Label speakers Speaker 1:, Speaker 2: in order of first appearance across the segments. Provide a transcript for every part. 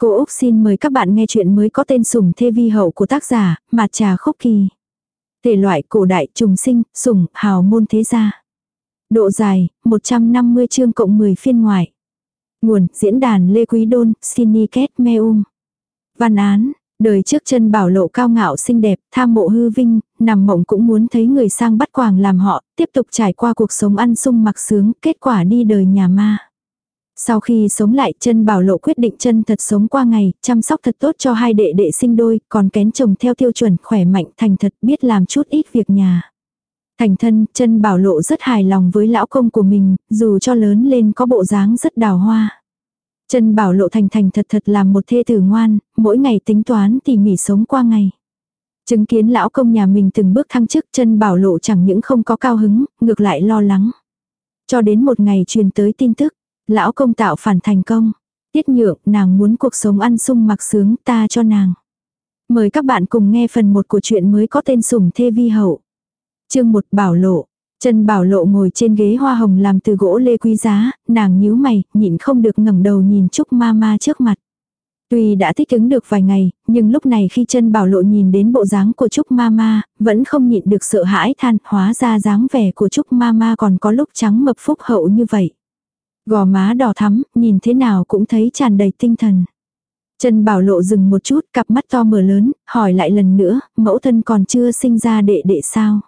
Speaker 1: Cô Úc xin mời các bạn nghe chuyện mới có tên Sủng Thê Vi Hậu của tác giả, Mạt Trà Khốc Kỳ. Thể loại cổ đại trùng sinh, sủng, hào môn thế gia. Độ dài, 150 chương cộng 10 phiên ngoại. Nguồn, diễn đàn Lê Quý Đôn, Siniket Meum. Văn án, đời trước chân bảo lộ cao ngạo xinh đẹp, tham mộ hư vinh, nằm mộng cũng muốn thấy người sang bắt quàng làm họ, tiếp tục trải qua cuộc sống ăn sung mặc sướng, kết quả đi đời nhà ma. Sau khi sống lại chân bảo lộ quyết định chân thật sống qua ngày, chăm sóc thật tốt cho hai đệ đệ sinh đôi, còn kén chồng theo tiêu chuẩn khỏe mạnh thành thật biết làm chút ít việc nhà. Thành thân, chân bảo lộ rất hài lòng với lão công của mình, dù cho lớn lên có bộ dáng rất đào hoa. Chân bảo lộ thành thành thật thật làm một thê tử ngoan, mỗi ngày tính toán tỉ mỉ sống qua ngày. Chứng kiến lão công nhà mình từng bước thăng chức chân bảo lộ chẳng những không có cao hứng, ngược lại lo lắng. Cho đến một ngày truyền tới tin tức, Lão công tạo phản thành công. Tiết nhượng, nàng muốn cuộc sống ăn sung mặc sướng ta cho nàng. Mời các bạn cùng nghe phần 1 của chuyện mới có tên Sủng Thê Vi Hậu. chương 1 Bảo Lộ. Chân Bảo Lộ ngồi trên ghế hoa hồng làm từ gỗ lê quý giá, nàng nhíu mày, nhịn không được ngẩng đầu nhìn Trúc mama trước mặt. Tuy đã thích ứng được vài ngày, nhưng lúc này khi chân bảo lộ nhìn đến bộ dáng của Trúc Mama, vẫn không nhịn được sợ hãi than, hóa ra dáng vẻ của Trúc Mama còn có lúc trắng mập phúc hậu như vậy. Gò má đỏ thắm, nhìn thế nào cũng thấy tràn đầy tinh thần. Trần Bảo Lộ dừng một chút, cặp mắt to mở lớn, hỏi lại lần nữa, mẫu thân còn chưa sinh ra đệ đệ sao?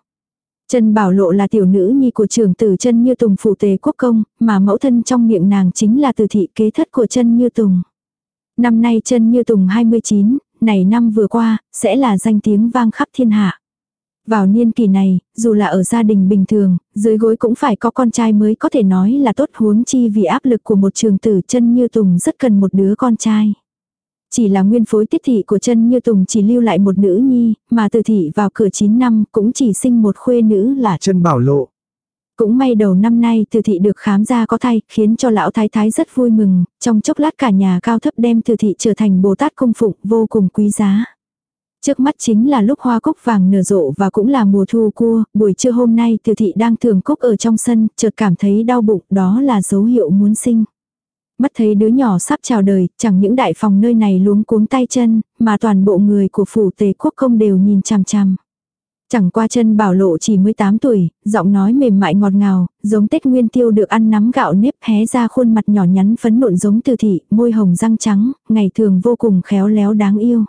Speaker 1: Trần Bảo Lộ là tiểu nữ nhi của trưởng tử chân Như Tùng phụ tề quốc công, mà mẫu thân trong miệng nàng chính là từ thị kế thất của chân Như Tùng. Năm nay chân Như Tùng 29, này năm vừa qua, sẽ là danh tiếng vang khắp thiên hạ. Vào niên kỳ này, dù là ở gia đình bình thường, dưới gối cũng phải có con trai mới có thể nói là tốt huống chi vì áp lực của một trường tử chân như Tùng rất cần một đứa con trai. Chỉ là nguyên phối tiết thị của chân như Tùng chỉ lưu lại một nữ nhi, mà từ thị vào cửa 9 năm cũng chỉ sinh một khuê nữ là
Speaker 2: chân bảo lộ.
Speaker 1: Cũng may đầu năm nay từ thị được khám ra có thai, khiến cho lão thái thái rất vui mừng, trong chốc lát cả nhà cao thấp đem từ thị trở thành Bồ Tát cung phụng vô cùng quý giá. Trước mắt chính là lúc hoa cúc vàng nở rộ và cũng là mùa thu cua, buổi trưa hôm nay từ thị đang thường cúc ở trong sân, chợt cảm thấy đau bụng, đó là dấu hiệu muốn sinh. Mắt thấy đứa nhỏ sắp chào đời, chẳng những đại phòng nơi này luống cuống tay chân, mà toàn bộ người của phủ tề quốc công đều nhìn chằm chằm. Chẳng qua chân bảo lộ chỉ 18 tuổi, giọng nói mềm mại ngọt ngào, giống tết nguyên tiêu được ăn nắm gạo nếp hé ra khuôn mặt nhỏ nhắn phấn nộn giống từ thị, môi hồng răng trắng, ngày thường vô cùng khéo léo đáng yêu.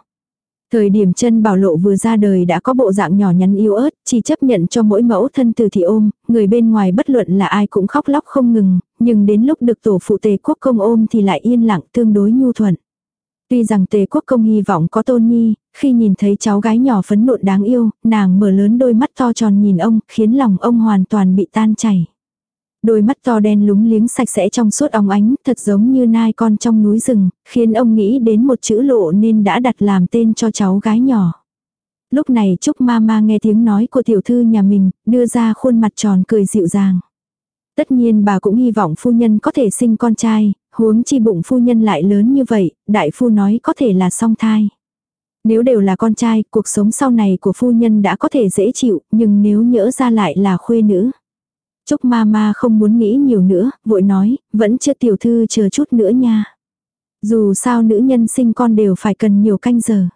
Speaker 1: Thời điểm chân bảo lộ vừa ra đời đã có bộ dạng nhỏ nhắn yếu ớt, chỉ chấp nhận cho mỗi mẫu thân từ thị ôm, người bên ngoài bất luận là ai cũng khóc lóc không ngừng, nhưng đến lúc được tổ phụ tề quốc công ôm thì lại yên lặng tương đối nhu thuận. Tuy rằng tề quốc công hy vọng có tôn nhi, khi nhìn thấy cháu gái nhỏ phấn nộn đáng yêu, nàng mở lớn đôi mắt to tròn nhìn ông, khiến lòng ông hoàn toàn bị tan chảy. Đôi mắt to đen lúng liếng sạch sẽ trong suốt óng ánh, thật giống như nai con trong núi rừng, khiến ông nghĩ đến một chữ lộ nên đã đặt làm tên cho cháu gái nhỏ. Lúc này Trúc Mama nghe tiếng nói của tiểu thư nhà mình, đưa ra khuôn mặt tròn cười dịu dàng. Tất nhiên bà cũng hy vọng phu nhân có thể sinh con trai, huống chi bụng phu nhân lại lớn như vậy, đại phu nói có thể là song thai. Nếu đều là con trai, cuộc sống sau này của phu nhân đã có thể dễ chịu, nhưng nếu nhỡ ra lại là khuê nữ. Trúc ma ma không muốn nghĩ nhiều nữa, vội nói, vẫn chưa tiểu thư chờ chút nữa nha. Dù sao nữ nhân sinh con đều phải cần nhiều canh giờ.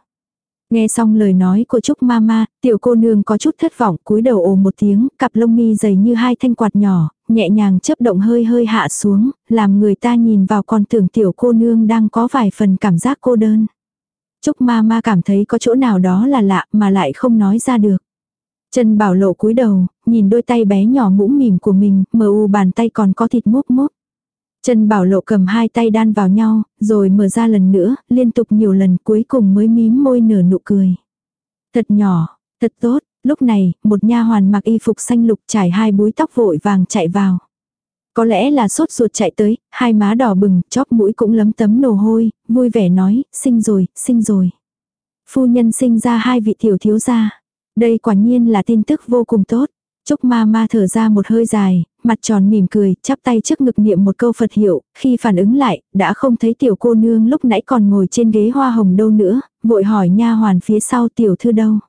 Speaker 1: Nghe xong lời nói của Trúc Mama, tiểu cô nương có chút thất vọng, cúi đầu ồ một tiếng, cặp lông mi dày như hai thanh quạt nhỏ, nhẹ nhàng chấp động hơi hơi hạ xuống, làm người ta nhìn vào còn tưởng tiểu cô nương đang có vài phần cảm giác cô đơn. Trúc Mama cảm thấy có chỗ nào đó là lạ mà lại không nói ra được. Chân bảo lộ cúi đầu, nhìn đôi tay bé nhỏ mũm mỉm của mình, mờ u bàn tay còn có thịt múc múc. Chân bảo lộ cầm hai tay đan vào nhau, rồi mở ra lần nữa, liên tục nhiều lần cuối cùng mới mím môi nở nụ cười. Thật nhỏ, thật tốt, lúc này, một nha hoàn mặc y phục xanh lục trải hai búi tóc vội vàng chạy vào. Có lẽ là sốt ruột chạy tới, hai má đỏ bừng, chóp mũi cũng lấm tấm nồ hôi, vui vẻ nói, sinh rồi, sinh rồi. Phu nhân sinh ra hai vị tiểu thiếu gia. Đây quả nhiên là tin tức vô cùng tốt. Trúc ma ma thở ra một hơi dài, mặt tròn mỉm cười, chắp tay trước ngực niệm một câu Phật hiệu, khi phản ứng lại, đã không thấy tiểu cô nương lúc nãy còn ngồi trên ghế hoa hồng đâu nữa, vội hỏi nha hoàn phía sau tiểu thư đâu.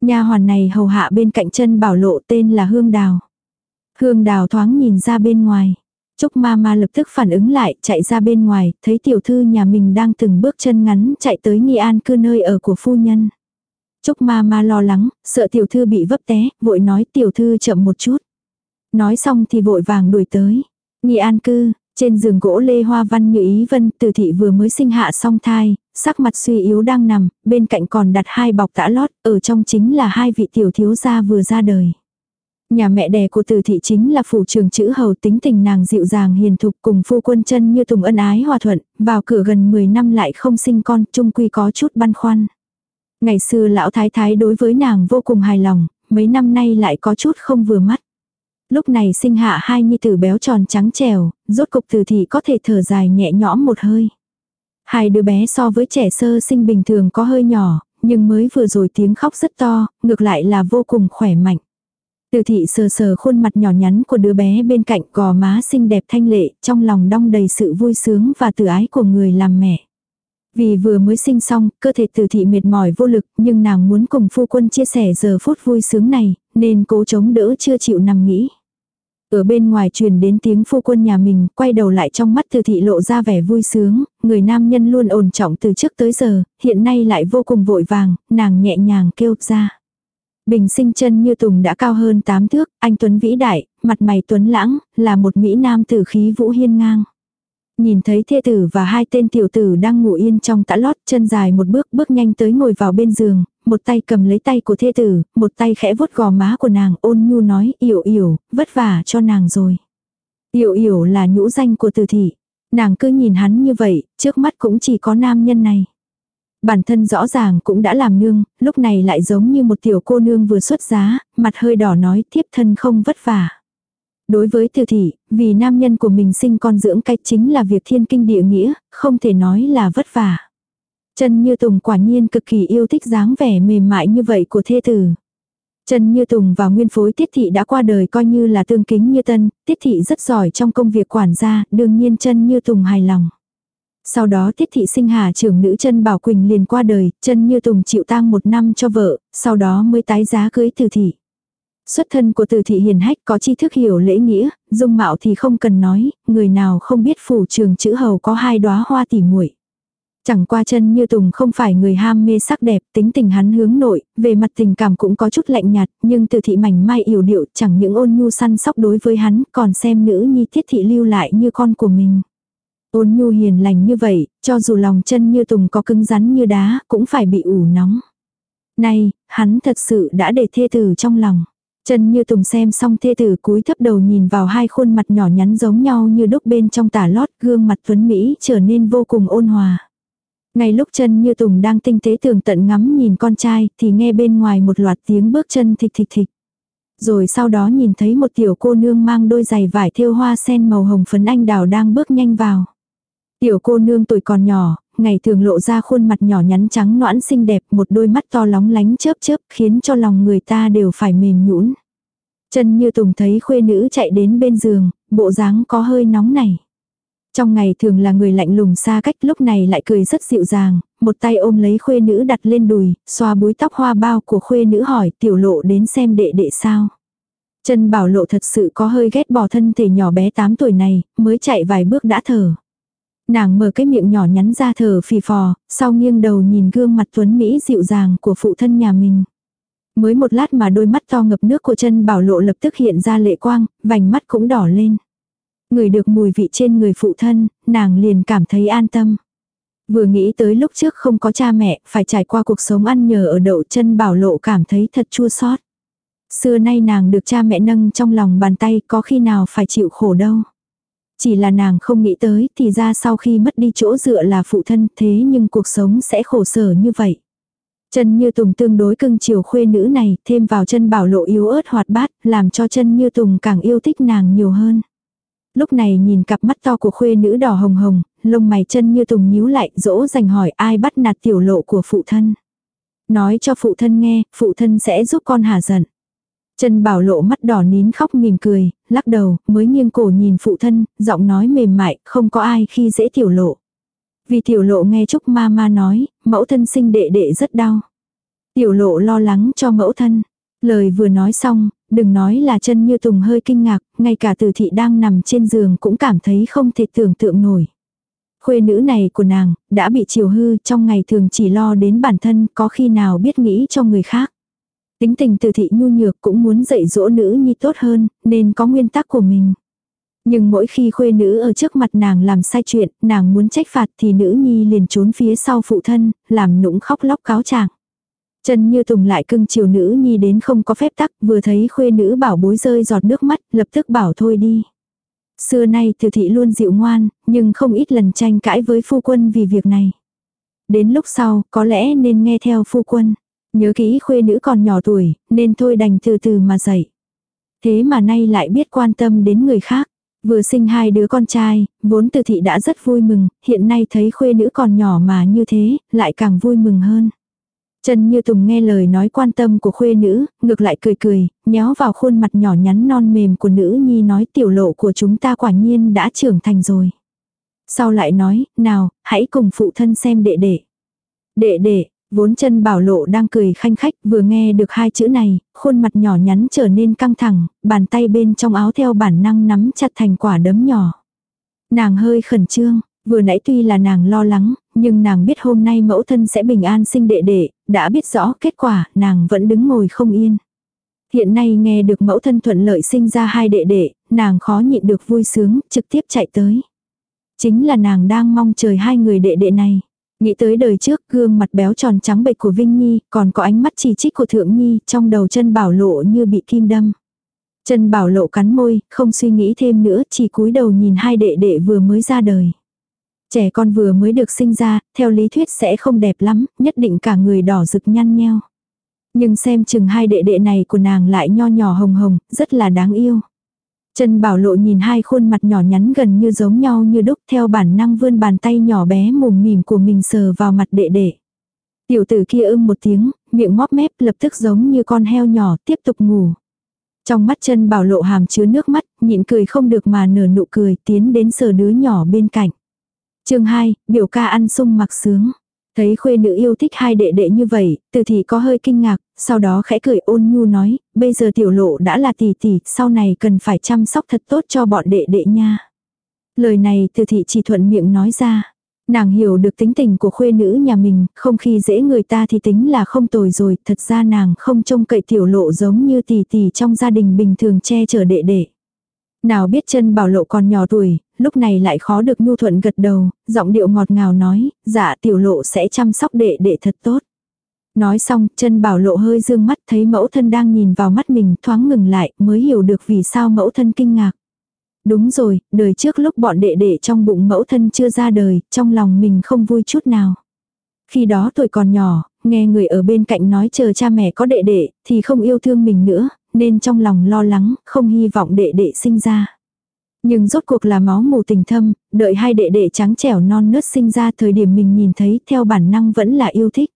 Speaker 1: Nha hoàn này hầu hạ bên cạnh chân bảo lộ tên là Hương Đào. Hương Đào thoáng nhìn ra bên ngoài. Trúc ma ma lập tức phản ứng lại, chạy ra bên ngoài, thấy tiểu thư nhà mình đang từng bước chân ngắn chạy tới nghi an cư nơi ở của phu nhân. Trúc ma ma lo lắng, sợ tiểu thư bị vấp té, vội nói tiểu thư chậm một chút. Nói xong thì vội vàng đuổi tới. Nghi an cư, trên giường gỗ lê hoa văn như ý vân, từ thị vừa mới sinh hạ song thai, sắc mặt suy yếu đang nằm, bên cạnh còn đặt hai bọc tã lót, ở trong chính là hai vị tiểu thiếu gia vừa ra đời. Nhà mẹ đẻ của từ thị chính là phủ trường chữ hầu tính tình nàng dịu dàng hiền thục cùng phu quân chân như tùng ân ái hòa thuận, vào cửa gần 10 năm lại không sinh con, chung quy có chút băn khoăn. Ngày xưa lão thái thái đối với nàng vô cùng hài lòng, mấy năm nay lại có chút không vừa mắt. Lúc này sinh hạ hai nhi tử béo tròn trắng trèo, rốt cục từ thị có thể thở dài nhẹ nhõm một hơi. Hai đứa bé so với trẻ sơ sinh bình thường có hơi nhỏ, nhưng mới vừa rồi tiếng khóc rất to, ngược lại là vô cùng khỏe mạnh. Từ thị sờ sờ khuôn mặt nhỏ nhắn của đứa bé bên cạnh gò má xinh đẹp thanh lệ, trong lòng đong đầy sự vui sướng và tự ái của người làm mẹ. Vì vừa mới sinh xong, cơ thể từ thị mệt mỏi vô lực, nhưng nàng muốn cùng phu quân chia sẻ giờ phút vui sướng này, nên cố chống đỡ chưa chịu nằm nghĩ. Ở bên ngoài truyền đến tiếng phu quân nhà mình, quay đầu lại trong mắt từ thị lộ ra vẻ vui sướng, người nam nhân luôn ổn trọng từ trước tới giờ, hiện nay lại vô cùng vội vàng, nàng nhẹ nhàng kêu ra. Bình sinh chân như tùng đã cao hơn 8 thước, anh Tuấn vĩ đại, mặt mày Tuấn lãng, là một Mỹ Nam tử khí vũ hiên ngang. Nhìn thấy thê tử và hai tên tiểu tử đang ngủ yên trong tã lót chân dài một bước bước nhanh tới ngồi vào bên giường, một tay cầm lấy tay của thê tử, một tay khẽ vuốt gò má của nàng ôn nhu nói yểu yểu, vất vả cho nàng rồi. Yểu yểu là nhũ danh của từ thị. Nàng cứ nhìn hắn như vậy, trước mắt cũng chỉ có nam nhân này. Bản thân rõ ràng cũng đã làm nương, lúc này lại giống như một tiểu cô nương vừa xuất giá, mặt hơi đỏ nói thiếp thân không vất vả. Đối với từ thị, vì nam nhân của mình sinh con dưỡng cách chính là việc thiên kinh địa nghĩa, không thể nói là vất vả. Trần Như Tùng quả nhiên cực kỳ yêu thích dáng vẻ mềm mại như vậy của thê tử. Trần Như Tùng và nguyên phối Tiết Thị đã qua đời coi như là tương kính như tân, Tiết Thị rất giỏi trong công việc quản gia, đương nhiên Trần Như Tùng hài lòng. Sau đó Tiết Thị sinh hà trưởng nữ Trần Bảo Quỳnh liền qua đời, Trần Như Tùng chịu tang một năm cho vợ, sau đó mới tái giá cưới Từ Thị. Xuất thân của Từ Thị hiền hách có tri thức hiểu lễ nghĩa, dung mạo thì không cần nói, người nào không biết phủ trường chữ hầu có hai đóa hoa tỉ muội. Chẳng qua chân như Tùng không phải người ham mê sắc đẹp, tính tình hắn hướng nội, về mặt tình cảm cũng có chút lạnh nhạt, nhưng từ thị mảnh mai yểu điệu chẳng những ôn nhu săn sóc đối với hắn, còn xem nữ nhi thiết thị lưu lại như con của mình. Ôn nhu hiền lành như vậy, cho dù lòng chân như Tùng có cứng rắn như đá, cũng phải bị ủ nóng. Này, hắn thật sự đã để thê tử trong lòng. Chân như Tùng xem xong thê tử cúi thấp đầu nhìn vào hai khuôn mặt nhỏ nhắn giống nhau như đúc bên trong tả lót gương mặt tuấn Mỹ trở nên vô cùng ôn hòa. Ngay lúc chân như Tùng đang tinh tế tường tận ngắm nhìn con trai thì nghe bên ngoài một loạt tiếng bước chân thịch thịch thịch. Rồi sau đó nhìn thấy một tiểu cô nương mang đôi giày vải thêu hoa sen màu hồng phấn anh đào đang bước nhanh vào. Tiểu cô nương tuổi còn nhỏ, ngày thường lộ ra khuôn mặt nhỏ nhắn trắng noãn xinh đẹp một đôi mắt to lóng lánh chớp chớp khiến cho lòng người ta đều phải mềm nhũn. Chân như Tùng thấy khuê nữ chạy đến bên giường, bộ dáng có hơi nóng này. Trong ngày thường là người lạnh lùng xa cách lúc này lại cười rất dịu dàng, một tay ôm lấy khuê nữ đặt lên đùi, xoa búi tóc hoa bao của khuê nữ hỏi tiểu lộ đến xem đệ đệ sao. Chân bảo lộ thật sự có hơi ghét bỏ thân thể nhỏ bé 8 tuổi này, mới chạy vài bước đã thở. Nàng mở cái miệng nhỏ nhắn ra thở phì phò, sau nghiêng đầu nhìn gương mặt tuấn Mỹ dịu dàng của phụ thân nhà mình. Mới một lát mà đôi mắt to ngập nước của chân bảo lộ lập tức hiện ra lệ quang, vành mắt cũng đỏ lên. Người được mùi vị trên người phụ thân, nàng liền cảm thấy an tâm. Vừa nghĩ tới lúc trước không có cha mẹ, phải trải qua cuộc sống ăn nhờ ở đậu chân bảo lộ cảm thấy thật chua xót. Xưa nay nàng được cha mẹ nâng trong lòng bàn tay có khi nào phải chịu khổ đâu. Chỉ là nàng không nghĩ tới thì ra sau khi mất đi chỗ dựa là phụ thân thế nhưng cuộc sống sẽ khổ sở như vậy. Chân như tùng tương đối cưng chiều khuê nữ này thêm vào chân bảo lộ yếu ớt hoạt bát làm cho chân như tùng càng yêu thích nàng nhiều hơn. Lúc này nhìn cặp mắt to của khuê nữ đỏ hồng hồng, lông mày chân như tùng nhíu lại, dỗ dành hỏi ai bắt nạt tiểu lộ của phụ thân. Nói cho phụ thân nghe, phụ thân sẽ giúp con hà giận. Chân bảo lộ mắt đỏ nín khóc mỉm cười, lắc đầu, mới nghiêng cổ nhìn phụ thân, giọng nói mềm mại, không có ai khi dễ tiểu lộ. Vì tiểu lộ nghe Trúc ma ma nói, mẫu thân sinh đệ đệ rất đau. Tiểu lộ lo lắng cho mẫu thân. Lời vừa nói xong, Đừng nói là chân như tùng hơi kinh ngạc, ngay cả từ thị đang nằm trên giường cũng cảm thấy không thể tưởng tượng nổi. Khuê nữ này của nàng, đã bị chiều hư trong ngày thường chỉ lo đến bản thân có khi nào biết nghĩ cho người khác. Tính tình từ thị nhu nhược cũng muốn dạy dỗ nữ nhi tốt hơn, nên có nguyên tắc của mình. Nhưng mỗi khi khuê nữ ở trước mặt nàng làm sai chuyện, nàng muốn trách phạt thì nữ nhi liền trốn phía sau phụ thân, làm nũng khóc lóc cáo trạng. Trần như tùng lại cưng chiều nữ nhi đến không có phép tắc, vừa thấy khuê nữ bảo bối rơi giọt nước mắt, lập tức bảo thôi đi. Xưa nay từ thị luôn dịu ngoan, nhưng không ít lần tranh cãi với phu quân vì việc này. Đến lúc sau, có lẽ nên nghe theo phu quân. Nhớ kỹ khuê nữ còn nhỏ tuổi, nên thôi đành từ từ mà dạy. Thế mà nay lại biết quan tâm đến người khác. Vừa sinh hai đứa con trai, vốn từ thị đã rất vui mừng, hiện nay thấy khuê nữ còn nhỏ mà như thế, lại càng vui mừng hơn. Trần Như Tùng nghe lời nói quan tâm của khuê nữ, ngược lại cười cười, nhéo vào khuôn mặt nhỏ nhắn non mềm của nữ nhi nói tiểu lộ của chúng ta quả nhiên đã trưởng thành rồi. Sau lại nói, nào, hãy cùng phụ thân xem đệ đệ. Đệ đệ, vốn chân bảo lộ đang cười khanh khách vừa nghe được hai chữ này, khuôn mặt nhỏ nhắn trở nên căng thẳng, bàn tay bên trong áo theo bản năng nắm chặt thành quả đấm nhỏ. Nàng hơi khẩn trương, Vừa nãy tuy là nàng lo lắng, nhưng nàng biết hôm nay mẫu thân sẽ bình an sinh đệ đệ, đã biết rõ kết quả, nàng vẫn đứng ngồi không yên. Hiện nay nghe được mẫu thân thuận lợi sinh ra hai đệ đệ, nàng khó nhịn được vui sướng, trực tiếp chạy tới. Chính là nàng đang mong chờ hai người đệ đệ này. Nghĩ tới đời trước, gương mặt béo tròn trắng bệch của Vinh Nhi, còn có ánh mắt chỉ trích của Thượng Nhi, trong đầu chân bảo lộ như bị kim đâm. Chân bảo lộ cắn môi, không suy nghĩ thêm nữa, chỉ cúi đầu nhìn hai đệ đệ vừa mới ra đời. Trẻ con vừa mới được sinh ra, theo lý thuyết sẽ không đẹp lắm, nhất định cả người đỏ rực nhăn nheo. Nhưng xem chừng hai đệ đệ này của nàng lại nho nhỏ hồng hồng, rất là đáng yêu. Trần Bảo Lộ nhìn hai khuôn mặt nhỏ nhắn gần như giống nhau như đúc theo bản năng vươn bàn tay nhỏ bé mùm mỉm của mình sờ vào mặt đệ đệ. Tiểu tử kia ưng một tiếng, miệng móp mép lập tức giống như con heo nhỏ tiếp tục ngủ. Trong mắt chân Bảo Lộ hàm chứa nước mắt, nhịn cười không được mà nở nụ cười tiến đến sờ đứa nhỏ bên cạnh chương 2, biểu ca ăn sung mặc sướng. Thấy khuê nữ yêu thích hai đệ đệ như vậy, từ thì có hơi kinh ngạc, sau đó khẽ cười ôn nhu nói, bây giờ tiểu lộ đã là tỷ tỷ, sau này cần phải chăm sóc thật tốt cho bọn đệ đệ nha. Lời này từ thị chỉ thuận miệng nói ra. Nàng hiểu được tính tình của khuê nữ nhà mình, không khi dễ người ta thì tính là không tồi rồi, thật ra nàng không trông cậy tiểu lộ giống như tỷ tỷ trong gia đình bình thường che chở đệ đệ. Nào biết chân bảo lộ còn nhỏ tuổi, lúc này lại khó được nhu thuận gật đầu, giọng điệu ngọt ngào nói, dạ tiểu lộ sẽ chăm sóc đệ đệ thật tốt. Nói xong, chân bảo lộ hơi dương mắt thấy mẫu thân đang nhìn vào mắt mình thoáng ngừng lại mới hiểu được vì sao mẫu thân kinh ngạc. Đúng rồi, đời trước lúc bọn đệ đệ trong bụng mẫu thân chưa ra đời, trong lòng mình không vui chút nào. Khi đó tuổi còn nhỏ, nghe người ở bên cạnh nói chờ cha mẹ có đệ đệ, thì không yêu thương mình nữa, nên trong lòng lo lắng, không hy vọng đệ đệ sinh ra. Nhưng rốt cuộc là máu mù tình thâm, đợi hai đệ đệ trắng trẻo non nớt sinh ra thời điểm mình nhìn thấy theo bản năng vẫn là yêu thích.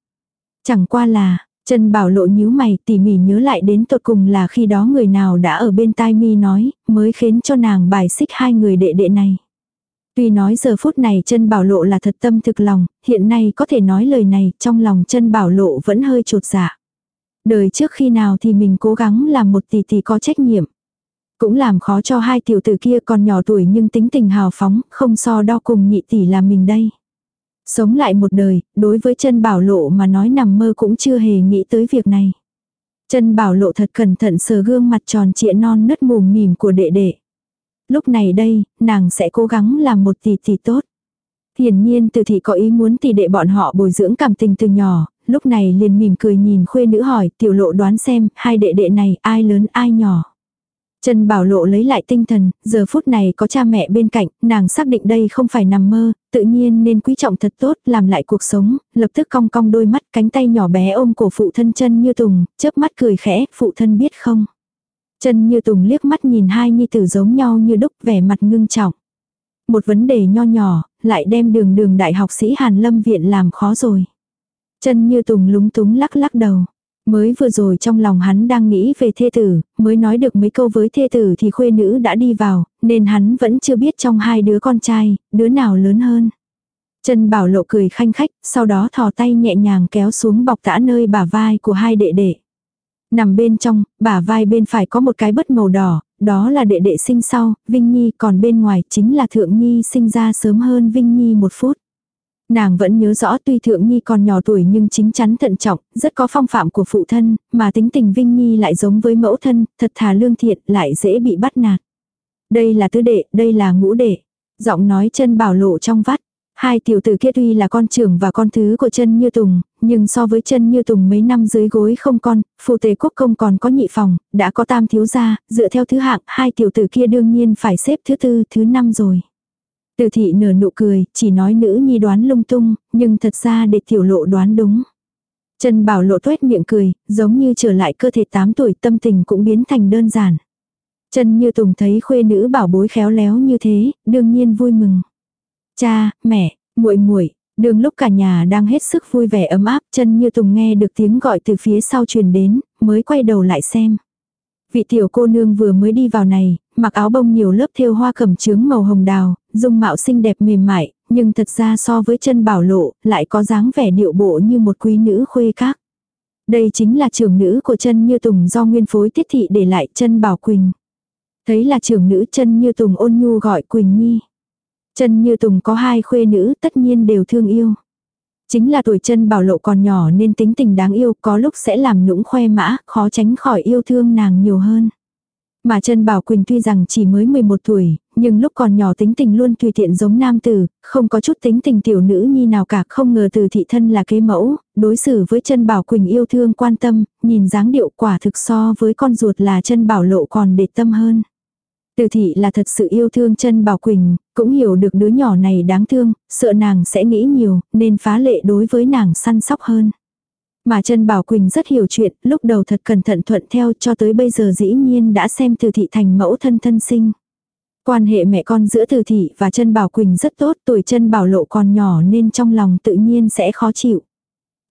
Speaker 1: Chẳng qua là, Trần Bảo Lộ nhíu mày tỉ mỉ nhớ lại đến tột cùng là khi đó người nào đã ở bên tai mi nói, mới khiến cho nàng bài xích hai người đệ đệ này. Tuy nói giờ phút này chân bảo lộ là thật tâm thực lòng, hiện nay có thể nói lời này trong lòng chân bảo lộ vẫn hơi trột dạ. Đời trước khi nào thì mình cố gắng làm một tỷ tỷ có trách nhiệm. Cũng làm khó cho hai tiểu tử kia còn nhỏ tuổi nhưng tính tình hào phóng, không so đo cùng nhị tỷ là mình đây. Sống lại một đời, đối với chân bảo lộ mà nói nằm mơ cũng chưa hề nghĩ tới việc này. Chân bảo lộ thật cẩn thận sờ gương mặt tròn trịa non nứt mùm mỉm của đệ đệ. Lúc này đây, nàng sẽ cố gắng làm một tỷ tỷ tốt. Hiển nhiên từ thị có ý muốn tỷ đệ bọn họ bồi dưỡng cảm tình từ nhỏ, lúc này liền mỉm cười nhìn khuê nữ hỏi tiểu lộ đoán xem hai đệ đệ này ai lớn ai nhỏ. Trần Bảo Lộ lấy lại tinh thần, giờ phút này có cha mẹ bên cạnh, nàng xác định đây không phải nằm mơ, tự nhiên nên quý trọng thật tốt, làm lại cuộc sống, lập tức cong cong đôi mắt, cánh tay nhỏ bé ôm cổ phụ thân chân như tùng, chớp mắt cười khẽ, phụ thân biết không. Chân như tùng liếc mắt nhìn hai nhi tử giống nhau như đúc vẻ mặt ngưng trọng. Một vấn đề nho nhỏ, lại đem đường đường đại học sĩ Hàn Lâm Viện làm khó rồi. Chân như tùng lúng túng lắc lắc đầu. Mới vừa rồi trong lòng hắn đang nghĩ về thê tử, mới nói được mấy câu với thê tử thì khuê nữ đã đi vào, nên hắn vẫn chưa biết trong hai đứa con trai, đứa nào lớn hơn. Trần Bảo Lộ cười khanh khách, sau đó thò tay nhẹ nhàng kéo xuống bọc tã nơi bả vai của hai đệ đệ. Nằm bên trong, bả vai bên phải có một cái bất màu đỏ, đó là đệ đệ sinh sau, Vinh Nhi, còn bên ngoài chính là Thượng Nhi sinh ra sớm hơn Vinh Nhi một phút. Nàng vẫn nhớ rõ tuy Thượng Nhi còn nhỏ tuổi nhưng chính chắn thận trọng, rất có phong phạm của phụ thân, mà tính tình Vinh Nhi lại giống với mẫu thân, thật thà lương thiện, lại dễ bị bắt nạt. Đây là tứ đệ, đây là ngũ đệ. Giọng nói chân bảo lộ trong vắt. Hai tiểu tử kia tuy là con trưởng và con thứ của chân như tùng, nhưng so với chân như tùng mấy năm dưới gối không con, phù tề quốc công còn có nhị phòng, đã có tam thiếu gia, dựa theo thứ hạng, hai tiểu tử kia đương nhiên phải xếp thứ tư, thứ năm rồi. Từ thị nở nụ cười, chỉ nói nữ nhi đoán lung tung, nhưng thật ra để tiểu lộ đoán đúng. Chân bảo lộ tuét miệng cười, giống như trở lại cơ thể 8 tuổi tâm tình cũng biến thành đơn giản. Chân như tùng thấy khuê nữ bảo bối khéo léo như thế, đương nhiên vui mừng. Cha, mẹ, muội muội Đường lúc cả nhà đang hết sức vui vẻ ấm áp, chân như tùng nghe được tiếng gọi từ phía sau truyền đến, mới quay đầu lại xem. Vị tiểu cô nương vừa mới đi vào này, mặc áo bông nhiều lớp thêu hoa cẩm chướng màu hồng đào, dung mạo xinh đẹp mềm mại, nhưng thật ra so với chân bảo lộ, lại có dáng vẻ điệu bộ như một quý nữ khuê các. Đây chính là trưởng nữ của chân như tùng do nguyên phối tiết thị để lại chân bảo quỳnh. Thấy là trưởng nữ chân như tùng ôn nhu gọi quỳnh nhi. Chân như tùng có hai khuê nữ tất nhiên đều thương yêu. Chính là tuổi chân bảo lộ còn nhỏ nên tính tình đáng yêu có lúc sẽ làm nũng khoe mã, khó tránh khỏi yêu thương nàng nhiều hơn. Mà chân bảo Quỳnh tuy rằng chỉ mới 11 tuổi, nhưng lúc còn nhỏ tính tình luôn tùy tiện giống nam tử, không có chút tính tình tiểu nữ nhi nào cả không ngờ từ thị thân là kế mẫu, đối xử với chân bảo Quỳnh yêu thương quan tâm, nhìn dáng điệu quả thực so với con ruột là chân bảo lộ còn để tâm hơn. Từ thị là thật sự yêu thương chân Bảo Quỳnh, cũng hiểu được đứa nhỏ này đáng thương, sợ nàng sẽ nghĩ nhiều, nên phá lệ đối với nàng săn sóc hơn. Mà chân Bảo Quỳnh rất hiểu chuyện, lúc đầu thật cẩn thận thuận theo cho tới bây giờ dĩ nhiên đã xem từ thị thành mẫu thân thân sinh. Quan hệ mẹ con giữa từ thị và chân Bảo Quỳnh rất tốt, tuổi chân Bảo Lộ còn nhỏ nên trong lòng tự nhiên sẽ khó chịu.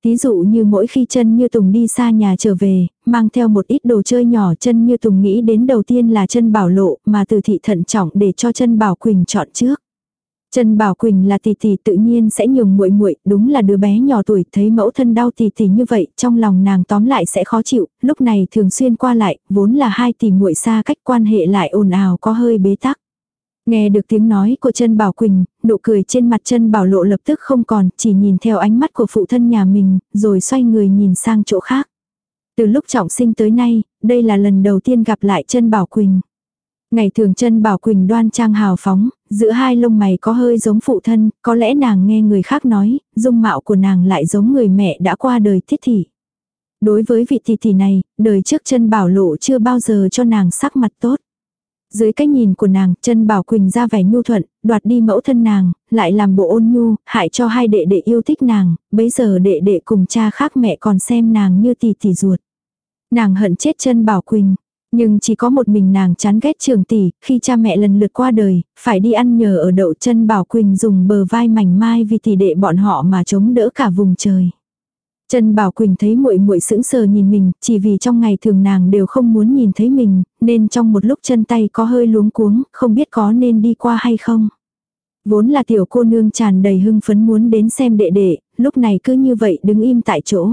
Speaker 1: Thí dụ như mỗi khi chân như Tùng đi xa nhà trở về, mang theo một ít đồ chơi nhỏ chân như Tùng nghĩ đến đầu tiên là chân bảo lộ mà từ thị thận trọng để cho chân bảo Quỳnh chọn trước. Trần Bảo Quỳnh là tỷ tỷ tự nhiên sẽ nhường muội muội, đúng là đứa bé nhỏ tuổi thấy mẫu thân đau tỷ tỷ như vậy, trong lòng nàng tóm lại sẽ khó chịu, lúc này thường xuyên qua lại, vốn là hai tỷ muội xa cách quan hệ lại ồn ào có hơi bế tắc. Nghe được tiếng nói của Trần Bảo Quỳnh, nụ cười trên mặt Trần Bảo Lộ lập tức không còn, chỉ nhìn theo ánh mắt của phụ thân nhà mình, rồi xoay người nhìn sang chỗ khác. Từ lúc trọng sinh tới nay, đây là lần đầu tiên gặp lại Trần Bảo Quỳnh. Ngày thường chân Bảo Quỳnh đoan trang hào phóng, giữa hai lông mày có hơi giống phụ thân, có lẽ nàng nghe người khác nói, dung mạo của nàng lại giống người mẹ đã qua đời thiết thị. Đối với vị tỷ tỷ này, đời trước chân Bảo Lộ chưa bao giờ cho nàng sắc mặt tốt. Dưới cái nhìn của nàng, chân Bảo Quỳnh ra vẻ nhu thuận, đoạt đi mẫu thân nàng, lại làm bộ ôn nhu, hại cho hai đệ đệ yêu thích nàng, bấy giờ đệ đệ cùng cha khác mẹ còn xem nàng như tỷ tỷ ruột. Nàng hận chết chân Bảo Quỳnh, nhưng chỉ có một mình nàng chán ghét trường tỷ, khi cha mẹ lần lượt qua đời, phải đi ăn nhờ ở đậu chân Bảo Quỳnh dùng bờ vai mảnh mai vì tỷ đệ bọn họ mà chống đỡ cả vùng trời. Trần Bảo Quỳnh thấy muội muội sững sờ nhìn mình, chỉ vì trong ngày thường nàng đều không muốn nhìn thấy mình, nên trong một lúc chân tay có hơi luống cuống, không biết có nên đi qua hay không. Vốn là tiểu cô nương tràn đầy hưng phấn muốn đến xem đệ đệ, lúc này cứ như vậy đứng im tại chỗ.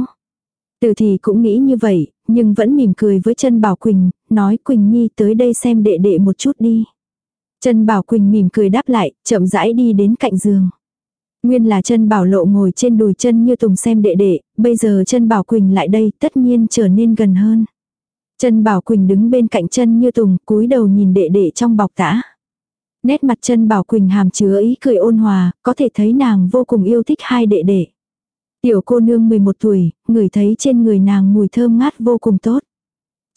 Speaker 1: Từ thì cũng nghĩ như vậy, nhưng vẫn mỉm cười với chân Bảo Quỳnh, nói Quỳnh Nhi tới đây xem đệ đệ một chút đi. Trần Bảo Quỳnh mỉm cười đáp lại, chậm rãi đi đến cạnh giường. Nguyên là chân bảo lộ ngồi trên đùi chân như tùng xem đệ đệ, bây giờ chân bảo Quỳnh lại đây tất nhiên trở nên gần hơn. Chân bảo Quỳnh đứng bên cạnh chân như tùng cúi đầu nhìn đệ đệ trong bọc tã. Nét mặt chân bảo Quỳnh hàm chứa ý cười ôn hòa, có thể thấy nàng vô cùng yêu thích hai đệ đệ. Tiểu cô nương 11 tuổi, người thấy trên người nàng mùi thơm ngát vô cùng tốt.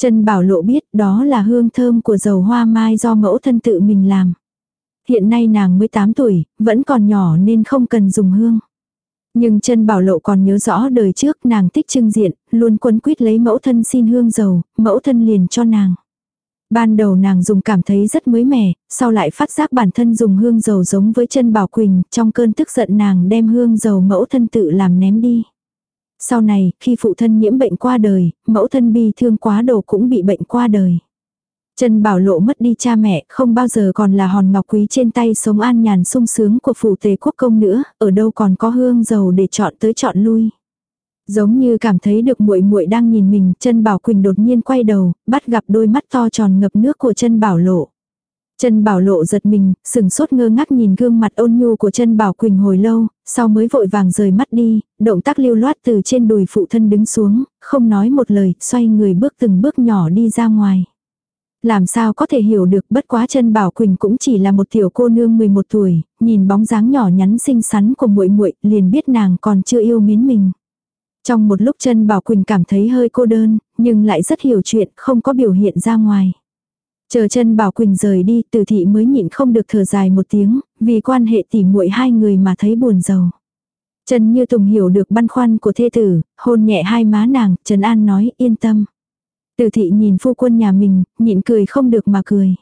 Speaker 1: Trần bảo lộ biết đó là hương thơm của dầu hoa mai do mẫu thân tự mình làm. Hiện nay nàng 18 tuổi, vẫn còn nhỏ nên không cần dùng hương. Nhưng chân bảo lộ còn nhớ rõ đời trước nàng thích trưng diện, luôn quấn quýt lấy mẫu thân xin hương dầu, mẫu thân liền cho nàng. Ban đầu nàng dùng cảm thấy rất mới mẻ, sau lại phát giác bản thân dùng hương dầu giống với chân bảo quỳnh, trong cơn tức giận nàng đem hương dầu mẫu thân tự làm ném đi. Sau này, khi phụ thân nhiễm bệnh qua đời, mẫu thân bi thương quá đồ cũng bị bệnh qua đời. Trần Bảo Lộ mất đi cha mẹ, không bao giờ còn là hòn ngọc quý trên tay sống an nhàn sung sướng của phủ tề quốc công nữa, ở đâu còn có hương dầu để chọn tới chọn lui. Giống như cảm thấy được muội muội đang nhìn mình, Trần Bảo Quỳnh đột nhiên quay đầu, bắt gặp đôi mắt to tròn ngập nước của Trần Bảo Lộ. Trần Bảo Lộ giật mình, sừng sốt ngơ ngác nhìn gương mặt ôn nhu của Trần Bảo Quỳnh hồi lâu, sau mới vội vàng rời mắt đi, động tác lưu loát từ trên đùi phụ thân đứng xuống, không nói một lời, xoay người bước từng bước nhỏ đi ra ngoài. Làm sao có thể hiểu được bất quá chân Bảo Quỳnh cũng chỉ là một tiểu cô nương 11 tuổi, nhìn bóng dáng nhỏ nhắn xinh xắn của muội muội liền biết nàng còn chưa yêu mến mình. Trong một lúc chân Bảo Quỳnh cảm thấy hơi cô đơn, nhưng lại rất hiểu chuyện, không có biểu hiện ra ngoài. Chờ chân Bảo Quỳnh rời đi, từ thị mới nhịn không được thở dài một tiếng, vì quan hệ tỉ muội hai người mà thấy buồn rầu Trần Như Tùng hiểu được băn khoăn của thê tử, hôn nhẹ hai má nàng, Trần An nói yên tâm. Từ thị nhìn phu quân nhà mình, nhịn cười không được mà cười.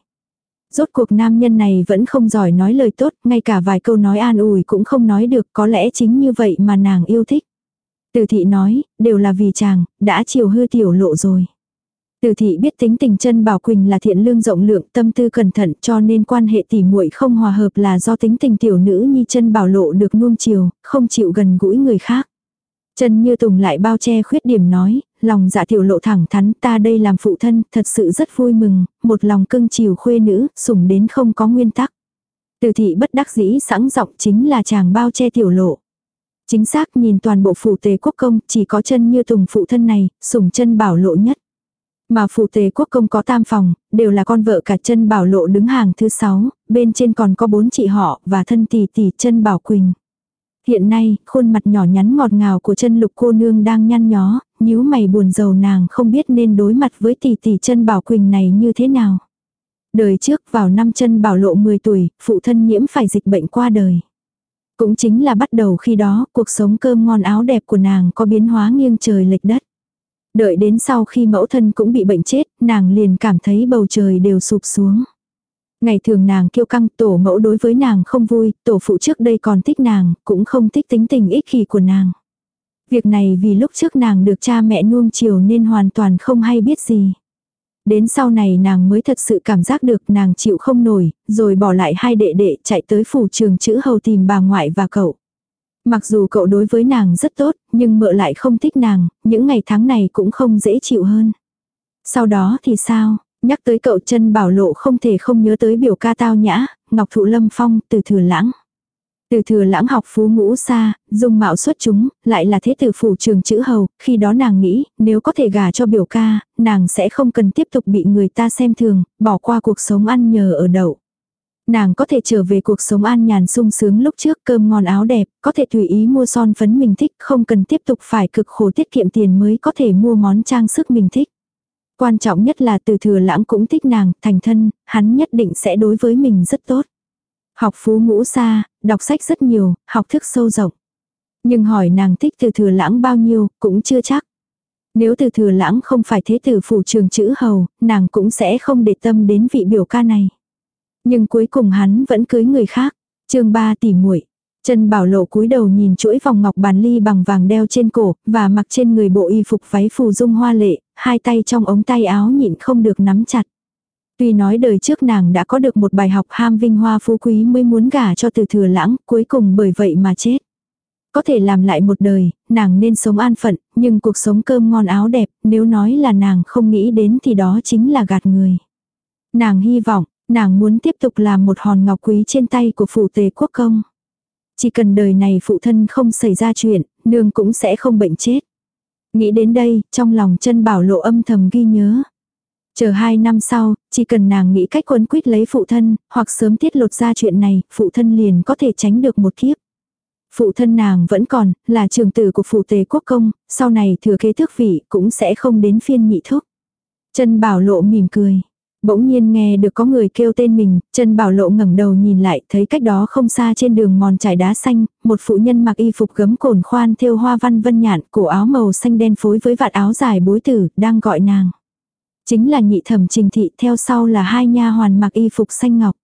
Speaker 1: Rốt cuộc nam nhân này vẫn không giỏi nói lời tốt, ngay cả vài câu nói an ủi cũng không nói được, có lẽ chính như vậy mà nàng yêu thích. Từ thị nói, đều là vì chàng, đã chiều hư tiểu lộ rồi. Từ thị biết tính tình chân Bảo Quỳnh là thiện lương rộng lượng, tâm tư cẩn thận cho nên quan hệ tỉ muội không hòa hợp là do tính tình tiểu nữ nhi chân Bảo Lộ được nuông chiều, không chịu gần gũi người khác. Chân như tùng lại bao che khuyết điểm nói, lòng dạ tiểu lộ thẳng thắn ta đây làm phụ thân, thật sự rất vui mừng, một lòng cưng chiều khuê nữ, sủng đến không có nguyên tắc. Từ thị bất đắc dĩ sẵn giọng chính là chàng bao che tiểu lộ. Chính xác nhìn toàn bộ phủ tề quốc công, chỉ có chân như tùng phụ thân này, sủng chân bảo lộ nhất. Mà phụ tề quốc công có tam phòng, đều là con vợ cả chân bảo lộ đứng hàng thứ sáu, bên trên còn có bốn chị họ và thân tỷ tỷ chân bảo quỳnh. Hiện nay, khuôn mặt nhỏ nhắn ngọt ngào của chân lục cô nương đang nhăn nhó, nhíu mày buồn rầu nàng không biết nên đối mặt với tỷ tỷ chân bảo quỳnh này như thế nào. Đời trước vào năm chân bảo lộ 10 tuổi, phụ thân nhiễm phải dịch bệnh qua đời. Cũng chính là bắt đầu khi đó, cuộc sống cơm ngon áo đẹp của nàng có biến hóa nghiêng trời lệch đất. Đợi đến sau khi mẫu thân cũng bị bệnh chết, nàng liền cảm thấy bầu trời đều sụp xuống. Ngày thường nàng kiêu căng tổ mẫu đối với nàng không vui, tổ phụ trước đây còn thích nàng, cũng không thích tính tình ích kỷ của nàng. Việc này vì lúc trước nàng được cha mẹ nuông chiều nên hoàn toàn không hay biết gì. Đến sau này nàng mới thật sự cảm giác được nàng chịu không nổi, rồi bỏ lại hai đệ đệ chạy tới phủ trường chữ hầu tìm bà ngoại và cậu. Mặc dù cậu đối với nàng rất tốt, nhưng mợ lại không thích nàng, những ngày tháng này cũng không dễ chịu hơn. Sau đó thì sao? Nhắc tới cậu chân bảo lộ không thể không nhớ tới biểu ca tao nhã, Ngọc Thụ Lâm Phong từ thừa lãng. Từ thừa lãng học phú ngũ xa, dung mạo xuất chúng, lại là thế tử phủ trường chữ hầu, khi đó nàng nghĩ, nếu có thể gả cho biểu ca, nàng sẽ không cần tiếp tục bị người ta xem thường, bỏ qua cuộc sống ăn nhờ ở đậu. Nàng có thể trở về cuộc sống an nhàn sung sướng lúc trước cơm ngon áo đẹp, có thể tùy ý mua son phấn mình thích, không cần tiếp tục phải cực khổ tiết kiệm tiền mới có thể mua món trang sức mình thích. Quan trọng nhất là từ thừa lãng cũng thích nàng, thành thân, hắn nhất định sẽ đối với mình rất tốt. Học phú ngũ xa, đọc sách rất nhiều, học thức sâu rộng. Nhưng hỏi nàng thích từ thừa lãng bao nhiêu, cũng chưa chắc. Nếu từ thừa lãng không phải thế tử phủ trường chữ hầu, nàng cũng sẽ không để tâm đến vị biểu ca này. Nhưng cuối cùng hắn vẫn cưới người khác. chương ba tỷ muội Trần Bảo Lộ cúi đầu nhìn chuỗi vòng ngọc bàn ly bằng vàng đeo trên cổ, và mặc trên người bộ y phục váy phù dung hoa lệ, hai tay trong ống tay áo nhịn không được nắm chặt. Tuy nói đời trước nàng đã có được một bài học ham vinh hoa phú quý mới muốn gả cho từ thừa lãng, cuối cùng bởi vậy mà chết. Có thể làm lại một đời, nàng nên sống an phận, nhưng cuộc sống cơm ngon áo đẹp, nếu nói là nàng không nghĩ đến thì đó chính là gạt người. Nàng hy vọng, nàng muốn tiếp tục làm một hòn ngọc quý trên tay của phụ tề quốc công. Chỉ cần đời này phụ thân không xảy ra chuyện, nương cũng sẽ không bệnh chết. Nghĩ đến đây, trong lòng chân bảo lộ âm thầm ghi nhớ. Chờ hai năm sau, chỉ cần nàng nghĩ cách quấn quýt lấy phụ thân, hoặc sớm tiết lột ra chuyện này, phụ thân liền có thể tránh được một kiếp. Phụ thân nàng vẫn còn, là trường tử của phụ tề quốc công, sau này thừa kế thước vị cũng sẽ không đến phiên nhị thúc. Chân bảo lộ mỉm cười. Bỗng nhiên nghe được có người kêu tên mình, Trần bảo lộ ngẩng đầu nhìn lại, thấy cách đó không xa trên đường mòn trải đá xanh, một phụ nhân mặc y phục gấm cồn khoan thêu hoa văn vân nhạn, cổ áo màu xanh đen phối với vạt áo dài bối tử, đang gọi nàng. Chính là nhị thẩm trình thị, theo sau là hai nha hoàn mặc y phục xanh ngọc.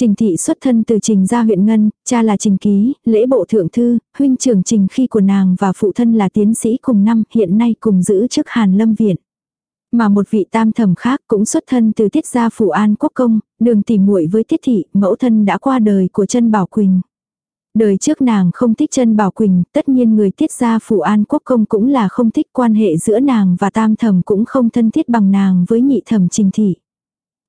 Speaker 1: Trình thị xuất thân từ trình gia huyện Ngân, cha là trình ký, lễ bộ thượng thư, huynh trưởng trình khi của nàng và phụ thân là tiến sĩ cùng năm, hiện nay cùng giữ chức hàn lâm viện. Mà một vị tam thẩm khác cũng xuất thân từ tiết gia phủ an quốc công, đường tỉ muội với tiết thị, mẫu thân đã qua đời của chân bảo quỳnh. Đời trước nàng không thích chân Bảo Quỳnh, tất nhiên người tiết gia phủ an quốc công cũng là không thích quan hệ giữa nàng và tam thẩm cũng không thân thiết bằng nàng với nhị thẩm trình thị.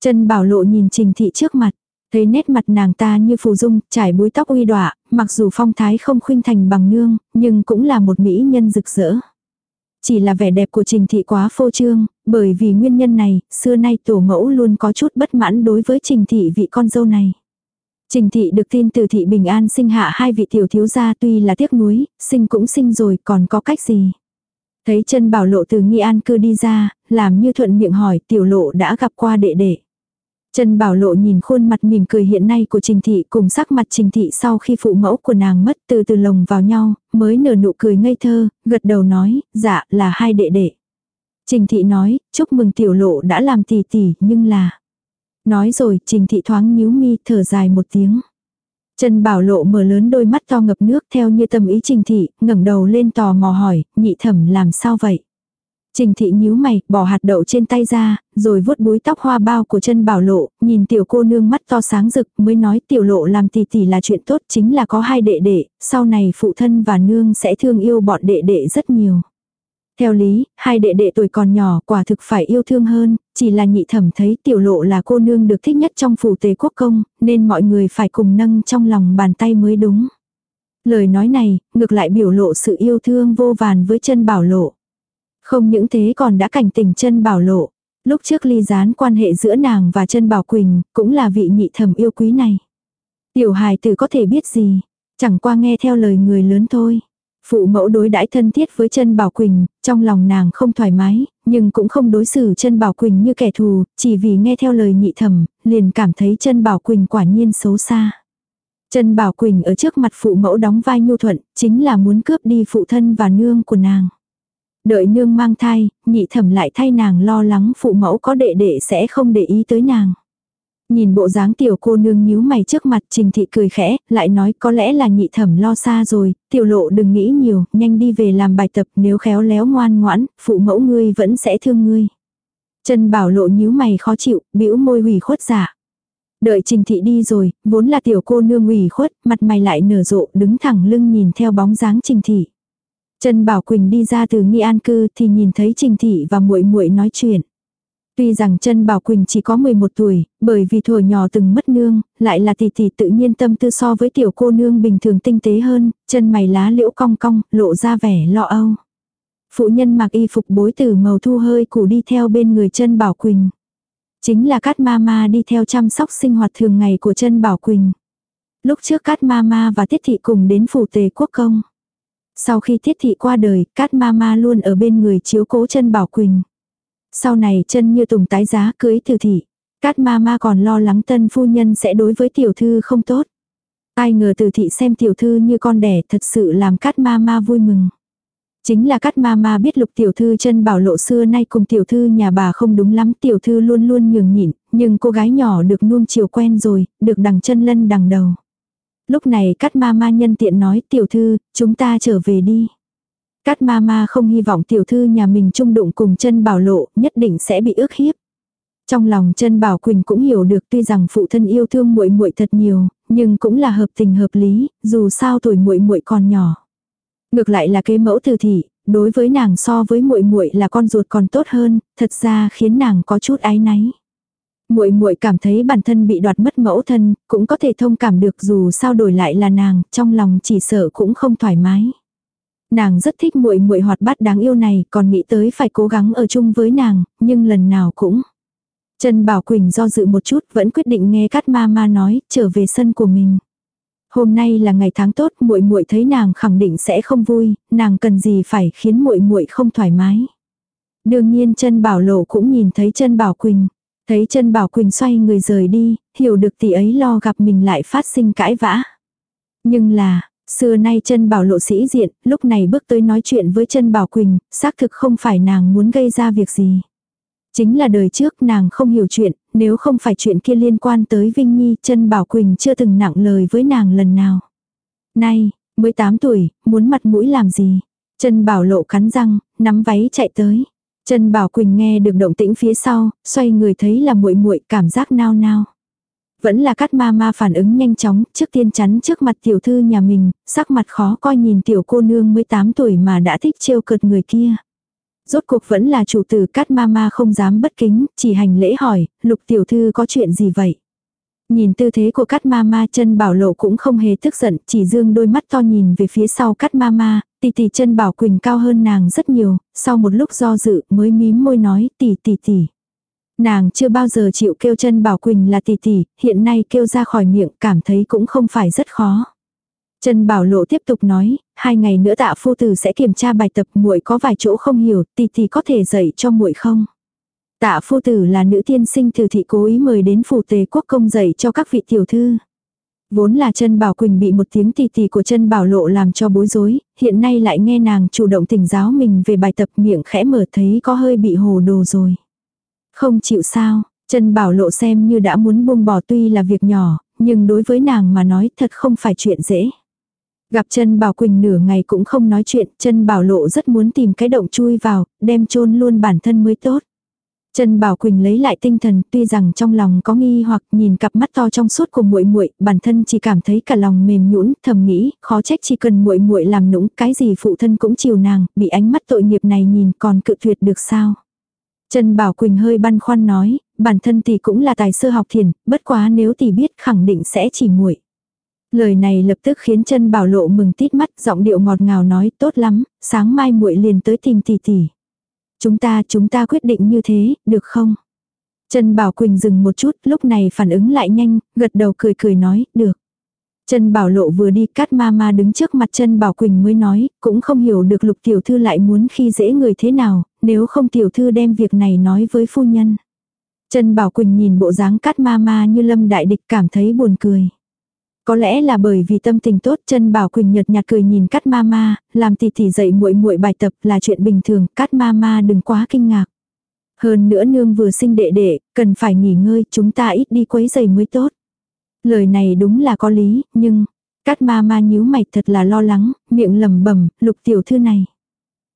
Speaker 1: Chân Bảo Lộ nhìn trình thị trước mặt, thấy nét mặt nàng ta như phù dung, trải búi tóc uy đọa, mặc dù phong thái không khuynh thành bằng nương, nhưng cũng là một mỹ nhân rực rỡ. Chỉ là vẻ đẹp của trình thị quá phô trương, bởi vì nguyên nhân này, xưa nay tổ mẫu luôn có chút bất mãn đối với trình thị vị con dâu này. Trình thị được tin từ thị bình an sinh hạ hai vị tiểu thiếu gia tuy là tiếc nuối, sinh cũng sinh rồi còn có cách gì. Thấy chân bảo lộ từ nghi an cư đi ra, làm như thuận miệng hỏi tiểu lộ đã gặp qua đệ đệ. Trần Bảo Lộ nhìn khuôn mặt mỉm cười hiện nay của Trình Thị cùng sắc mặt Trình Thị sau khi phụ mẫu của nàng mất từ từ lồng vào nhau, mới nở nụ cười ngây thơ, gật đầu nói, dạ là hai đệ đệ. Trình Thị nói, chúc mừng tiểu lộ đã làm tỷ tỷ nhưng là... Nói rồi, Trình Thị thoáng nhíu mi thở dài một tiếng. Trần Bảo Lộ mở lớn đôi mắt to ngập nước theo như tâm ý Trình Thị, ngẩng đầu lên tò mò hỏi, nhị thẩm làm sao vậy? Trình thị nhíu mày, bỏ hạt đậu trên tay ra, rồi vuốt búi tóc hoa bao của chân bảo lộ, nhìn tiểu cô nương mắt to sáng rực mới nói tiểu lộ làm tỷ tỷ là chuyện tốt chính là có hai đệ đệ, sau này phụ thân và nương sẽ thương yêu bọn đệ đệ rất nhiều. Theo lý, hai đệ đệ tuổi còn nhỏ quả thực phải yêu thương hơn, chỉ là nhị thẩm thấy tiểu lộ là cô nương được thích nhất trong phủ tề quốc công, nên mọi người phải cùng nâng trong lòng bàn tay mới đúng. Lời nói này, ngược lại biểu lộ sự yêu thương vô vàn với chân bảo lộ. Không những thế còn đã cảnh tỉnh chân bảo lộ. Lúc trước ly gián quan hệ giữa nàng và chân bảo quỳnh, cũng là vị nhị thẩm yêu quý này. Tiểu hài tử có thể biết gì, chẳng qua nghe theo lời người lớn thôi. Phụ mẫu đối đãi thân thiết với chân bảo quỳnh, trong lòng nàng không thoải mái, nhưng cũng không đối xử chân bảo quỳnh như kẻ thù, chỉ vì nghe theo lời nhị thẩm, liền cảm thấy chân bảo quỳnh quả nhiên xấu xa. Chân bảo quỳnh ở trước mặt phụ mẫu đóng vai nhu thuận, chính là muốn cướp đi phụ thân và nương của nàng. Đợi nương mang thai, nhị thẩm lại thay nàng lo lắng phụ mẫu có đệ đệ sẽ không để ý tới nàng. Nhìn bộ dáng tiểu cô nương nhíu mày trước mặt trình thị cười khẽ, lại nói có lẽ là nhị thẩm lo xa rồi, tiểu lộ đừng nghĩ nhiều, nhanh đi về làm bài tập nếu khéo léo ngoan ngoãn, phụ mẫu ngươi vẫn sẽ thương ngươi. chân bảo lộ nhíu mày khó chịu, bĩu môi hủy khuất giả. Đợi trình thị đi rồi, vốn là tiểu cô nương ủy khuất, mặt mày lại nở rộ đứng thẳng lưng nhìn theo bóng dáng trình thị. Trần Bảo Quỳnh đi ra từ nghi an cư thì nhìn thấy Trình Thị và muội muội nói chuyện. Tuy rằng Trần Bảo Quỳnh chỉ có 11 tuổi, bởi vì thuở nhỏ từng mất nương, lại là tỷ tỷ tự nhiên tâm tư so với tiểu cô nương bình thường tinh tế hơn, chân mày lá liễu cong cong, lộ ra vẻ lo âu. Phụ nhân mặc y phục bối từ màu thu hơi củ đi theo bên người Trần Bảo Quỳnh. Chính là Cát Mama đi theo chăm sóc sinh hoạt thường ngày của Trần Bảo Quỳnh. Lúc trước Cát Mama và Tiết Thị cùng đến phủ tề quốc công. Sau khi thiết Thị qua đời, Cát Mama luôn ở bên người chiếu cố chân Bảo Quỳnh. Sau này chân như tùng tái giá cưới từ thị. Cát Mama còn lo lắng tân phu nhân sẽ đối với tiểu thư không tốt. Ai ngờ từ thị xem tiểu thư như con đẻ thật sự làm Cát Mama vui mừng. Chính là Cát Mama biết lục tiểu thư chân bảo lộ xưa nay cùng tiểu thư nhà bà không đúng lắm tiểu thư luôn luôn nhường nhịn, nhưng cô gái nhỏ được nuông chiều quen rồi, được đằng chân lân đằng đầu. Lúc này cát ma ma nhân tiện nói tiểu thư, chúng ta trở về đi. Cát ma ma không hy vọng tiểu thư nhà mình chung đụng cùng chân bảo lộ, nhất định sẽ bị ước hiếp. Trong lòng chân bảo Quỳnh cũng hiểu được tuy rằng phụ thân yêu thương muội muội thật nhiều, nhưng cũng là hợp tình hợp lý, dù sao tuổi muội muội còn nhỏ. Ngược lại là kế mẫu từ thị, đối với nàng so với muội muội là con ruột còn tốt hơn, thật ra khiến nàng có chút ái náy. Muội muội cảm thấy bản thân bị đoạt mất mẫu thân, cũng có thể thông cảm được dù sao đổi lại là nàng, trong lòng chỉ sợ cũng không thoải mái. Nàng rất thích muội muội hoạt bát đáng yêu này, còn nghĩ tới phải cố gắng ở chung với nàng, nhưng lần nào cũng. Trần Bảo Quỳnh do dự một chút, vẫn quyết định nghe Cát Ma Ma nói, trở về sân của mình. Hôm nay là ngày tháng tốt, muội muội thấy nàng khẳng định sẽ không vui, nàng cần gì phải khiến muội muội không thoải mái. Đương nhiên chân Bảo Lộ cũng nhìn thấy chân Bảo Quỳnh. Thấy chân Bảo Quỳnh xoay người rời đi, hiểu được tỷ ấy lo gặp mình lại phát sinh cãi vã. Nhưng là, xưa nay chân Bảo lộ sĩ diện, lúc này bước tới nói chuyện với chân Bảo Quỳnh, xác thực không phải nàng muốn gây ra việc gì. Chính là đời trước nàng không hiểu chuyện, nếu không phải chuyện kia liên quan tới Vinh Nhi, chân Bảo Quỳnh chưa từng nặng lời với nàng lần nào. Nay, 18 tuổi, muốn mặt mũi làm gì? Chân Bảo lộ cắn răng, nắm váy chạy tới. Trần Bảo Quỳnh nghe được động tĩnh phía sau, xoay người thấy là muội muội, cảm giác nao nao. Vẫn là cắt ma ma phản ứng nhanh chóng, trước tiên chắn trước mặt tiểu thư nhà mình, sắc mặt khó coi nhìn tiểu cô nương 18 tuổi mà đã thích trêu cợt người kia. Rốt cuộc vẫn là chủ tử cắt ma ma không dám bất kính, chỉ hành lễ hỏi, lục tiểu thư có chuyện gì vậy? Nhìn tư thế của cắt ma ma chân bảo lộ cũng không hề tức giận, chỉ dương đôi mắt to nhìn về phía sau cắt ma ma, tỷ tỷ chân bảo quỳnh cao hơn nàng rất nhiều, sau một lúc do dự mới mím môi nói tỷ tỷ tỷ. Nàng chưa bao giờ chịu kêu chân bảo quỳnh là tỷ tỷ, hiện nay kêu ra khỏi miệng cảm thấy cũng không phải rất khó. Trần Bảo Lộ tiếp tục nói, hai ngày nữa tạ phu tử sẽ kiểm tra bài tập muội có vài chỗ không hiểu, tỷ tỷ có thể dạy cho muội không? Tạ phu tử là nữ tiên sinh từ thị cố ý mời đến phủ tề quốc công dạy cho các vị tiểu thư. Vốn là chân Bảo Quỳnh bị một tiếng tì tì của chân Bảo Lộ làm cho bối rối, hiện nay lại nghe nàng chủ động tỉnh giáo mình về bài tập miệng khẽ mở thấy có hơi bị hồ đồ rồi. Không chịu sao, chân Bảo Lộ xem như đã muốn buông bỏ tuy là việc nhỏ, nhưng đối với nàng mà nói thật không phải chuyện dễ. Gặp chân Bảo Quỳnh nửa ngày cũng không nói chuyện, chân Bảo Lộ rất muốn tìm cái động chui vào, đem chôn luôn bản thân mới tốt. Trần Bảo Quỳnh lấy lại tinh thần, tuy rằng trong lòng có nghi hoặc nhìn cặp mắt to trong suốt của muội muội, bản thân chỉ cảm thấy cả lòng mềm nhũn, thầm nghĩ, khó trách chỉ cần muội muội làm nũng, cái gì phụ thân cũng chiều nàng, bị ánh mắt tội nghiệp này nhìn còn cự tuyệt được sao? Trần Bảo Quỳnh hơi băn khoăn nói, bản thân tỷ cũng là tài sơ học thiền, bất quá nếu tỷ biết khẳng định sẽ chỉ muội. Lời này lập tức khiến Trần Bảo Lộ mừng tít mắt, giọng điệu ngọt ngào nói, tốt lắm, sáng mai muội liền tới tìm tỷ tỷ. Chúng ta, chúng ta quyết định như thế, được không? Trần Bảo Quỳnh dừng một chút, lúc này phản ứng lại nhanh, gật đầu cười cười nói, được. Trần Bảo Lộ vừa đi cắt ma ma đứng trước mặt Trần Bảo Quỳnh mới nói, cũng không hiểu được lục tiểu thư lại muốn khi dễ người thế nào, nếu không tiểu thư đem việc này nói với phu nhân. Trần Bảo Quỳnh nhìn bộ dáng cắt ma ma như lâm đại địch cảm thấy buồn cười. Có lẽ là bởi vì tâm tình tốt, chân Bảo Quỳnh nhợt nhạt cười nhìn Cát Mama, làm tỷ tỷ dậy muội muội bài tập là chuyện bình thường, Cát Mama đừng quá kinh ngạc. Hơn nữa nương vừa sinh đệ đệ, cần phải nghỉ ngơi, chúng ta ít đi quấy giày mới tốt. Lời này đúng là có lý, nhưng Cát Mama nhíu mày thật là lo lắng, miệng lẩm bẩm, lục tiểu thư này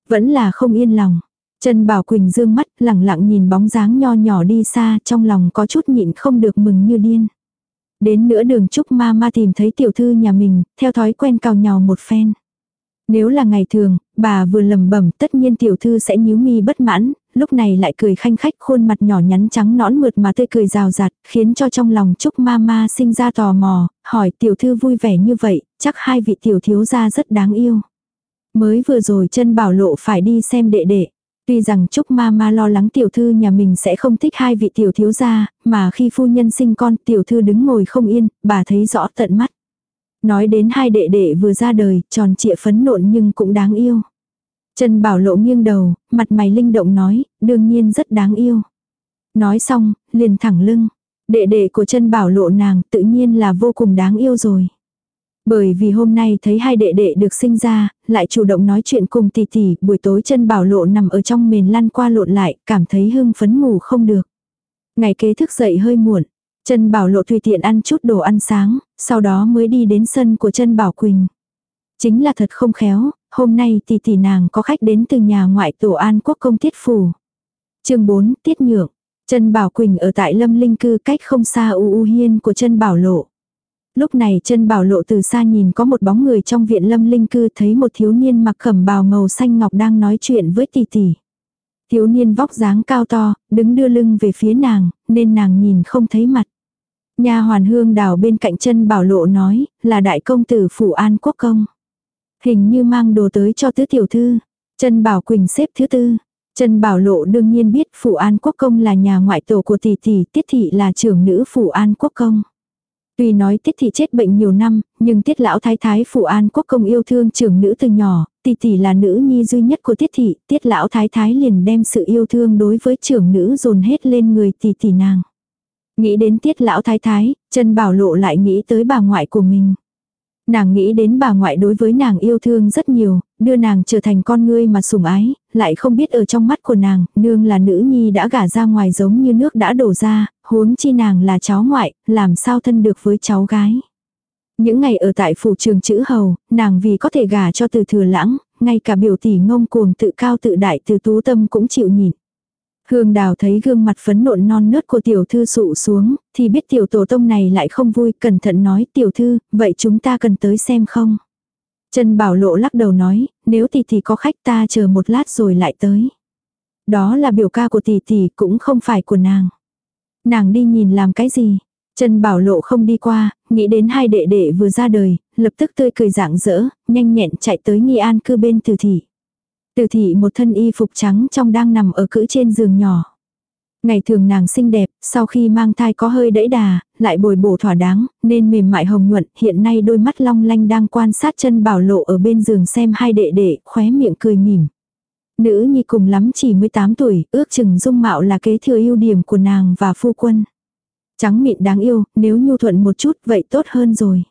Speaker 1: vẫn là không yên lòng. Trần Bảo Quỳnh dương mắt, lẳng lặng nhìn bóng dáng nho nhỏ đi xa, trong lòng có chút nhịn không được mừng như điên. Đến nửa đường Trúc ma ma tìm thấy tiểu thư nhà mình, theo thói quen cào nhào một phen. Nếu là ngày thường, bà vừa lầm bẩm tất nhiên tiểu thư sẽ nhíu mi bất mãn, lúc này lại cười khanh khách khuôn mặt nhỏ nhắn trắng nõn mượt mà tươi cười rào rạt, khiến cho trong lòng Trúc ma ma sinh ra tò mò, hỏi tiểu thư vui vẻ như vậy, chắc hai vị tiểu thiếu gia rất đáng yêu. Mới vừa rồi chân bảo lộ phải đi xem đệ đệ. Tuy rằng Trúc ma ma lo lắng tiểu thư nhà mình sẽ không thích hai vị tiểu thiếu gia, mà khi phu nhân sinh con tiểu thư đứng ngồi không yên, bà thấy rõ tận mắt. Nói đến hai đệ đệ vừa ra đời, tròn trịa phấn nộn nhưng cũng đáng yêu. Trần Bảo Lộ nghiêng đầu, mặt mày linh động nói, đương nhiên rất đáng yêu. Nói xong, liền thẳng lưng. Đệ đệ của chân Bảo Lộ nàng tự nhiên là vô cùng đáng yêu rồi. Bởi vì hôm nay thấy hai đệ đệ được sinh ra, lại chủ động nói chuyện cùng tỷ tỷ, buổi tối chân bảo lộ nằm ở trong mền lăn qua lộn lại, cảm thấy hưng phấn ngủ không được. Ngày kế thức dậy hơi muộn, chân bảo lộ tùy tiện ăn chút đồ ăn sáng, sau đó mới đi đến sân của chân bảo Quỳnh. Chính là thật không khéo, hôm nay tỷ tỷ nàng có khách đến từ nhà ngoại tổ an quốc công tiết phủ. chương 4, tiết nhượng. Chân Bảo Quỳnh ở tại Lâm Linh cư cách không xa u u hiên của chân Bảo Lộ. Lúc này chân bảo lộ từ xa nhìn có một bóng người trong viện lâm linh cư thấy một thiếu niên mặc khẩm bào màu xanh ngọc đang nói chuyện với tỷ tỷ. Thiếu niên vóc dáng cao to, đứng đưa lưng về phía nàng, nên nàng nhìn không thấy mặt. Nhà hoàn hương đào bên cạnh chân bảo lộ nói, là đại công tử phủ an quốc công. Hình như mang đồ tới cho tứ tiểu thư. Chân bảo quỳnh xếp thứ tư. Trần Bảo Lộ đương nhiên biết Phủ An Quốc Công là nhà ngoại tổ của tỷ tỷ, Tiết Thị là trưởng nữ Phủ An Quốc Công. Tuy nói tiết thị chết bệnh nhiều năm, nhưng tiết lão thái thái phụ an quốc công yêu thương trưởng nữ từ nhỏ, tỷ tỷ là nữ nhi duy nhất của tiết thị, tiết lão thái thái liền đem sự yêu thương đối với trưởng nữ dồn hết lên người tỷ tỷ nàng. Nghĩ đến tiết lão thái thái, chân bảo lộ lại nghĩ tới bà ngoại của mình. Nàng nghĩ đến bà ngoại đối với nàng yêu thương rất nhiều, đưa nàng trở thành con ngươi mà sủng ái, lại không biết ở trong mắt của nàng, nương là nữ nhi đã gả ra ngoài giống như nước đã đổ ra, huống chi nàng là cháu ngoại, làm sao thân được với cháu gái. Những ngày ở tại phủ trường chữ hầu, nàng vì có thể gả cho từ thừa lãng, ngay cả biểu tỷ ngông cuồng tự cao tự đại từ tú tâm cũng chịu nhịn. Hương đào thấy gương mặt phấn nộn non nớt của tiểu thư sụ xuống, thì biết tiểu tổ tông này lại không vui, cẩn thận nói tiểu thư, vậy chúng ta cần tới xem không? Trần Bảo Lộ lắc đầu nói, nếu tỷ tỷ có khách ta chờ một lát rồi lại tới. Đó là biểu ca của tỷ tỷ cũng không phải của nàng. Nàng đi nhìn làm cái gì? Trần Bảo Lộ không đi qua, nghĩ đến hai đệ đệ vừa ra đời, lập tức tươi cười rạng rỡ, nhanh nhẹn chạy tới nghi an cư bên từ thị. Từ thị một thân y phục trắng trong đang nằm ở cữ trên giường nhỏ. Ngày thường nàng xinh đẹp, sau khi mang thai có hơi đẫy đà, lại bồi bổ thỏa đáng, nên mềm mại hồng nhuận, hiện nay đôi mắt long lanh đang quan sát chân bảo lộ ở bên giường xem hai đệ đệ, khóe miệng cười mỉm. Nữ nhi cùng lắm chỉ 18 tuổi, ước chừng dung mạo là kế thừa ưu điểm của nàng và phu quân. Trắng mịn đáng yêu, nếu nhu thuận một chút vậy tốt hơn rồi.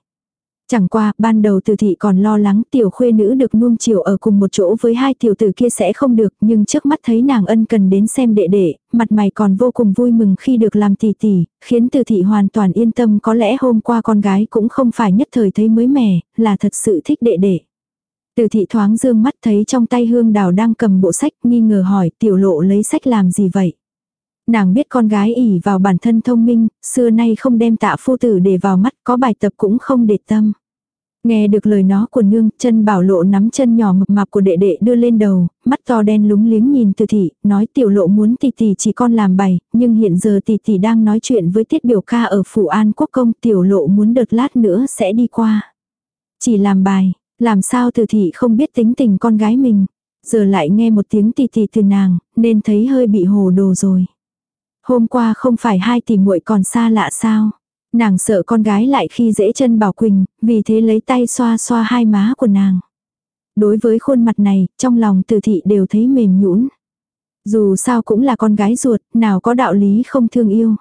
Speaker 1: Chẳng qua, ban đầu từ thị còn lo lắng tiểu khuê nữ được nuông chiều ở cùng một chỗ với hai tiểu tử kia sẽ không được, nhưng trước mắt thấy nàng ân cần đến xem đệ đệ, mặt mày còn vô cùng vui mừng khi được làm tỷ tỷ, khiến từ thị hoàn toàn yên tâm có lẽ hôm qua con gái cũng không phải nhất thời thấy mới mẻ, là thật sự thích đệ đệ. Từ thị thoáng dương mắt thấy trong tay hương đào đang cầm bộ sách nghi ngờ hỏi tiểu lộ lấy sách làm gì vậy. Nàng biết con gái ỉ vào bản thân thông minh, xưa nay không đem tạ phu tử để vào mắt, có bài tập cũng không để tâm. Nghe được lời nó của nương, chân bảo lộ nắm chân nhỏ mập mạp của đệ đệ đưa lên đầu, mắt to đen lúng liếng nhìn từ thị, nói tiểu lộ muốn tỷ tỷ chỉ con làm bài nhưng hiện giờ tỷ tỷ đang nói chuyện với tiết biểu ca ở phủ an quốc công, tiểu lộ muốn đợt lát nữa sẽ đi qua. Chỉ làm bài, làm sao từ thị không biết tính tình con gái mình, giờ lại nghe một tiếng tỷ tỷ từ nàng, nên thấy hơi bị hồ đồ rồi. Hôm qua không phải hai tỷ muội còn xa lạ sao? Nàng sợ con gái lại khi dễ chân Bảo Quỳnh, vì thế lấy tay xoa xoa hai má của nàng. Đối với khuôn mặt này, trong lòng từ thị đều thấy mềm nhũn. Dù sao cũng là con gái ruột, nào có đạo lý không thương yêu.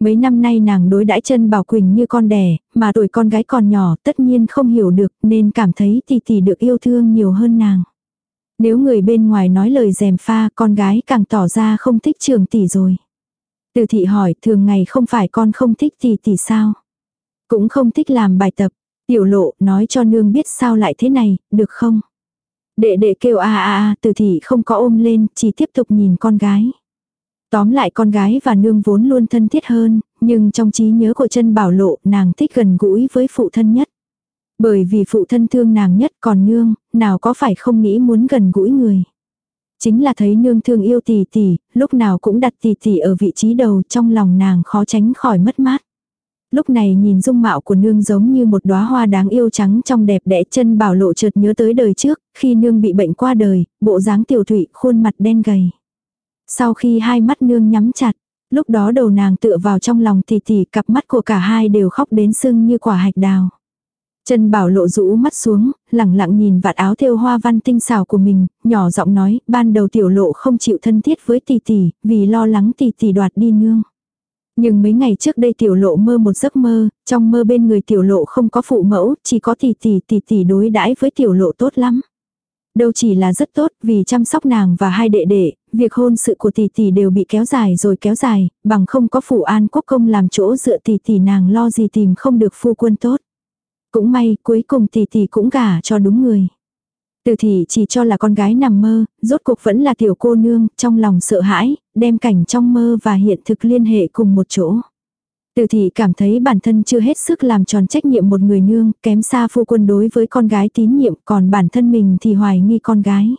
Speaker 1: Mấy năm nay nàng đối đãi chân Bảo Quỳnh như con đẻ, mà tuổi con gái còn nhỏ tất nhiên không hiểu được nên cảm thấy tỷ tỷ được yêu thương nhiều hơn nàng. Nếu người bên ngoài nói lời dèm pha con gái càng tỏ ra không thích trường tỷ rồi. Từ thị hỏi thường ngày không phải con không thích gì thì sao? Cũng không thích làm bài tập. Tiểu lộ nói cho nương biết sao lại thế này, được không? Đệ đệ kêu a a a từ thị không có ôm lên, chỉ tiếp tục nhìn con gái. Tóm lại con gái và nương vốn luôn thân thiết hơn, nhưng trong trí nhớ của chân bảo lộ nàng thích gần gũi với phụ thân nhất. Bởi vì phụ thân thương nàng nhất còn nương, nào có phải không nghĩ muốn gần gũi người. Chính là thấy nương thương yêu tỷ tỷ, lúc nào cũng đặt tỷ tỷ ở vị trí đầu trong lòng nàng khó tránh khỏi mất mát. Lúc này nhìn dung mạo của nương giống như một đóa hoa đáng yêu trắng trong đẹp đẽ chân bảo lộ chợt nhớ tới đời trước, khi nương bị bệnh qua đời, bộ dáng tiểu thụy, khuôn mặt đen gầy. Sau khi hai mắt nương nhắm chặt, lúc đó đầu nàng tựa vào trong lòng tỷ tỷ cặp mắt của cả hai đều khóc đến sưng như quả hạch đào. Trần Bảo lộ rũ mắt xuống, lẳng lặng nhìn vạt áo thêu hoa văn tinh xảo của mình, nhỏ giọng nói, ban đầu tiểu lộ không chịu thân thiết với tỷ tỷ, vì lo lắng tỷ tỷ đoạt đi nương. Nhưng mấy ngày trước đây tiểu lộ mơ một giấc mơ, trong mơ bên người tiểu lộ không có phụ mẫu, chỉ có tỷ tỷ tỷ tỷ đối đãi với tiểu lộ tốt lắm. Đâu chỉ là rất tốt vì chăm sóc nàng và hai đệ đệ, việc hôn sự của tỷ tỷ đều bị kéo dài rồi kéo dài, bằng không có phụ an quốc công làm chỗ dựa tỷ tỷ nàng lo gì tìm không được phu quân tốt. Cũng may, cuối cùng tỷ tỷ cũng gả cho đúng người. Từ thị chỉ cho là con gái nằm mơ, rốt cuộc vẫn là tiểu cô nương, trong lòng sợ hãi, đem cảnh trong mơ và hiện thực liên hệ cùng một chỗ. Từ thị cảm thấy bản thân chưa hết sức làm tròn trách nhiệm một người nương, kém xa phu quân đối với con gái tín nhiệm, còn bản thân mình thì hoài nghi con gái.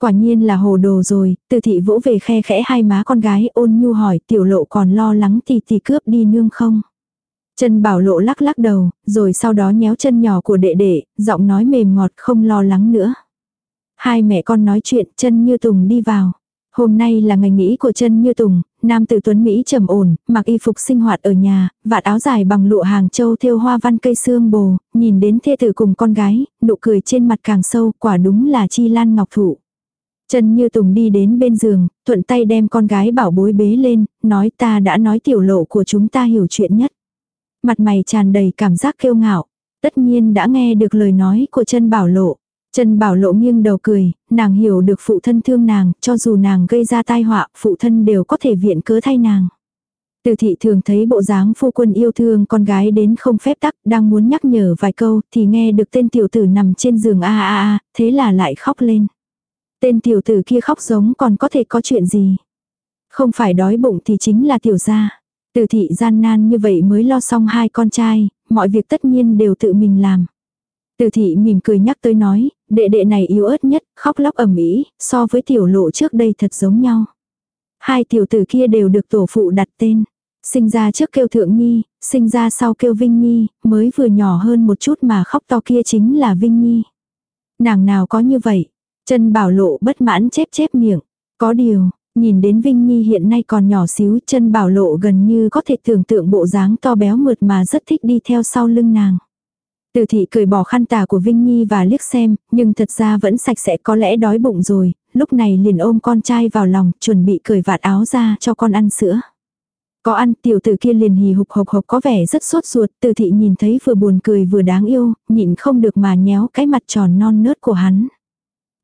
Speaker 1: Quả nhiên là hồ đồ rồi, từ thị vỗ về khe khẽ hai má con gái ôn nhu hỏi tiểu lộ còn lo lắng thì thì cướp đi nương không. Chân bảo lộ lắc lắc đầu, rồi sau đó nhéo chân nhỏ của đệ đệ, giọng nói mềm ngọt không lo lắng nữa. Hai mẹ con nói chuyện, chân như tùng đi vào. Hôm nay là ngày nghỉ của chân như tùng, nam tử tuấn Mỹ trầm ổn, mặc y phục sinh hoạt ở nhà, vạt áo dài bằng lụa hàng châu thêu hoa văn cây xương bồ, nhìn đến thê tử cùng con gái, nụ cười trên mặt càng sâu, quả đúng là chi lan ngọc thụ Chân như tùng đi đến bên giường, thuận tay đem con gái bảo bối bế lên, nói ta đã nói tiểu lộ của chúng ta hiểu chuyện nhất mặt mày tràn đầy cảm giác kiêu ngạo. Tất nhiên đã nghe được lời nói của chân bảo lộ. Trần bảo lộ nghiêng đầu cười, nàng hiểu được phụ thân thương nàng, cho dù nàng gây ra tai họa, phụ thân đều có thể viện cớ thay nàng. Từ thị thường thấy bộ dáng phu quân yêu thương con gái đến không phép tắc, đang muốn nhắc nhở vài câu, thì nghe được tên tiểu tử nằm trên giường a a a, thế là lại khóc lên. Tên tiểu tử kia khóc giống còn có thể có chuyện gì. Không phải đói bụng thì chính là tiểu gia. Từ thị gian nan như vậy mới lo xong hai con trai, mọi việc tất nhiên đều tự mình làm. Từ thị mỉm cười nhắc tới nói, đệ đệ này yếu ớt nhất, khóc lóc ầm ĩ, so với tiểu lộ trước đây thật giống nhau. Hai tiểu tử kia đều được tổ phụ đặt tên. Sinh ra trước kêu thượng nhi, sinh ra sau kêu vinh nhi, mới vừa nhỏ hơn một chút mà khóc to kia chính là vinh nhi. Nàng nào có như vậy? Chân bảo lộ bất mãn chép chép miệng. Có điều, nhìn đến Vinh Nhi hiện nay còn nhỏ xíu chân bảo lộ gần như có thể tưởng tượng bộ dáng to béo mượt mà rất thích đi theo sau lưng nàng. Từ thị cười bỏ khăn tà của Vinh Nhi và liếc xem, nhưng thật ra vẫn sạch sẽ có lẽ đói bụng rồi, lúc này liền ôm con trai vào lòng, chuẩn bị cởi vạt áo ra cho con ăn sữa. Có ăn tiểu tử kia liền hì hục hộc hộc có vẻ rất sốt ruột, từ thị nhìn thấy vừa buồn cười vừa đáng yêu, nhịn không được mà nhéo cái mặt tròn non nớt của hắn.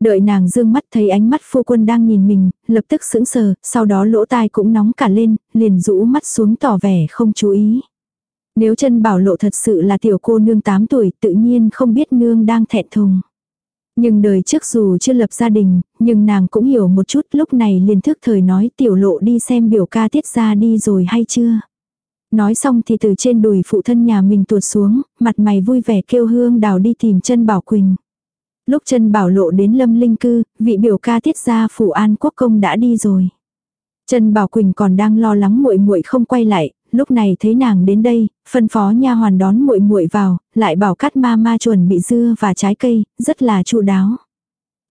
Speaker 1: Đợi nàng dương mắt thấy ánh mắt phu quân đang nhìn mình, lập tức sững sờ, sau đó lỗ tai cũng nóng cả lên, liền rũ mắt xuống tỏ vẻ không chú ý. Nếu chân bảo lộ thật sự là tiểu cô nương 8 tuổi tự nhiên không biết nương đang thẹn thùng. Nhưng đời trước dù chưa lập gia đình, nhưng nàng cũng hiểu một chút lúc này liền thức thời nói tiểu lộ đi xem biểu ca tiết ra đi rồi hay chưa. Nói xong thì từ trên đùi phụ thân nhà mình tuột xuống, mặt mày vui vẻ kêu hương đào đi tìm chân bảo quỳnh. Lúc chân bảo lộ đến lâm linh cư, vị biểu ca tiết gia phủ an quốc công đã đi rồi. Trần Bảo Quỳnh còn đang lo lắng muội muội không quay lại, lúc này thấy nàng đến đây, phân phó nha hoàn đón muội muội vào, lại bảo cắt ma ma chuẩn bị dưa và trái cây, rất là chu đáo.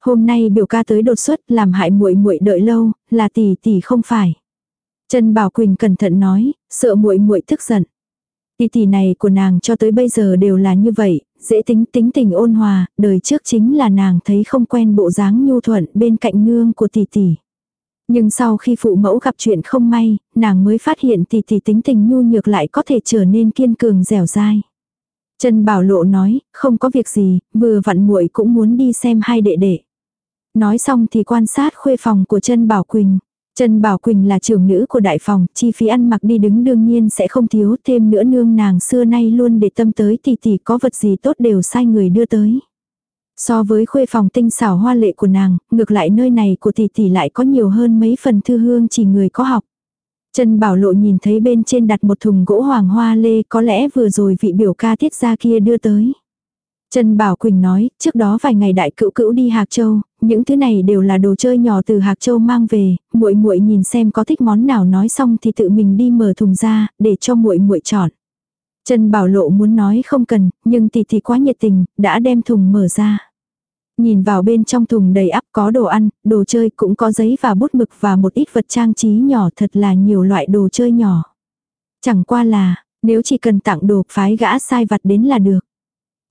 Speaker 1: Hôm nay biểu ca tới đột xuất làm hại muội muội đợi lâu, là tỷ tỷ không phải. Trần Bảo Quỳnh cẩn thận nói, sợ muội muội tức giận. Tỷ tỷ này của nàng cho tới bây giờ đều là như vậy, dễ tính tính tình ôn hòa, đời trước chính là nàng thấy không quen bộ dáng nhu thuận bên cạnh nương của tỷ tỷ. Nhưng sau khi phụ mẫu gặp chuyện không may, nàng mới phát hiện tỷ tỷ tính tình nhu nhược lại có thể trở nên kiên cường dẻo dai. Trần Bảo Lộ nói, không có việc gì, vừa vặn muội cũng muốn đi xem hai đệ đệ. Nói xong thì quan sát khuê phòng của Trần Bảo Quỳnh. Trần Bảo Quỳnh là trưởng nữ của đại phòng, chi phí ăn mặc đi đứng đương nhiên sẽ không thiếu, thêm nữa nương nàng xưa nay luôn để tâm tới tỷ tỷ có vật gì tốt đều sai người đưa tới. So với khuê phòng tinh xảo hoa lệ của nàng, ngược lại nơi này của tỷ tỷ lại có nhiều hơn mấy phần thư hương chỉ người có học. Trần Bảo Lộ nhìn thấy bên trên đặt một thùng gỗ hoàng hoa lê có lẽ vừa rồi vị biểu ca tiết ra kia đưa tới. Trần Bảo Quỳnh nói, trước đó vài ngày đại cữu cữu đi Hạc Châu, những thứ này đều là đồ chơi nhỏ từ Hạc Châu mang về, muội muội nhìn xem có thích món nào nói xong thì tự mình đi mở thùng ra, để cho muội muội chọn. Trần Bảo Lộ muốn nói không cần, nhưng tỷ tỷ quá nhiệt tình, đã đem thùng mở ra. Nhìn vào bên trong thùng đầy ắp có đồ ăn, đồ chơi cũng có giấy và bút mực và một ít vật trang trí nhỏ thật là nhiều loại đồ chơi nhỏ. Chẳng qua là, nếu chỉ cần tặng đồ phái gã sai vặt đến là được.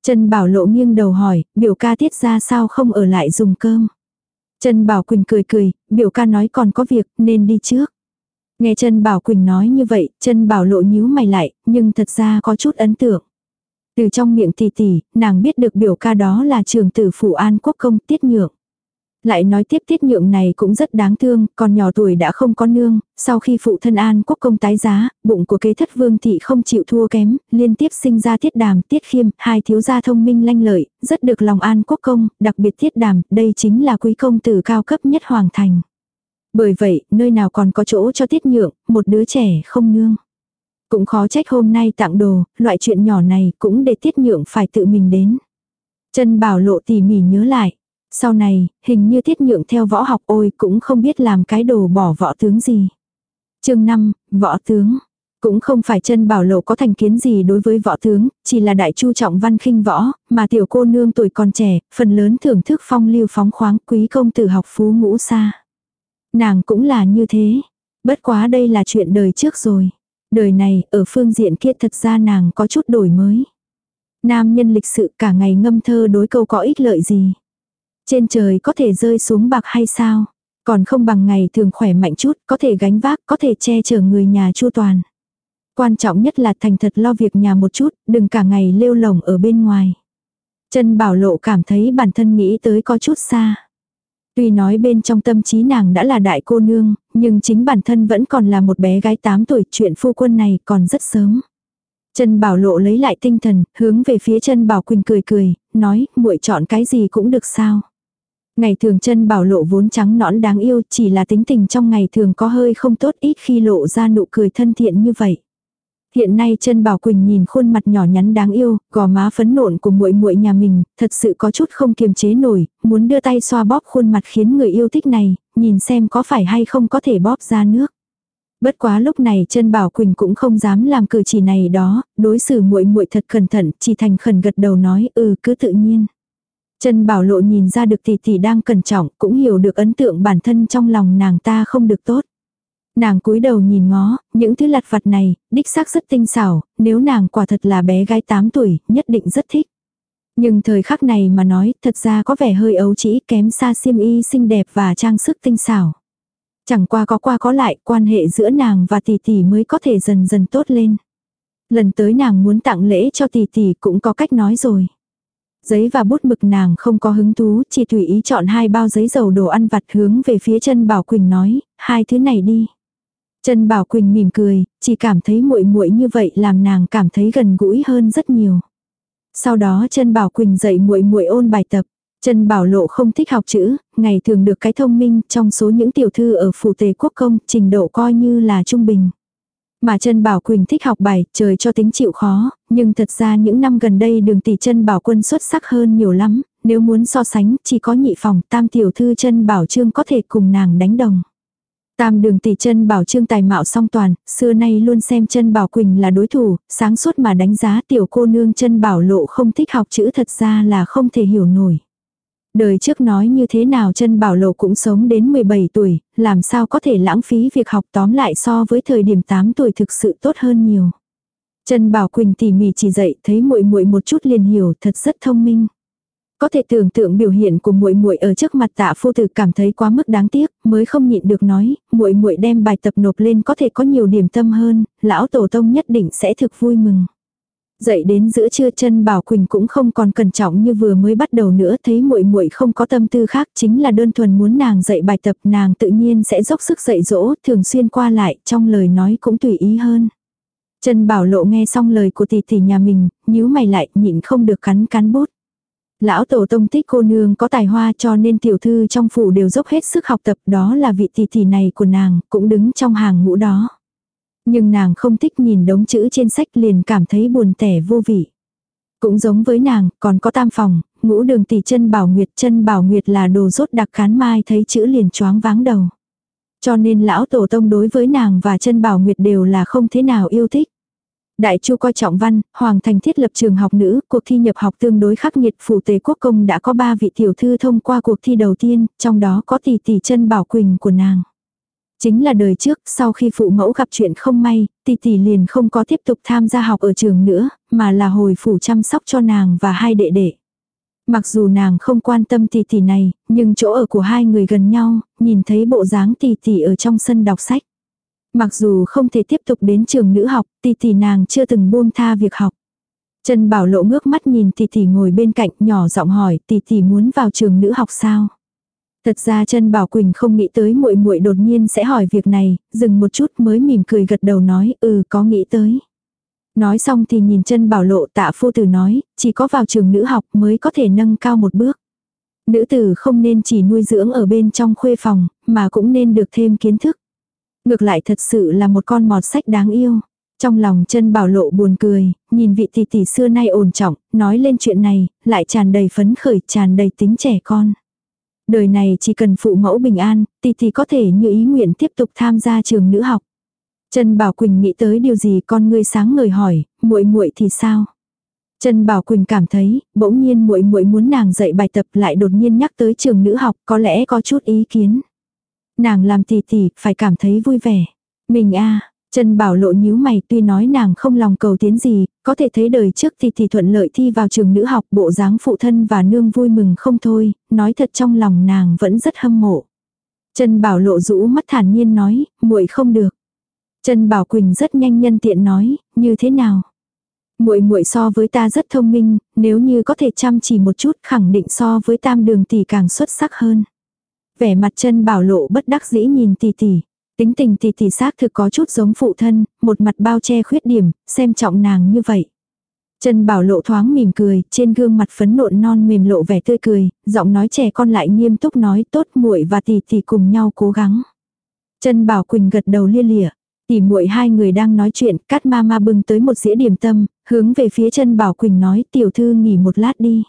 Speaker 1: Trần Bảo Lộ nghiêng đầu hỏi, biểu ca tiết ra sao không ở lại dùng cơm. Trần Bảo Quỳnh cười cười, biểu ca nói còn có việc nên đi trước. Nghe Trần Bảo Quỳnh nói như vậy, Trần Bảo Lộ nhíu mày lại, nhưng thật ra có chút ấn tượng. Từ trong miệng tỷ tỷ, nàng biết được biểu ca đó là trường tử phụ an quốc công tiết nhượng. Lại nói tiếp tiết nhượng này cũng rất đáng thương, còn nhỏ tuổi đã không có nương, sau khi phụ thân an quốc công tái giá, bụng của kế thất vương thị không chịu thua kém, liên tiếp sinh ra tiết đàm, tiết khiêm, hai thiếu gia thông minh lanh lợi, rất được lòng an quốc công, đặc biệt tiết đàm, đây chính là quý công tử cao cấp nhất hoàng thành. Bởi vậy, nơi nào còn có chỗ cho tiết nhượng, một đứa trẻ không nương. Cũng khó trách hôm nay tặng đồ, loại chuyện nhỏ này cũng để tiết nhượng phải tự mình đến. Chân Bảo Lộ tỉ mỉ nhớ lại. Sau này, hình như tiết nhượng theo võ học ôi cũng không biết làm cái đồ bỏ võ tướng gì. chương 5, võ tướng. Cũng không phải chân bảo lộ có thành kiến gì đối với võ tướng, chỉ là đại chu trọng văn khinh võ, mà tiểu cô nương tuổi còn trẻ, phần lớn thưởng thức phong lưu phóng khoáng quý công tử học phú ngũ xa. Nàng cũng là như thế. Bất quá đây là chuyện đời trước rồi. Đời này, ở phương diện kia thật ra nàng có chút đổi mới. Nam nhân lịch sự cả ngày ngâm thơ đối câu có ích lợi gì. Trên trời có thể rơi xuống bạc hay sao? Còn không bằng ngày thường khỏe mạnh chút, có thể gánh vác, có thể che chở người nhà chu toàn. Quan trọng nhất là thành thật lo việc nhà một chút, đừng cả ngày lêu lồng ở bên ngoài. Chân bảo lộ cảm thấy bản thân nghĩ tới có chút xa. Tuy nói bên trong tâm trí nàng đã là đại cô nương, nhưng chính bản thân vẫn còn là một bé gái 8 tuổi, chuyện phu quân này còn rất sớm. Trần Bảo Lộ lấy lại tinh thần, hướng về phía chân Bảo Quỳnh cười cười, nói, muội chọn cái gì cũng được sao. Ngày thường chân bảo lộ vốn trắng nõn đáng yêu chỉ là tính tình trong ngày thường có hơi không tốt ít khi lộ ra nụ cười thân thiện như vậy. Hiện nay chân Bảo Quỳnh nhìn khuôn mặt nhỏ nhắn đáng yêu, gò má phấn nộn của muội muội nhà mình, thật sự có chút không kiềm chế nổi, muốn đưa tay xoa bóp khuôn mặt khiến người yêu thích này, nhìn xem có phải hay không có thể bóp ra nước. Bất quá lúc này chân Bảo Quỳnh cũng không dám làm cử chỉ này đó, đối xử muội muội thật cẩn thận, chỉ thành khẩn gật đầu nói ừ cứ tự nhiên. Chân Bảo Lộ nhìn ra được tỷ tỷ đang cẩn trọng, cũng hiểu được ấn tượng bản thân trong lòng nàng ta không được tốt. Nàng cúi đầu nhìn ngó, những thứ lặt vặt này, đích xác rất tinh xảo, nếu nàng quả thật là bé gái 8 tuổi, nhất định rất thích. Nhưng thời khắc này mà nói, thật ra có vẻ hơi ấu trĩ kém xa xiêm y xinh đẹp và trang sức tinh xảo. Chẳng qua có qua có lại, quan hệ giữa nàng và tỷ tỷ mới có thể dần dần tốt lên. Lần tới nàng muốn tặng lễ cho tỷ tỷ cũng có cách nói rồi. Giấy và bút mực nàng không có hứng thú, chỉ tùy ý chọn hai bao giấy dầu đồ ăn vặt hướng về phía chân Bảo Quỳnh nói, hai thứ này đi. Chân Bảo Quỳnh mỉm cười, chỉ cảm thấy muội muội như vậy làm nàng cảm thấy gần gũi hơn rất nhiều. Sau đó Chân Bảo Quỳnh dạy muội muội ôn bài tập. Trần Bảo Lộ không thích học chữ, ngày thường được cái thông minh trong số những tiểu thư ở phủ tề quốc công, trình độ coi như là trung bình. Mà chân Bảo Quỳnh thích học bài, trời cho tính chịu khó, nhưng thật ra những năm gần đây đường tỷ chân Bảo Quân xuất sắc hơn nhiều lắm, nếu muốn so sánh chỉ có nhị phòng tam tiểu thư chân Bảo Trương có thể cùng nàng đánh đồng. Tam đường tỷ chân bảo trương tài mạo song toàn, xưa nay luôn xem chân bảo Quỳnh là đối thủ, sáng suốt mà đánh giá tiểu cô nương chân bảo lộ không thích học chữ thật ra là không thể hiểu nổi. Đời trước nói như thế nào chân bảo lộ cũng sống đến 17 tuổi, làm sao có thể lãng phí việc học tóm lại so với thời điểm 8 tuổi thực sự tốt hơn nhiều. Chân Bảo Quỳnh tỉ mỉ chỉ dạy, thấy muội muội một chút liền hiểu, thật rất thông minh. Có thể tưởng tượng biểu hiện của muội muội ở trước mặt Tạ phu tử cảm thấy quá mức đáng tiếc, mới không nhịn được nói, muội muội đem bài tập nộp lên có thể có nhiều điểm tâm hơn, lão tổ tông nhất định sẽ thực vui mừng. Dậy đến giữa trưa chân Bảo Quỳnh cũng không còn cẩn trọng như vừa mới bắt đầu nữa, thấy muội muội không có tâm tư khác, chính là đơn thuần muốn nàng dạy bài tập, nàng tự nhiên sẽ dốc sức dạy dỗ, thường xuyên qua lại, trong lời nói cũng tùy ý hơn. Chân Bảo Lộ nghe xong lời của tỷ tỷ nhà mình, nhíu mày lại, nhịn không được cắn cắn bút. Lão tổ tông thích cô nương có tài hoa cho nên tiểu thư trong phủ đều dốc hết sức học tập đó là vị tỷ tỷ này của nàng, cũng đứng trong hàng ngũ đó. Nhưng nàng không thích nhìn đống chữ trên sách liền cảm thấy buồn tẻ vô vị. Cũng giống với nàng, còn có tam phòng, ngũ đường tỷ chân bảo nguyệt chân bảo nguyệt là đồ rốt đặc khán mai thấy chữ liền choáng váng đầu. Cho nên lão tổ tông đối với nàng và chân bảo nguyệt đều là không thế nào yêu thích. Đại Chu coi trọng văn, Hoàng thành thiết lập trường học nữ, cuộc thi nhập học tương đối khắc nghiệt phủ tế quốc công đã có 3 vị tiểu thư thông qua cuộc thi đầu tiên, trong đó có tỷ tỷ chân bảo quỳnh của nàng. Chính là đời trước, sau khi phụ mẫu gặp chuyện không may, tỷ tỷ liền không có tiếp tục tham gia học ở trường nữa, mà là hồi phủ chăm sóc cho nàng và hai đệ đệ. Mặc dù nàng không quan tâm tỷ tỷ này, nhưng chỗ ở của hai người gần nhau, nhìn thấy bộ dáng tỷ tỷ ở trong sân đọc sách. Mặc dù không thể tiếp tục đến trường nữ học, tỷ tỷ nàng chưa từng buông tha việc học. Trần Bảo Lộ ngước mắt nhìn tỷ tỷ ngồi bên cạnh nhỏ giọng hỏi tỷ tỷ muốn vào trường nữ học sao. Thật ra chân Bảo Quỳnh không nghĩ tới muội muội đột nhiên sẽ hỏi việc này, dừng một chút mới mỉm cười gật đầu nói ừ có nghĩ tới. Nói xong thì nhìn chân bảo lộ tạ phu tử nói, chỉ có vào trường nữ học mới có thể nâng cao một bước. Nữ tử không nên chỉ nuôi dưỡng ở bên trong khuê phòng, mà cũng nên được thêm kiến thức. Ngược lại thật sự là một con mọt sách đáng yêu. Trong lòng chân bảo lộ buồn cười, nhìn vị tỷ tỷ xưa nay ổn trọng, nói lên chuyện này, lại tràn đầy phấn khởi, tràn đầy tính trẻ con. Đời này chỉ cần phụ mẫu bình an, tì tì có thể như ý nguyện tiếp tục tham gia trường nữ học. Trần Bảo Quỳnh nghĩ tới điều gì con ngươi sáng ngời hỏi, muội muội thì sao? Trần Bảo Quỳnh cảm thấy, bỗng nhiên muội muội muốn nàng dạy bài tập lại đột nhiên nhắc tới trường nữ học, có lẽ có chút ý kiến. Nàng làm tỷ tỷ, phải cảm thấy vui vẻ. Mình a Trần Bảo Lộ nhíu mày tuy nói nàng không lòng cầu tiến gì, có thể thấy đời trước thì thì thuận lợi thi vào trường nữ học bộ dáng phụ thân và nương vui mừng không thôi, nói thật trong lòng nàng vẫn rất hâm mộ. Trần Bảo Lộ rũ mắt thản nhiên nói, muội không được. Trần Bảo Quỳnh rất nhanh nhân tiện nói, như thế nào? Muội muội so với ta rất thông minh, nếu như có thể chăm chỉ một chút khẳng định so với tam đường tỷ càng xuất sắc hơn. Vẻ mặt chân bảo lộ bất đắc dĩ nhìn tỷ tỷ. Tính tình tỷ tỷ xác thực có chút giống phụ thân, một mặt bao che khuyết điểm, xem trọng nàng như vậy. Trần Bảo Lộ thoáng mỉm cười, trên gương mặt phấn nộn non mềm lộ vẻ tươi cười, giọng nói trẻ con lại nghiêm túc nói tốt muội và tỷ tỷ cùng nhau cố gắng. Trần Bảo Quỳnh gật đầu lia lịa. Tỷ muội hai người đang nói chuyện, cát ma ma bưng tới một dĩa điểm tâm, hướng về phía Trần Bảo Quỳnh nói tiểu thư nghỉ một lát đi.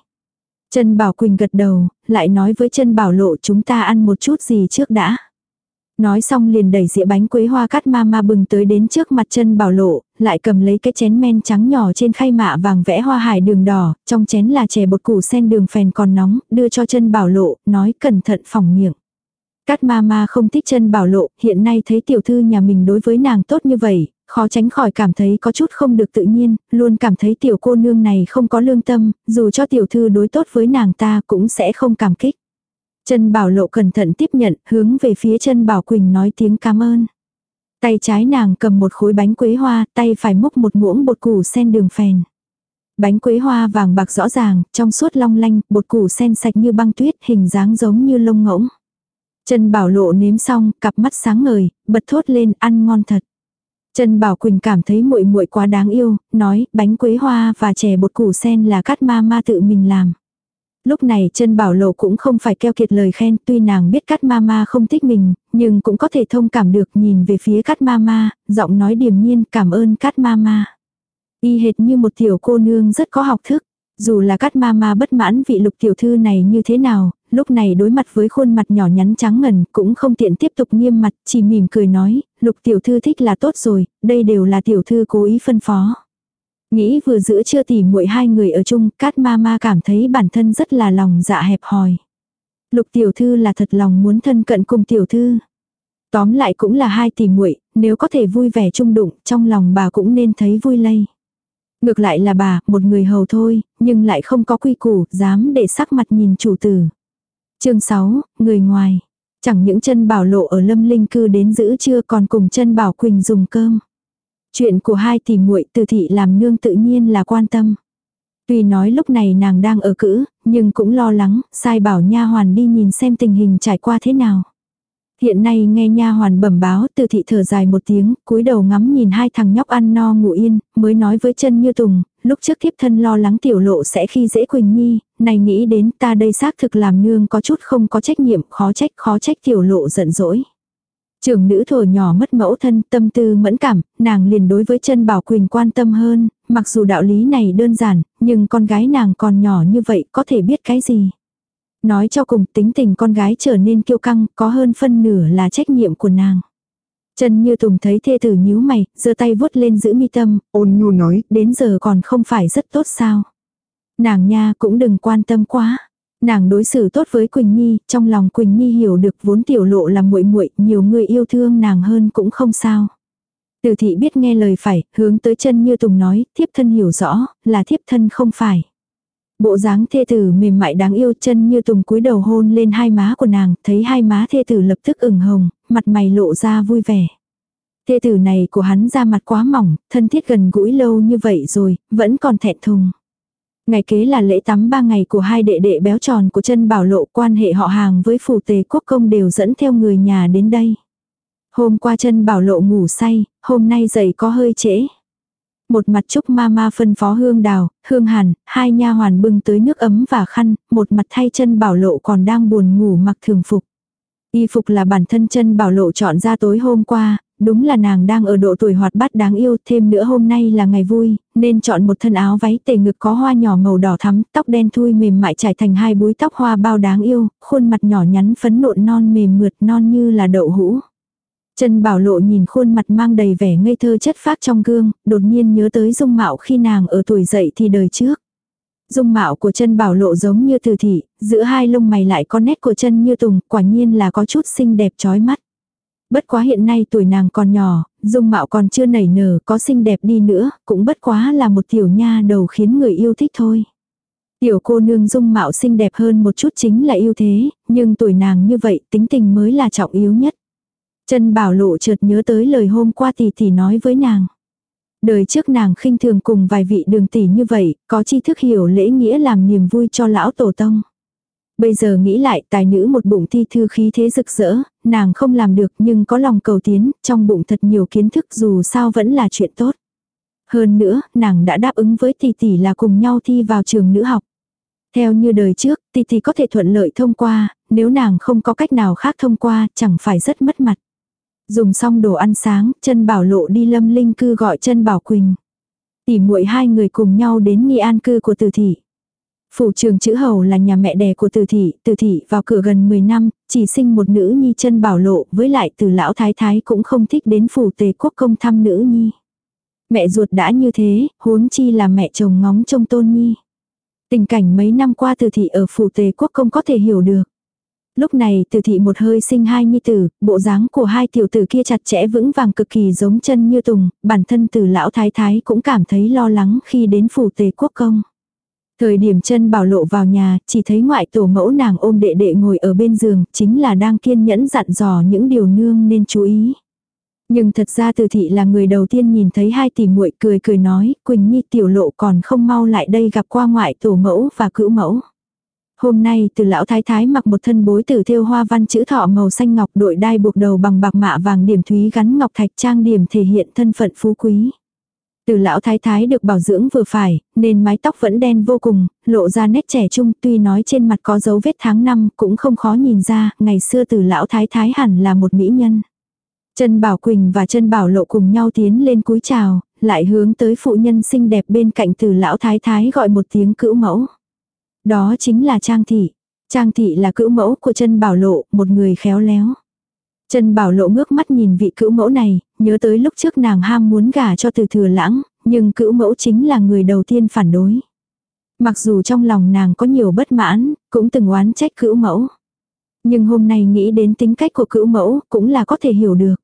Speaker 1: Trần Bảo Quỳnh gật đầu, lại nói với Trần Bảo Lộ chúng ta ăn một chút gì trước đã. Nói xong liền đẩy dĩa bánh quế hoa cắt ma ma bừng tới đến trước mặt chân bảo lộ, lại cầm lấy cái chén men trắng nhỏ trên khay mạ vàng vẽ hoa hải đường đỏ, trong chén là chè bột củ sen đường phèn còn nóng, đưa cho chân bảo lộ, nói cẩn thận phòng miệng. Cát ma ma không thích chân bảo lộ, hiện nay thấy tiểu thư nhà mình đối với nàng tốt như vậy, khó tránh khỏi cảm thấy có chút không được tự nhiên, luôn cảm thấy tiểu cô nương này không có lương tâm, dù cho tiểu thư đối tốt với nàng ta cũng sẽ không cảm kích trân Bảo Lộ cẩn thận tiếp nhận, hướng về phía chân Bảo Quỳnh nói tiếng cảm ơn. Tay trái nàng cầm một khối bánh quế hoa, tay phải múc một muỗng bột củ sen đường phèn. Bánh quế hoa vàng bạc rõ ràng, trong suốt long lanh, bột củ sen sạch như băng tuyết, hình dáng giống như lông ngỗng. Trần Bảo Lộ nếm xong, cặp mắt sáng ngời, bật thốt lên ăn ngon thật. Trần Bảo Quỳnh cảm thấy muội muội quá đáng yêu, nói bánh quế hoa và chè bột củ sen là cát ma ma tự mình làm. Lúc này chân bảo lộ cũng không phải keo kiệt lời khen tuy nàng biết cắt mama không thích mình, nhưng cũng có thể thông cảm được nhìn về phía cắt mama, giọng nói điềm nhiên cảm ơn cắt mama. Y hệt như một tiểu cô nương rất có học thức. Dù là cắt mama bất mãn vị lục tiểu thư này như thế nào, lúc này đối mặt với khuôn mặt nhỏ nhắn trắng ngần cũng không tiện tiếp tục nghiêm mặt, chỉ mỉm cười nói, lục tiểu thư thích là tốt rồi, đây đều là tiểu thư cố ý phân phó. Nghĩ vừa giữa chưa tỉ muội hai người ở chung, Cát ma ma cảm thấy bản thân rất là lòng dạ hẹp hòi. Lục tiểu thư là thật lòng muốn thân cận cùng tiểu thư. Tóm lại cũng là hai tỷ muội, nếu có thể vui vẻ chung đụng, trong lòng bà cũng nên thấy vui lây. Ngược lại là bà, một người hầu thôi, nhưng lại không có quy củ, dám để sắc mặt nhìn chủ tử. chương 6, người ngoài. Chẳng những chân bảo lộ ở lâm linh cư đến giữ chưa còn cùng chân bảo quỳnh dùng cơm. Chuyện của hai tỷ muội từ thị làm nương tự nhiên là quan tâm. Tuy nói lúc này nàng đang ở cữ, nhưng cũng lo lắng, sai bảo nha hoàn đi nhìn xem tình hình trải qua thế nào. Hiện nay nghe nha hoàn bẩm báo từ thị thở dài một tiếng, cúi đầu ngắm nhìn hai thằng nhóc ăn no ngủ yên, mới nói với chân như tùng, lúc trước thiếp thân lo lắng tiểu lộ sẽ khi dễ Quỳnh Nhi, này nghĩ đến ta đây xác thực làm nương có chút không có trách nhiệm, khó trách khó trách tiểu lộ giận dỗi. Trưởng nữ thổi nhỏ mất mẫu thân, tâm tư mẫn cảm, nàng liền đối với chân Bảo Quỳnh quan tâm hơn, mặc dù đạo lý này đơn giản, nhưng con gái nàng còn nhỏ như vậy có thể biết cái gì. Nói cho cùng tính tình con gái trở nên kiêu căng, có hơn phân nửa là trách nhiệm của nàng. Trần Như Tùng thấy thê tử nhíu mày, giơ tay vuốt lên giữ mi tâm, ôn nhu nói, đến giờ còn không phải rất tốt sao. Nàng nha cũng đừng quan tâm quá. Nàng đối xử tốt với Quỳnh Nhi, trong lòng Quỳnh Nhi hiểu được vốn tiểu lộ là muội muội, nhiều người yêu thương nàng hơn cũng không sao. Từ thị biết nghe lời phải, hướng tới chân như tùng nói, thiếp thân hiểu rõ, là thiếp thân không phải. Bộ dáng thê tử mềm mại đáng yêu chân như tùng cúi đầu hôn lên hai má của nàng, thấy hai má thê tử lập tức ửng hồng, mặt mày lộ ra vui vẻ. Thê tử này của hắn ra mặt quá mỏng, thân thiết gần gũi lâu như vậy rồi, vẫn còn thẹn thùng. Ngày kế là lễ tắm ba ngày của hai đệ đệ béo tròn của chân bảo lộ quan hệ họ hàng với phủ tề quốc công đều dẫn theo người nhà đến đây. Hôm qua chân bảo lộ ngủ say, hôm nay dậy có hơi trễ. Một mặt chúc ma ma phân phó hương đào, hương hàn, hai nha hoàn bưng tới nước ấm và khăn, một mặt thay chân bảo lộ còn đang buồn ngủ mặc thường phục. Y phục là bản thân chân bảo lộ chọn ra tối hôm qua, đúng là nàng đang ở độ tuổi hoạt bát đáng yêu, thêm nữa hôm nay là ngày vui, nên chọn một thân áo váy tề ngực có hoa nhỏ màu đỏ thắm, tóc đen thui mềm mại trải thành hai búi tóc hoa bao đáng yêu, khuôn mặt nhỏ nhắn phấn nộn non mềm mượt non như là đậu hũ. Trần Bảo Lộ nhìn khuôn mặt mang đầy vẻ ngây thơ chất phác trong gương, đột nhiên nhớ tới dung mạo khi nàng ở tuổi dậy thì đời trước. Dung mạo của chân bảo lộ giống như từ thị, giữa hai lông mày lại có nét của chân như tùng, quả nhiên là có chút xinh đẹp chói mắt. Bất quá hiện nay tuổi nàng còn nhỏ, dung mạo còn chưa nảy nở, có xinh đẹp đi nữa, cũng bất quá là một tiểu nha đầu khiến người yêu thích thôi. Tiểu cô nương dung mạo xinh đẹp hơn một chút chính là yêu thế, nhưng tuổi nàng như vậy tính tình mới là trọng yếu nhất. Trần Bảo Lộ chợt nhớ tới lời hôm qua tỷ tỷ nói với nàng. Đời trước nàng khinh thường cùng vài vị đường tỷ như vậy, có tri thức hiểu lễ nghĩa làm niềm vui cho lão tổ tông. Bây giờ nghĩ lại tài nữ một bụng thi thư khí thế rực rỡ, nàng không làm được nhưng có lòng cầu tiến, trong bụng thật nhiều kiến thức dù sao vẫn là chuyện tốt. Hơn nữa, nàng đã đáp ứng với tỷ tỷ là cùng nhau thi vào trường nữ học. Theo như đời trước, tỷ tỷ có thể thuận lợi thông qua, nếu nàng không có cách nào khác thông qua, chẳng phải rất mất mặt. Dùng xong đồ ăn sáng, chân bảo lộ đi lâm linh cư gọi chân bảo quỳnh. Tỷ muội hai người cùng nhau đến nghi an cư của tử thị. Phủ trường chữ hầu là nhà mẹ đẻ của từ thị, từ thị vào cửa gần 10 năm, chỉ sinh một nữ nhi chân bảo lộ, với lại từ lão thái thái cũng không thích đến phủ tề quốc công thăm nữ nhi. Mẹ ruột đã như thế, huống chi là mẹ chồng ngóng trông tôn nhi. Tình cảnh mấy năm qua từ thị ở phủ tề quốc công có thể hiểu được. Lúc này từ thị một hơi sinh hai nhi tử, bộ dáng của hai tiểu tử kia chặt chẽ vững vàng cực kỳ giống chân như tùng, bản thân từ lão thái thái cũng cảm thấy lo lắng khi đến phủ tề quốc công. Thời điểm chân bảo lộ vào nhà, chỉ thấy ngoại tổ mẫu nàng ôm đệ đệ ngồi ở bên giường, chính là đang kiên nhẫn dặn dò những điều nương nên chú ý. Nhưng thật ra từ thị là người đầu tiên nhìn thấy hai tỷ muội cười cười nói, Quỳnh Nhi tiểu lộ còn không mau lại đây gặp qua ngoại tổ mẫu và cữu mẫu. Hôm nay từ lão thái thái mặc một thân bối tử thêu hoa văn chữ thọ màu xanh ngọc đội đai buộc đầu bằng bạc mạ vàng điểm thúy gắn ngọc thạch trang điểm thể hiện thân phận phú quý. Từ lão thái thái được bảo dưỡng vừa phải, nên mái tóc vẫn đen vô cùng, lộ ra nét trẻ trung tuy nói trên mặt có dấu vết tháng năm cũng không khó nhìn ra, ngày xưa từ lão thái thái hẳn là một mỹ nhân. Trần Bảo Quỳnh và Trần Bảo Lộ cùng nhau tiến lên cúi chào, lại hướng tới phụ nhân xinh đẹp bên cạnh từ lão thái thái gọi một tiếng cữu mẫu. Đó chính là Trang Thị. Trang Thị là cữu mẫu của Trần Bảo Lộ, một người khéo léo. Trần Bảo Lộ ngước mắt nhìn vị cữu mẫu này, nhớ tới lúc trước nàng ham muốn gả cho từ thừa lãng, nhưng cữu mẫu chính là người đầu tiên phản đối. Mặc dù trong lòng nàng có nhiều bất mãn, cũng từng oán trách cữu mẫu. Nhưng hôm nay nghĩ đến tính cách của cữu mẫu cũng là có thể hiểu được.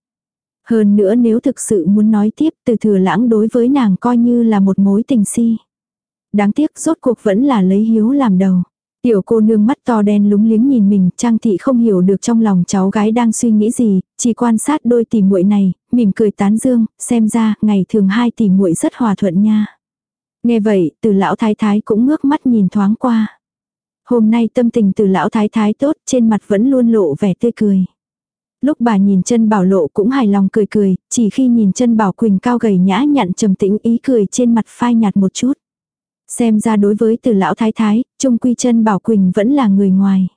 Speaker 1: Hơn nữa nếu thực sự muốn nói tiếp từ thừa lãng đối với nàng coi như là một mối tình si. Đáng tiếc rốt cuộc vẫn là lấy hiếu làm đầu. Tiểu cô nương mắt to đen lúng liếng nhìn mình, Trang thị không hiểu được trong lòng cháu gái đang suy nghĩ gì, chỉ quan sát đôi tỷ muội này, mỉm cười tán dương, xem ra ngày thường hai tỷ muội rất hòa thuận nha. Nghe vậy, từ lão thái thái cũng ngước mắt nhìn thoáng qua. Hôm nay tâm tình từ lão thái thái tốt, trên mặt vẫn luôn lộ vẻ tươi cười. Lúc bà nhìn chân bảo lộ cũng hài lòng cười cười, chỉ khi nhìn chân bảo quỳnh cao gầy nhã nhặn trầm tĩnh ý cười trên mặt phai nhạt một chút. Xem ra đối với từ lão thái thái, trung quy chân bảo quỳnh vẫn là người ngoài.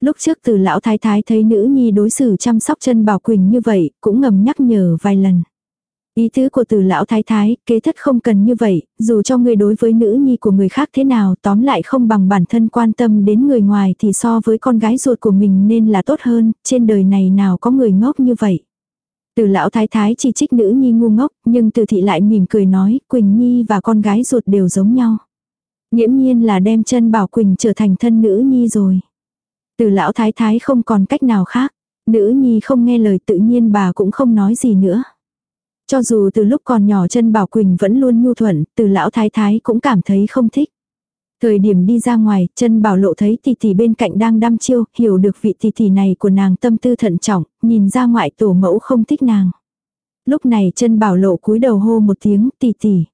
Speaker 1: Lúc trước từ lão thái thái thấy nữ nhi đối xử chăm sóc chân bảo quỳnh như vậy, cũng ngầm nhắc nhở vài lần. Ý tứ của từ lão thái thái, kế thất không cần như vậy, dù cho người đối với nữ nhi của người khác thế nào tóm lại không bằng bản thân quan tâm đến người ngoài thì so với con gái ruột của mình nên là tốt hơn, trên đời này nào có người ngốc như vậy. Từ lão thái thái chỉ trích nữ nhi ngu ngốc, nhưng từ thị lại mỉm cười nói, Quỳnh Nhi và con gái ruột đều giống nhau. Nghiễm nhiên là đem chân bảo Quỳnh trở thành thân nữ nhi rồi. Từ lão thái thái không còn cách nào khác, nữ nhi không nghe lời tự nhiên bà cũng không nói gì nữa. Cho dù từ lúc còn nhỏ chân bảo Quỳnh vẫn luôn nhu thuận, từ lão thái thái cũng cảm thấy không thích. Thời điểm đi ra ngoài, chân bảo lộ thấy tỷ tỷ bên cạnh đang đăm chiêu, hiểu được vị tỷ tỷ này của nàng tâm tư thận trọng, nhìn ra ngoại tổ mẫu không thích nàng. Lúc này chân bảo lộ cúi đầu hô một tiếng tỷ tỷ.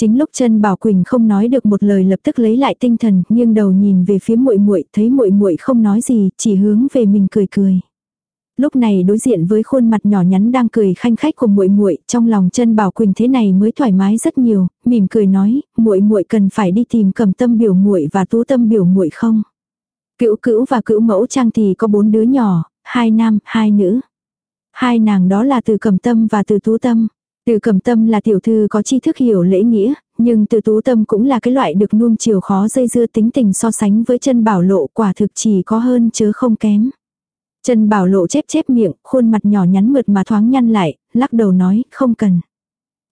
Speaker 1: Chính lúc chân bảo Quỳnh không nói được một lời lập tức lấy lại tinh thần, nghiêng đầu nhìn về phía muội muội, thấy muội muội không nói gì, chỉ hướng về mình cười cười. Lúc này đối diện với khuôn mặt nhỏ nhắn đang cười khanh khách của muội muội, trong lòng chân Bảo Quỳnh thế này mới thoải mái rất nhiều, mỉm cười nói, muội muội cần phải đi tìm Cầm Tâm biểu muội và Tú Tâm biểu muội không? Cữu Cữu và Cữu Mẫu Trang thì có bốn đứa nhỏ, hai nam, hai nữ. Hai nàng đó là Từ Cầm Tâm và Từ Tú Tâm. Từ Cầm Tâm là tiểu thư có tri thức hiểu lễ nghĩa, nhưng Từ Tú Tâm cũng là cái loại được nuông chiều khó dây dưa tính tình so sánh với chân Bảo Lộ quả thực chỉ có hơn chứ không kém. Trần Bảo Lộ chép chép miệng, khuôn mặt nhỏ nhắn mượt mà thoáng nhăn lại, lắc đầu nói, không cần.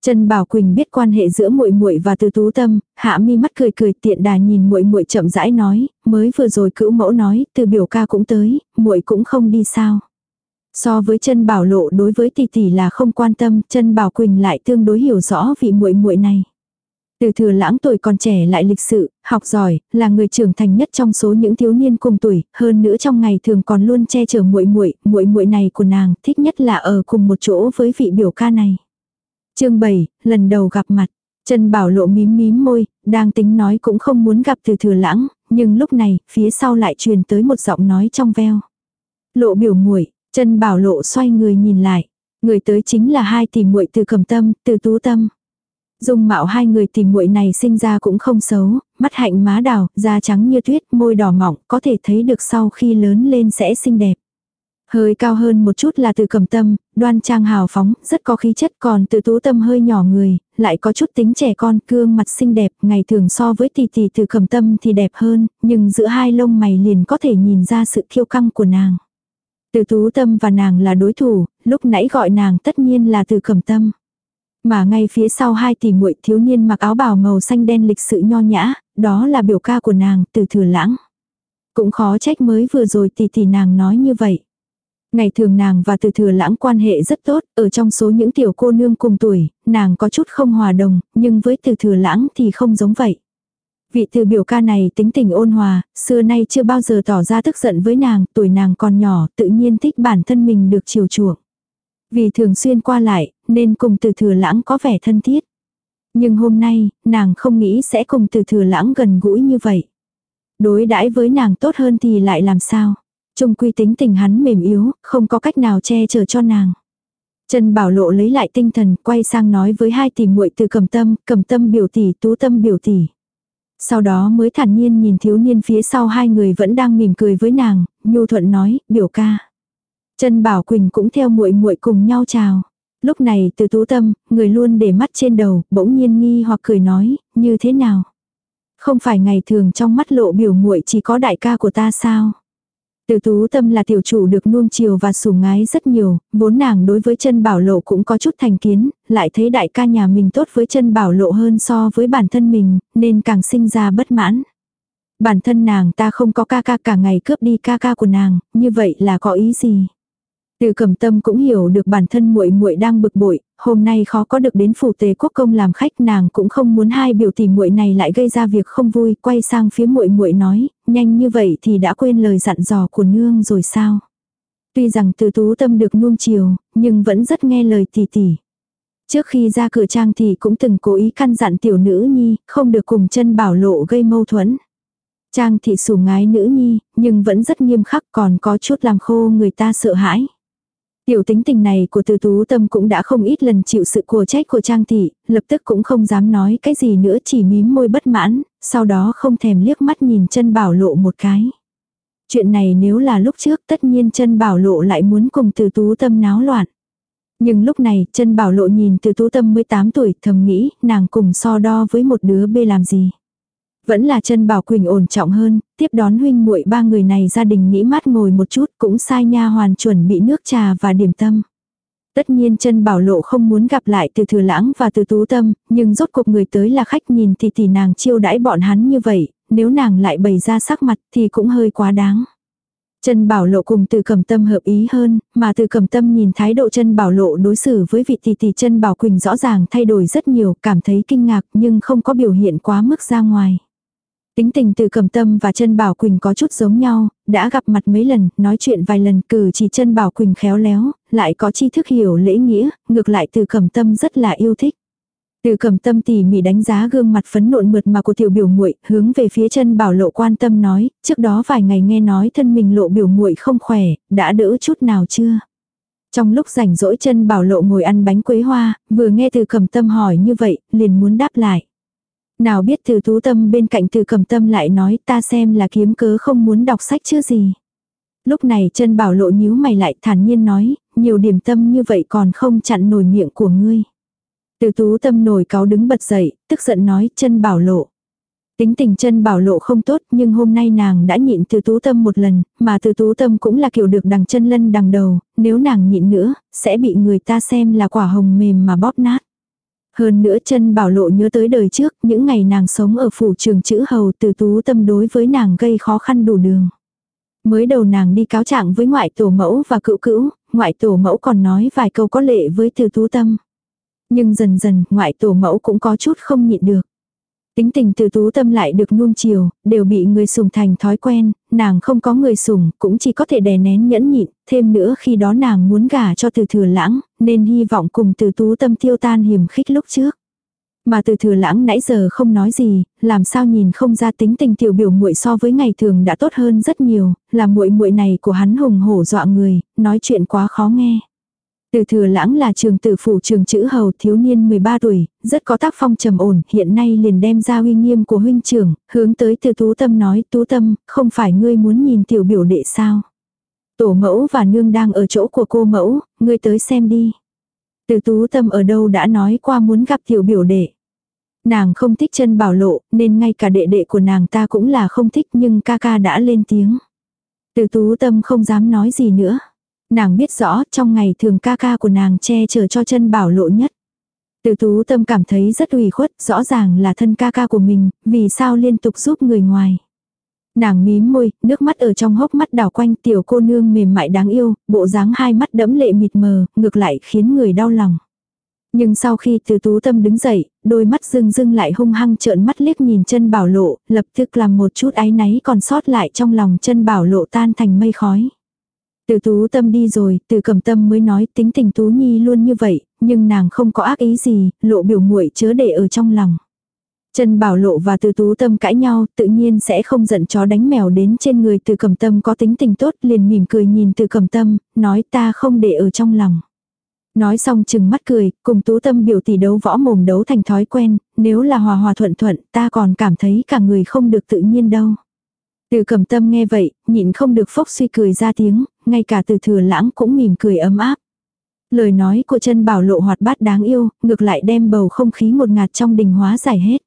Speaker 1: Trần Bảo Quỳnh biết quan hệ giữa muội muội và Từ Tú Tâm, hạ mi mắt cười cười tiện đà nhìn muội muội chậm rãi nói, mới vừa rồi cữu mẫu nói, từ biểu ca cũng tới, muội cũng không đi sao. So với chân Bảo Lộ đối với tỷ tỷ là không quan tâm, chân Bảo Quỳnh lại tương đối hiểu rõ vị muội muội này. Từ thừa lãng tuổi còn trẻ lại lịch sự, học giỏi, là người trưởng thành nhất trong số những thiếu niên cùng tuổi, hơn nữa trong ngày thường còn luôn che chở muội muội, muội muội này của nàng thích nhất là ở cùng một chỗ với vị biểu ca này. Chương 7, lần đầu gặp mặt. Trần Bảo Lộ mím mím môi, đang tính nói cũng không muốn gặp từ thừa lãng, nhưng lúc này, phía sau lại truyền tới một giọng nói trong veo. Lộ biểu muội, Trần Bảo Lộ xoay người nhìn lại, người tới chính là hai tỷ muội từ Cẩm Tâm, từ Tú Tâm. Dung mạo hai người tìm muội này sinh ra cũng không xấu, mắt hạnh má đào, da trắng như tuyết, môi đỏ mọng, có thể thấy được sau khi lớn lên sẽ xinh đẹp. Hơi cao hơn một chút là từ cầm tâm, đoan trang hào phóng, rất có khí chất còn từ tú tâm hơi nhỏ người, lại có chút tính trẻ con, cương mặt xinh đẹp, ngày thường so với tỷ tỷ từ cầm tâm thì đẹp hơn, nhưng giữa hai lông mày liền có thể nhìn ra sự kiêu căng của nàng. Từ tú tâm và nàng là đối thủ, lúc nãy gọi nàng tất nhiên là từ cầm tâm. Mà ngay phía sau hai tỷ muội thiếu niên mặc áo bào màu xanh đen lịch sự nho nhã, đó là biểu ca của nàng, từ thừa lãng. Cũng khó trách mới vừa rồi tỷ tỷ nàng nói như vậy. Ngày thường nàng và từ thừa lãng quan hệ rất tốt, ở trong số những tiểu cô nương cùng tuổi, nàng có chút không hòa đồng, nhưng với từ thừa lãng thì không giống vậy. Vị từ biểu ca này tính tình ôn hòa, xưa nay chưa bao giờ tỏ ra tức giận với nàng, tuổi nàng còn nhỏ, tự nhiên thích bản thân mình được chiều chuộng. Vì thường xuyên qua lại, nên cùng từ thừa lãng có vẻ thân thiết. Nhưng hôm nay, nàng không nghĩ sẽ cùng từ thừa lãng gần gũi như vậy. Đối đãi với nàng tốt hơn thì lại làm sao? Trung quy tính tình hắn mềm yếu, không có cách nào che chở cho nàng. Trần Bảo Lộ lấy lại tinh thần, quay sang nói với hai tỷ muội từ cầm tâm, cầm tâm biểu tỷ, tú tâm biểu tỷ. Sau đó mới thản nhiên nhìn thiếu niên phía sau hai người vẫn đang mỉm cười với nàng, nhu thuận nói, biểu ca. Trần Bảo Quỳnh cũng theo muội muội cùng nhau chào. Lúc này từ tú tâm, người luôn để mắt trên đầu, bỗng nhiên nghi hoặc cười nói, như thế nào? Không phải ngày thường trong mắt lộ biểu muội chỉ có đại ca của ta sao? Từ tú tâm là tiểu chủ được nuông chiều và sủng ngái rất nhiều, vốn nàng đối với chân bảo lộ cũng có chút thành kiến, lại thấy đại ca nhà mình tốt với chân bảo lộ hơn so với bản thân mình, nên càng sinh ra bất mãn. Bản thân nàng ta không có ca ca cả ngày cướp đi ca ca của nàng, như vậy là có ý gì? Từ Cẩm Tâm cũng hiểu được bản thân muội muội đang bực bội, hôm nay khó có được đến phủ Tề Quốc công làm khách, nàng cũng không muốn hai biểu tỷ muội này lại gây ra việc không vui, quay sang phía muội muội nói, nhanh như vậy thì đã quên lời dặn dò của nương rồi sao? Tuy rằng Từ Tú Tâm được nuông chiều, nhưng vẫn rất nghe lời tỷ tỷ. Trước khi ra cửa trang thì cũng từng cố ý căn dặn tiểu nữ nhi, không được cùng chân bảo lộ gây mâu thuẫn. Trang thị sủng ngái nữ nhi, nhưng vẫn rất nghiêm khắc còn có chút làm khô người ta sợ hãi. Tiểu tính tình này của từ tú tâm cũng đã không ít lần chịu sự của trách của Trang Thị, lập tức cũng không dám nói cái gì nữa chỉ mím môi bất mãn, sau đó không thèm liếc mắt nhìn chân bảo lộ một cái. Chuyện này nếu là lúc trước tất nhiên chân bảo lộ lại muốn cùng từ tú tâm náo loạn. Nhưng lúc này chân bảo lộ nhìn từ tú tâm 18 tuổi thầm nghĩ nàng cùng so đo với một đứa bê làm gì. Vẫn là chân Bảo Quỳnh ổn trọng hơn, tiếp đón huynh muội ba người này gia đình nghĩ mát ngồi một chút cũng sai nha hoàn chuẩn bị nước trà và điểm tâm. Tất nhiên chân bảo lộ không muốn gặp lại từ thừa lãng và từ tú tâm, nhưng rốt cuộc người tới là khách nhìn thì thì nàng chiêu đãi bọn hắn như vậy, nếu nàng lại bày ra sắc mặt thì cũng hơi quá đáng. Chân bảo lộ cùng từ cầm tâm hợp ý hơn, mà từ cầm tâm nhìn thái độ chân bảo lộ đối xử với vị tỷ tỷ chân bảo quỳnh rõ ràng thay đổi rất nhiều, cảm thấy kinh ngạc nhưng không có biểu hiện quá mức ra ngoài. Tính tình từ cầm tâm và chân bảo quỳnh có chút giống nhau, đã gặp mặt mấy lần, nói chuyện vài lần cử chỉ chân bảo quỳnh khéo léo, lại có tri thức hiểu lễ nghĩa, ngược lại từ cầm tâm rất là yêu thích. Từ cầm tâm tỉ mỉ đánh giá gương mặt phấn nộn mượt mà của tiểu biểu muội hướng về phía chân bảo lộ quan tâm nói, trước đó vài ngày nghe nói thân mình lộ biểu muội không khỏe, đã đỡ chút nào chưa? Trong lúc rảnh rỗi chân bảo lộ ngồi ăn bánh quế hoa, vừa nghe từ cầm tâm hỏi như vậy, liền muốn đáp lại. Nào biết từ tú tâm bên cạnh từ cầm tâm lại nói ta xem là kiếm cớ không muốn đọc sách chứ gì. Lúc này chân bảo lộ nhíu mày lại thản nhiên nói, nhiều điểm tâm như vậy còn không chặn nổi miệng của ngươi. Từ tú tâm nổi cáo đứng bật dậy, tức giận nói chân bảo lộ. Tính tình chân bảo lộ không tốt nhưng hôm nay nàng đã nhịn từ tú tâm một lần, mà từ tú tâm cũng là kiểu được đằng chân lân đằng đầu, nếu nàng nhịn nữa, sẽ bị người ta xem là quả hồng mềm mà bóp nát. Hơn nữa chân bảo lộ nhớ tới đời trước, những ngày nàng sống ở phủ trường chữ hầu từ tú tâm đối với nàng gây khó khăn đủ đường. Mới đầu nàng đi cáo trạng với ngoại tổ mẫu và cựu cữu, ngoại tổ mẫu còn nói vài câu có lệ với từ tú tâm. Nhưng dần dần, ngoại tổ mẫu cũng có chút không nhịn được. Tính tình từ tú tâm lại được nuông chiều, đều bị người sùng thành thói quen, nàng không có người sùng, cũng chỉ có thể đè nén nhẫn nhịn, thêm nữa khi đó nàng muốn gả cho từ thừa lãng, nên hy vọng cùng từ tú tâm tiêu tan hiểm khích lúc trước. Mà từ thừa lãng nãy giờ không nói gì, làm sao nhìn không ra tính tình tiểu biểu muội so với ngày thường đã tốt hơn rất nhiều, là muội muội này của hắn hùng hổ dọa người, nói chuyện quá khó nghe. Từ thừa lãng là trường tử phủ trường chữ hầu thiếu niên 13 tuổi, rất có tác phong trầm ổn, hiện nay liền đem ra uy nghiêm của huynh trưởng, hướng tới từ tú tâm nói tú tâm, không phải ngươi muốn nhìn tiểu biểu đệ sao. Tổ mẫu và nương đang ở chỗ của cô mẫu, ngươi tới xem đi. Từ tú tâm ở đâu đã nói qua muốn gặp tiểu biểu đệ. Nàng không thích chân bảo lộ, nên ngay cả đệ đệ của nàng ta cũng là không thích nhưng ca ca đã lên tiếng. Từ tú tâm không dám nói gì nữa. Nàng biết rõ trong ngày thường ca ca của nàng che chở cho chân bảo lộ nhất. Từ tú tâm cảm thấy rất ủy khuất, rõ ràng là thân ca ca của mình, vì sao liên tục giúp người ngoài. Nàng mím môi, nước mắt ở trong hốc mắt đảo quanh tiểu cô nương mềm mại đáng yêu, bộ dáng hai mắt đẫm lệ mịt mờ, ngược lại khiến người đau lòng. Nhưng sau khi từ tú tâm đứng dậy, đôi mắt rưng rưng lại hung hăng trợn mắt liếc nhìn chân bảo lộ, lập tức làm một chút áy náy còn sót lại trong lòng chân bảo lộ tan thành mây khói. Từ tú tâm đi rồi, từ cầm tâm mới nói tính tình tú nhi luôn như vậy, nhưng nàng không có ác ý gì, lộ biểu muội chớ để ở trong lòng. Trần Bảo Lộ và Từ Tú Tâm cãi nhau, tự nhiên sẽ không giận chó đánh mèo đến trên người Từ Cầm Tâm có tính tình tốt, liền mỉm cười nhìn Từ Cầm Tâm, nói ta không để ở trong lòng. Nói xong chừng mắt cười, cùng Tú Tâm biểu tỷ đấu võ mồm đấu thành thói quen, nếu là hòa hòa thuận thuận, ta còn cảm thấy cả người không được tự nhiên đâu. Từ Cầm Tâm nghe vậy, nhịn không được phốc suy cười ra tiếng, ngay cả Từ Thừa Lãng cũng mỉm cười ấm áp. Lời nói của chân bảo lộ hoạt bát đáng yêu, ngược lại đem bầu không khí một ngạt trong đình hóa giải hết.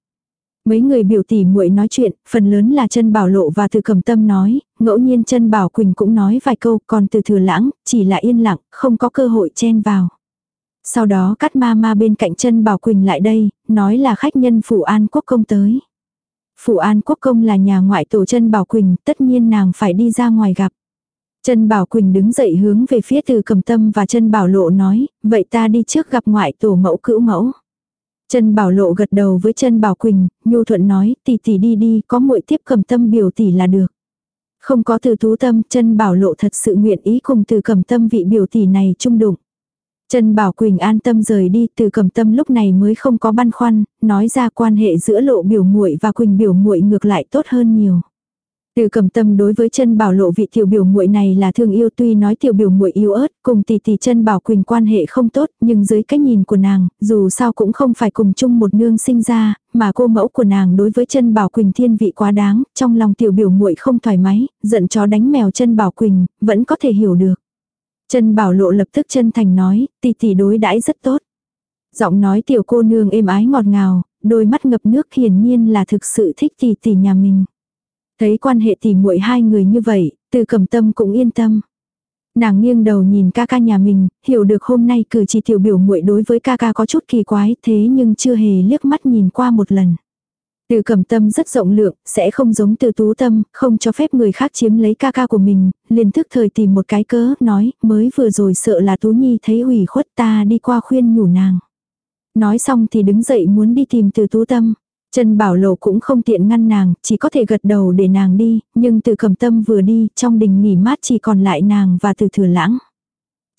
Speaker 1: Mấy người biểu tỷ muội nói chuyện, phần lớn là chân bảo lộ và từ cầm tâm nói, ngẫu nhiên chân bảo quỳnh cũng nói vài câu, còn từ thừa lãng, chỉ là yên lặng, không có cơ hội chen vào. Sau đó cắt ma ma bên cạnh chân bảo quỳnh lại đây, nói là khách nhân phủ an quốc công tới. Phủ an quốc công là nhà ngoại tổ chân bảo quỳnh, tất nhiên nàng phải đi ra ngoài gặp. Chân Bảo Quỳnh đứng dậy hướng về phía từ cầm tâm và chân Bảo Lộ nói, vậy ta đi trước gặp ngoại tổ mẫu cữu mẫu. Chân Bảo Lộ gật đầu với chân Bảo Quỳnh, nhu thuận nói, tỷ tỷ đi đi, có muội tiếp cầm tâm biểu tỷ là được. Không có từ tú tâm, chân Bảo Lộ thật sự nguyện ý cùng từ cầm tâm vị biểu tỷ này chung đụng. Trần Bảo Quỳnh an tâm rời đi, từ cầm tâm lúc này mới không có băn khoăn, nói ra quan hệ giữa lộ biểu muội và Quỳnh biểu muội ngược lại tốt hơn nhiều. Từ cầm tâm đối với chân bảo lộ vị tiểu biểu muội này là thương yêu tuy nói tiểu biểu muội yếu ớt, cùng tỷ tỷ chân bảo quỳnh quan hệ không tốt, nhưng dưới cái nhìn của nàng, dù sao cũng không phải cùng chung một nương sinh ra, mà cô mẫu của nàng đối với chân bảo quỳnh thiên vị quá đáng, trong lòng tiểu biểu muội không thoải mái, giận chó đánh mèo chân bảo quỳnh, vẫn có thể hiểu được. Trần bảo lộ lập tức chân thành nói, tỷ tỷ đối đãi rất tốt. Giọng nói tiểu cô nương êm ái ngọt ngào, đôi mắt ngập nước hiển nhiên là thực sự thích tỷ tỷ nhà mình. Thấy quan hệ tỷ muội hai người như vậy, từ cầm tâm cũng yên tâm. Nàng nghiêng đầu nhìn ca ca nhà mình, hiểu được hôm nay cử chỉ tiểu biểu muội đối với ca ca có chút kỳ quái thế nhưng chưa hề liếc mắt nhìn qua một lần. Từ cầm tâm rất rộng lượng, sẽ không giống từ tú tâm, không cho phép người khác chiếm lấy ca ca của mình, liền thức thời tìm một cái cớ, nói, mới vừa rồi sợ là tú nhi thấy ủy khuất ta đi qua khuyên nhủ nàng. Nói xong thì đứng dậy muốn đi tìm từ tú tâm. Trần Bảo Lộ cũng không tiện ngăn nàng, chỉ có thể gật đầu để nàng đi, nhưng từ cầm tâm vừa đi, trong đình nghỉ mát chỉ còn lại nàng và từ thừa lãng.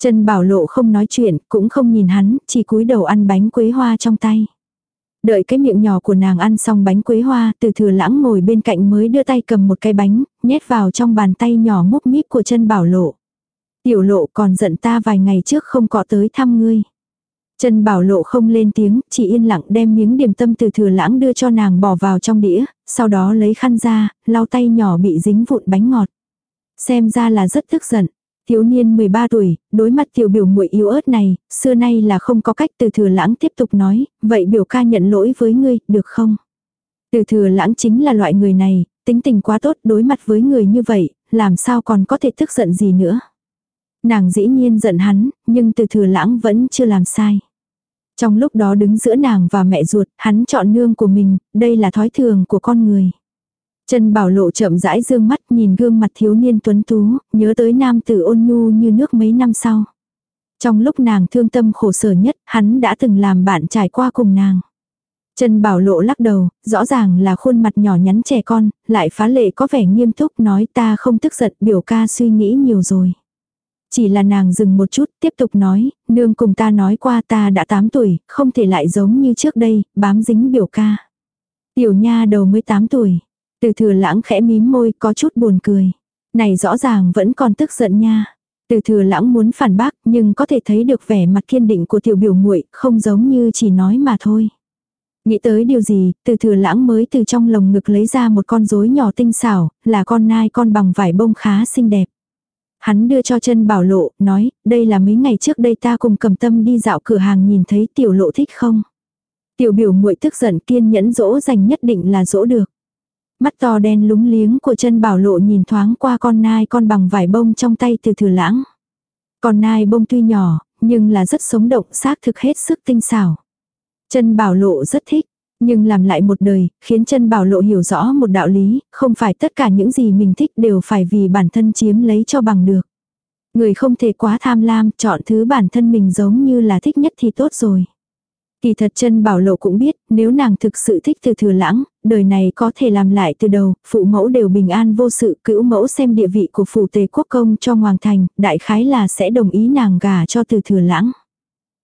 Speaker 1: Trần Bảo Lộ không nói chuyện, cũng không nhìn hắn, chỉ cúi đầu ăn bánh quế hoa trong tay. Đợi cái miệng nhỏ của nàng ăn xong bánh quế hoa, từ thừa lãng ngồi bên cạnh mới đưa tay cầm một cái bánh, nhét vào trong bàn tay nhỏ múc míp của chân Bảo Lộ. Tiểu lộ còn giận ta vài ngày trước không có tới thăm ngươi. Trần Bảo Lộ không lên tiếng, chỉ yên lặng đem miếng điểm tâm từ thừa lãng đưa cho nàng bỏ vào trong đĩa, sau đó lấy khăn ra, lau tay nhỏ bị dính vụn bánh ngọt. Xem ra là rất tức giận. Thiếu niên 13 tuổi, đối mặt tiểu biểu muội yếu ớt này, xưa nay là không có cách từ thừa lãng tiếp tục nói, vậy biểu ca nhận lỗi với ngươi, được không? Từ thừa lãng chính là loại người này, tính tình quá tốt đối mặt với người như vậy, làm sao còn có thể tức giận gì nữa. Nàng dĩ nhiên giận hắn, nhưng từ thừa lãng vẫn chưa làm sai. Trong lúc đó đứng giữa nàng và mẹ ruột, hắn chọn nương của mình, đây là thói thường của con người. Trần Bảo Lộ chậm rãi dương mắt nhìn gương mặt thiếu niên tuấn tú, nhớ tới nam tử ôn nhu như nước mấy năm sau. Trong lúc nàng thương tâm khổ sở nhất, hắn đã từng làm bạn trải qua cùng nàng. Trần Bảo Lộ lắc đầu, rõ ràng là khuôn mặt nhỏ nhắn trẻ con, lại phá lệ có vẻ nghiêm túc nói ta không tức giận biểu ca suy nghĩ nhiều rồi. Chỉ là nàng dừng một chút, tiếp tục nói, nương cùng ta nói qua ta đã 8 tuổi, không thể lại giống như trước đây, bám dính biểu ca. Tiểu nha đầu mới 8 tuổi. Từ thừa lãng khẽ mím môi có chút buồn cười. Này rõ ràng vẫn còn tức giận nha. Từ thừa lãng muốn phản bác nhưng có thể thấy được vẻ mặt kiên định của tiểu biểu muội không giống như chỉ nói mà thôi. Nghĩ tới điều gì, từ thừa lãng mới từ trong lồng ngực lấy ra một con rối nhỏ tinh xảo, là con nai con bằng vải bông khá xinh đẹp. Hắn đưa cho chân bảo lộ, nói, đây là mấy ngày trước đây ta cùng cầm tâm đi dạo cửa hàng nhìn thấy tiểu lộ thích không? Tiểu biểu muội tức giận kiên nhẫn dỗ dành nhất định là dỗ được. Mắt to đen lúng liếng của chân bảo lộ nhìn thoáng qua con nai con bằng vải bông trong tay từ thừa lãng. Con nai bông tuy nhỏ, nhưng là rất sống động xác thực hết sức tinh xảo. Chân bảo lộ rất thích, nhưng làm lại một đời, khiến chân bảo lộ hiểu rõ một đạo lý, không phải tất cả những gì mình thích đều phải vì bản thân chiếm lấy cho bằng được. Người không thể quá tham lam, chọn thứ bản thân mình giống như là thích nhất thì tốt rồi. Kỳ thật chân bảo lộ cũng biết, nếu nàng thực sự thích từ thừa lãng, đời này có thể làm lại từ đầu, phụ mẫu đều bình an vô sự, cữu mẫu xem địa vị của phủ tề quốc công cho Hoàng Thành, đại khái là sẽ đồng ý nàng gả cho từ thừa lãng.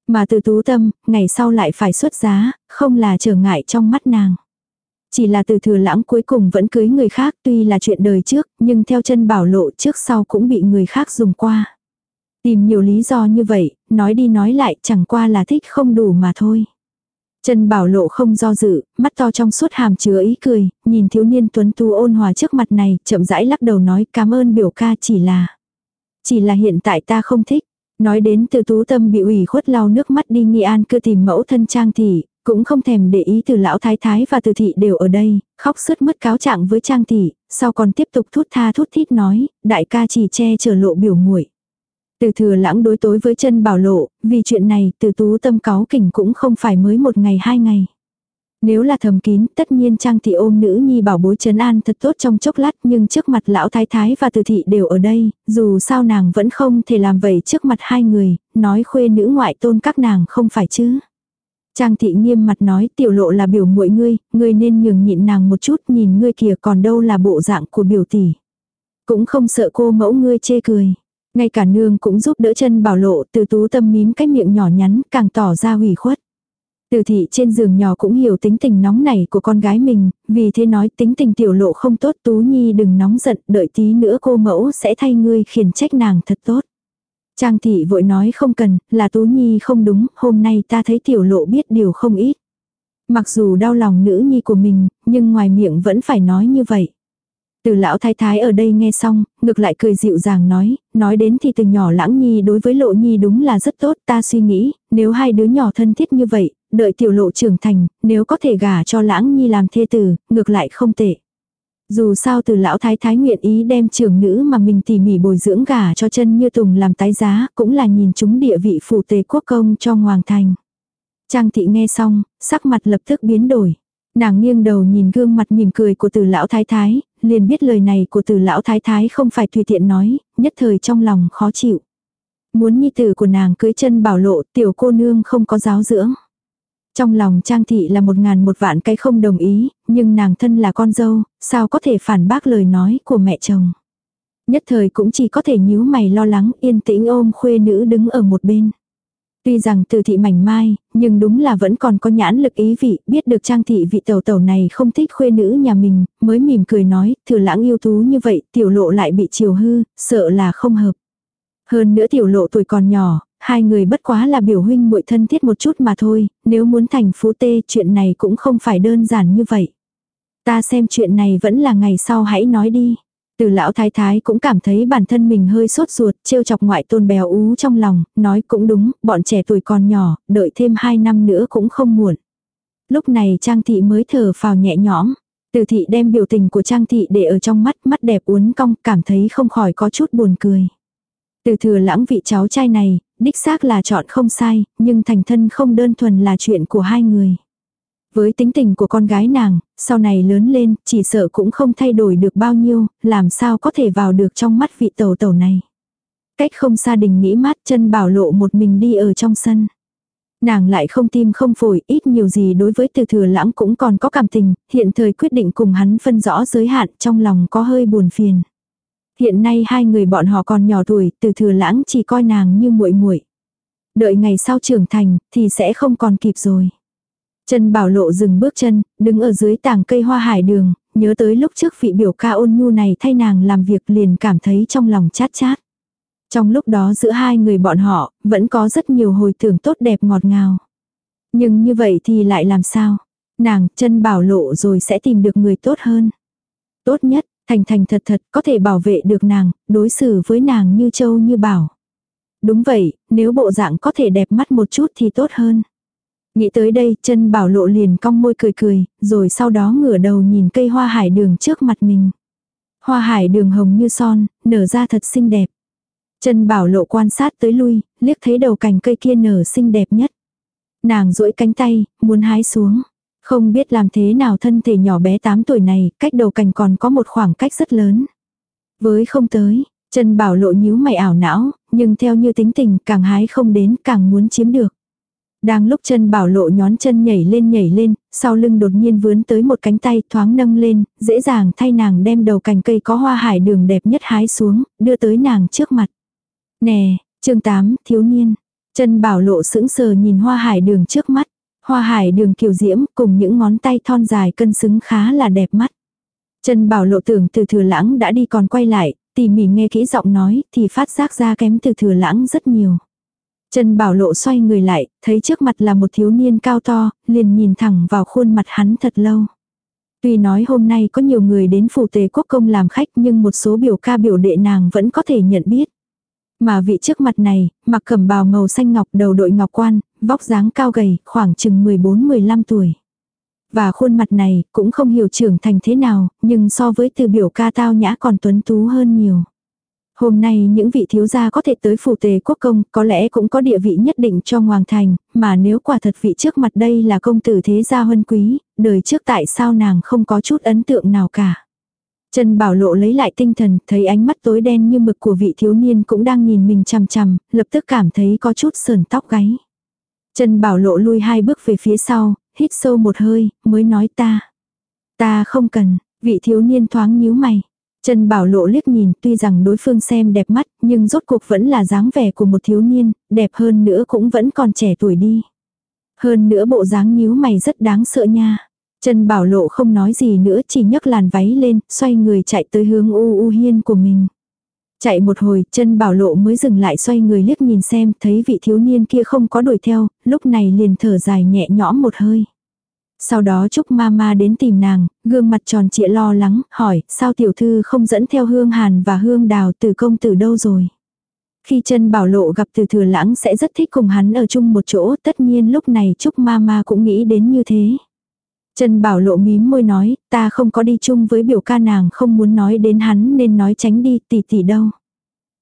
Speaker 1: Mà từ tú tâm, ngày sau lại phải xuất giá, không là trở ngại trong mắt nàng. Chỉ là từ thừa lãng cuối cùng vẫn cưới người khác tuy là chuyện đời trước, nhưng theo chân bảo lộ trước sau cũng bị người khác dùng qua. Tìm nhiều lý do như vậy, nói đi nói lại chẳng qua là thích không đủ mà thôi. Chân bảo lộ không do dự, mắt to trong suốt hàm chứa ý cười, nhìn thiếu niên tuấn tu ôn hòa trước mặt này, chậm rãi lắc đầu nói cảm ơn biểu ca chỉ là. Chỉ là hiện tại ta không thích. Nói đến từ tú tâm bị ủy khuất lau nước mắt đi nghi an cứ tìm mẫu thân trang thị, cũng không thèm để ý từ lão thái thái và từ thị đều ở đây, khóc sướt mất cáo trạng với trang thị, sau còn tiếp tục thút tha thút thít nói, đại ca chỉ che chở lộ biểu muội từ thừa lãng đối tối với chân bảo lộ, vì chuyện này từ tú tâm cáo kỉnh cũng không phải mới một ngày hai ngày. Nếu là thầm kín, tất nhiên Trang Thị ôm nữ nhi bảo bối trấn an thật tốt trong chốc lát nhưng trước mặt lão thái thái và từ thị đều ở đây, dù sao nàng vẫn không thể làm vậy trước mặt hai người, nói khuê nữ ngoại tôn các nàng không phải chứ. Trang thị nghiêm mặt nói tiểu lộ là biểu muội ngươi, ngươi nên nhường nhịn nàng một chút nhìn ngươi kìa còn đâu là bộ dạng của biểu tỷ. Cũng không sợ cô mẫu ngươi chê cười. Ngay cả nương cũng giúp đỡ chân bảo lộ từ tú tâm mím cái miệng nhỏ nhắn càng tỏ ra hủy khuất. Từ thị trên giường nhỏ cũng hiểu tính tình nóng nảy của con gái mình, vì thế nói tính tình tiểu lộ không tốt Tú Nhi đừng nóng giận, đợi tí nữa cô mẫu sẽ thay ngươi khiển trách nàng thật tốt. Trang thị vội nói không cần, là Tú Nhi không đúng, hôm nay ta thấy tiểu lộ biết điều không ít. Mặc dù đau lòng nữ nhi của mình, nhưng ngoài miệng vẫn phải nói như vậy. Từ lão thái thái ở đây nghe xong, ngược lại cười dịu dàng nói, nói đến thì từ nhỏ lãng nhi đối với lộ nhi đúng là rất tốt, ta suy nghĩ, nếu hai đứa nhỏ thân thiết như vậy, đợi tiểu lộ trưởng thành, nếu có thể gả cho lãng nhi làm thê tử, ngược lại không tệ. Dù sao từ lão thái thái nguyện ý đem trưởng nữ mà mình tỉ mỉ bồi dưỡng gả cho chân như tùng làm tái giá, cũng là nhìn chúng địa vị phụ tế quốc công cho hoàng thành. Trang thị nghe xong, sắc mặt lập tức biến đổi. Nàng nghiêng đầu nhìn gương mặt mỉm cười của từ lão thái thái, liền biết lời này của từ lão thái thái không phải tùy tiện nói, nhất thời trong lòng khó chịu. Muốn nhi tử của nàng cưới chân bảo lộ tiểu cô nương không có giáo dưỡng. Trong lòng Trang Thị là một ngàn một vạn cái không đồng ý, nhưng nàng thân là con dâu, sao có thể phản bác lời nói của mẹ chồng. Nhất thời cũng chỉ có thể nhíu mày lo lắng yên tĩnh ôm khuê nữ đứng ở một bên. Tuy rằng từ thị mảnh mai, nhưng đúng là vẫn còn có nhãn lực ý vị, biết được trang thị vị tẩu tẩu này không thích khuê nữ nhà mình, mới mỉm cười nói, thừa lãng yêu thú như vậy, tiểu lộ lại bị chiều hư, sợ là không hợp. Hơn nữa tiểu lộ tuổi còn nhỏ, hai người bất quá là biểu huynh muội thân thiết một chút mà thôi, nếu muốn thành phú tê chuyện này cũng không phải đơn giản như vậy. Ta xem chuyện này vẫn là ngày sau hãy nói đi. Từ lão thái thái cũng cảm thấy bản thân mình hơi sốt ruột, trêu chọc ngoại tôn béo ú trong lòng, nói cũng đúng, bọn trẻ tuổi còn nhỏ, đợi thêm hai năm nữa cũng không muộn. Lúc này Trang Thị mới thở phào nhẹ nhõm. Từ thị đem biểu tình của Trang Thị để ở trong mắt, mắt đẹp uốn cong, cảm thấy không khỏi có chút buồn cười. Từ thừa lãng vị cháu trai này, đích xác là chọn không sai, nhưng thành thân không đơn thuần là chuyện của hai người. Với tính tình của con gái nàng, sau này lớn lên, chỉ sợ cũng không thay đổi được bao nhiêu, làm sao có thể vào được trong mắt vị tẩu tẩu này. Cách không xa đình nghĩ mát chân bảo lộ một mình đi ở trong sân. Nàng lại không tim không phổi, ít nhiều gì đối với từ thừa lãng cũng còn có cảm tình, hiện thời quyết định cùng hắn phân rõ giới hạn trong lòng có hơi buồn phiền. Hiện nay hai người bọn họ còn nhỏ tuổi, từ thừa lãng chỉ coi nàng như muội muội. Đợi ngày sau trưởng thành, thì sẽ không còn kịp rồi. Trần Bảo Lộ dừng bước chân, đứng ở dưới tảng cây hoa hải đường, nhớ tới lúc trước vị biểu ca ôn nhu này thay nàng làm việc liền cảm thấy trong lòng chát chát. Trong lúc đó giữa hai người bọn họ, vẫn có rất nhiều hồi tưởng tốt đẹp ngọt ngào. Nhưng như vậy thì lại làm sao? Nàng chân bảo lộ rồi sẽ tìm được người tốt hơn. Tốt nhất, thành thành thật thật có thể bảo vệ được nàng, đối xử với nàng như châu như bảo. Đúng vậy, nếu bộ dạng có thể đẹp mắt một chút thì tốt hơn. Nghĩ tới đây, chân bảo lộ liền cong môi cười cười, rồi sau đó ngửa đầu nhìn cây hoa hải đường trước mặt mình. Hoa hải đường hồng như son, nở ra thật xinh đẹp. Chân bảo lộ quan sát tới lui, liếc thấy đầu cành cây kia nở xinh đẹp nhất. Nàng duỗi cánh tay, muốn hái xuống. Không biết làm thế nào thân thể nhỏ bé 8 tuổi này, cách đầu cành còn có một khoảng cách rất lớn. Với không tới, chân bảo lộ nhíu mày ảo não, nhưng theo như tính tình càng hái không đến càng muốn chiếm được. Đang lúc chân bảo lộ nhón chân nhảy lên nhảy lên, sau lưng đột nhiên vướn tới một cánh tay thoáng nâng lên, dễ dàng thay nàng đem đầu cành cây có hoa hải đường đẹp nhất hái xuống, đưa tới nàng trước mặt. Nè, chương 8, thiếu niên. Chân bảo lộ sững sờ nhìn hoa hải đường trước mắt. Hoa hải đường kiều diễm cùng những ngón tay thon dài cân xứng khá là đẹp mắt. Chân bảo lộ tưởng từ thừa lãng đã đi còn quay lại, tỉ mỉ nghe kỹ giọng nói thì phát giác ra kém từ thừa lãng rất nhiều. Trần bảo lộ xoay người lại, thấy trước mặt là một thiếu niên cao to, liền nhìn thẳng vào khuôn mặt hắn thật lâu. Tuy nói hôm nay có nhiều người đến phủ tề quốc công làm khách nhưng một số biểu ca biểu đệ nàng vẫn có thể nhận biết. Mà vị trước mặt này, mặc cẩm bào màu xanh ngọc đầu đội ngọc quan, vóc dáng cao gầy, khoảng chừng 14-15 tuổi. Và khuôn mặt này cũng không hiểu trưởng thành thế nào, nhưng so với từ biểu ca tao nhã còn tuấn tú hơn nhiều. Hôm nay những vị thiếu gia có thể tới phủ tề quốc công có lẽ cũng có địa vị nhất định cho Hoàng Thành, mà nếu quả thật vị trước mặt đây là công tử thế gia huân quý, đời trước tại sao nàng không có chút ấn tượng nào cả. Trần Bảo Lộ lấy lại tinh thần, thấy ánh mắt tối đen như mực của vị thiếu niên cũng đang nhìn mình chằm chằm, lập tức cảm thấy có chút sờn tóc gáy. Trần Bảo Lộ lui hai bước về phía sau, hít sâu một hơi, mới nói ta. Ta không cần, vị thiếu niên thoáng nhíu mày. Trần Bảo Lộ liếc nhìn, tuy rằng đối phương xem đẹp mắt, nhưng rốt cuộc vẫn là dáng vẻ của một thiếu niên, đẹp hơn nữa cũng vẫn còn trẻ tuổi đi. Hơn nữa bộ dáng nhíu mày rất đáng sợ nha. Trần Bảo Lộ không nói gì nữa chỉ nhấc làn váy lên, xoay người chạy tới hướng u u hiên của mình. Chạy một hồi, chân bảo lộ mới dừng lại xoay người liếc nhìn xem, thấy vị thiếu niên kia không có đuổi theo, lúc này liền thở dài nhẹ nhõm một hơi. Sau đó Trúc Mama đến tìm nàng, gương mặt tròn trịa lo lắng, hỏi, sao tiểu thư không dẫn theo hương hàn và hương đào từ công tử đâu rồi? Khi chân bảo lộ gặp từ thừa lãng sẽ rất thích cùng hắn ở chung một chỗ, tất nhiên lúc này Trúc Mama cũng nghĩ đến như thế. Trần Bảo Lộ mím môi nói, ta không có đi chung với biểu ca nàng không muốn nói đến hắn nên nói tránh đi tỷ tỷ đâu.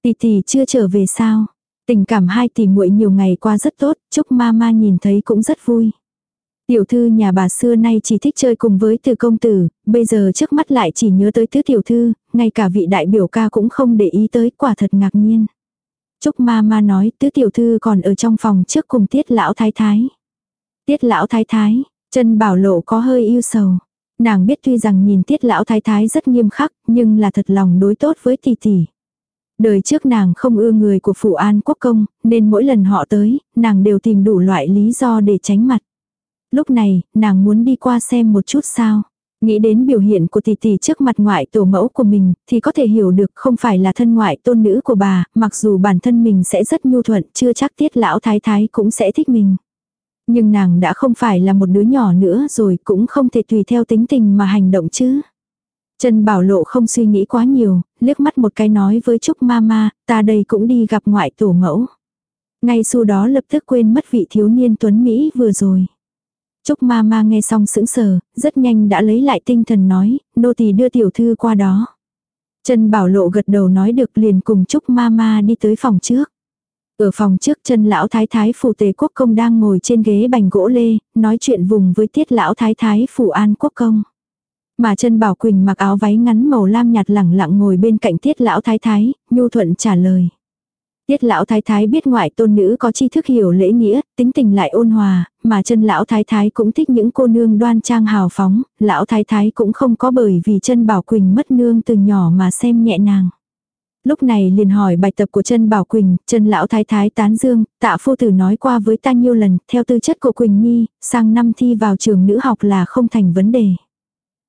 Speaker 1: Tỷ tỷ chưa trở về sao? Tình cảm hai tỷ muội nhiều ngày qua rất tốt, chúc ma ma nhìn thấy cũng rất vui. Tiểu thư nhà bà xưa nay chỉ thích chơi cùng với từ công tử, bây giờ trước mắt lại chỉ nhớ tới tứ tiểu thư, ngay cả vị đại biểu ca cũng không để ý tới, quả thật ngạc nhiên. Trúc ma ma nói tứ tiểu thư còn ở trong phòng trước cùng tiết lão thái thái. Tiết lão thái thái, chân bảo lộ có hơi yêu sầu. Nàng biết tuy rằng nhìn tiết lão thái thái rất nghiêm khắc, nhưng là thật lòng đối tốt với tỷ tỷ. Đời trước nàng không ưa người của phụ an quốc công, nên mỗi lần họ tới, nàng đều tìm đủ loại lý do để tránh mặt. Lúc này, nàng muốn đi qua xem một chút sao. Nghĩ đến biểu hiện của tỷ tỷ trước mặt ngoại tổ mẫu của mình, thì có thể hiểu được không phải là thân ngoại tôn nữ của bà, mặc dù bản thân mình sẽ rất nhu thuận, chưa chắc tiết lão thái thái cũng sẽ thích mình. Nhưng nàng đã không phải là một đứa nhỏ nữa rồi cũng không thể tùy theo tính tình mà hành động chứ. Trần Bảo Lộ không suy nghĩ quá nhiều, liếc mắt một cái nói với Trúc Mama, ta đây cũng đi gặp ngoại tổ mẫu. Ngay sau đó lập tức quên mất vị thiếu niên tuấn Mỹ vừa rồi. Trúc Mama nghe xong sững sờ, rất nhanh đã lấy lại tinh thần nói, nô tỳ đưa tiểu thư qua đó. Trần Bảo Lộ gật đầu nói được liền cùng Trúc Mama đi tới phòng trước. Ở phòng trước chân lão thái thái phủ tề quốc công đang ngồi trên ghế bành gỗ lê, nói chuyện vùng với tiết lão thái thái phủ an quốc công. Mà chân bảo quỳnh mặc áo váy ngắn màu lam nhạt lẳng lặng ngồi bên cạnh tiết lão thái thái, nhu thuận trả lời. Tiết lão thái thái biết ngoại tôn nữ có tri thức hiểu lễ nghĩa, tính tình lại ôn hòa, mà chân lão thái thái cũng thích những cô nương đoan trang hào phóng, lão thái thái cũng không có bởi vì chân bảo quỳnh mất nương từ nhỏ mà xem nhẹ nàng. Lúc này liền hỏi bài tập của chân Bảo Quỳnh, chân lão thái thái tán dương, tạ phu tử nói qua với ta nhiều lần, theo tư chất của Quỳnh Nhi, sang năm thi vào trường nữ học là không thành vấn đề.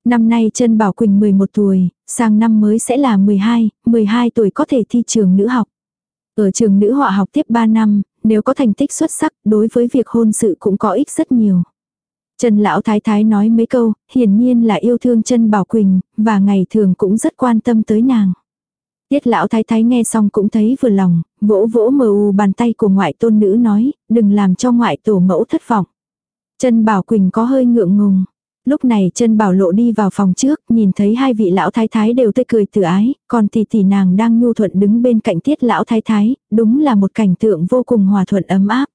Speaker 1: Năm nay chân Bảo Quỳnh 11 tuổi, sang năm mới sẽ là 12, 12 tuổi có thể thi trường nữ học. Ở trường nữ họa học tiếp 3 năm, nếu có thành tích xuất sắc, đối với việc hôn sự cũng có ích rất nhiều. Trần Lão Thái Thái nói mấy câu, hiển nhiên là yêu thương Trần Bảo Quỳnh, và ngày thường cũng rất quan tâm tới nàng. Tiết Lão Thái Thái nghe xong cũng thấy vừa lòng, vỗ vỗ mờ u bàn tay của ngoại tôn nữ nói, đừng làm cho ngoại tổ mẫu thất vọng. Trần Bảo Quỳnh có hơi ngượng ngùng. Lúc này chân bảo lộ đi vào phòng trước, nhìn thấy hai vị lão thái thái đều tươi cười tự ái, còn tỷ tỷ nàng đang nhu thuận đứng bên cạnh tiết lão thái thái, đúng là một cảnh tượng vô cùng hòa thuận ấm áp.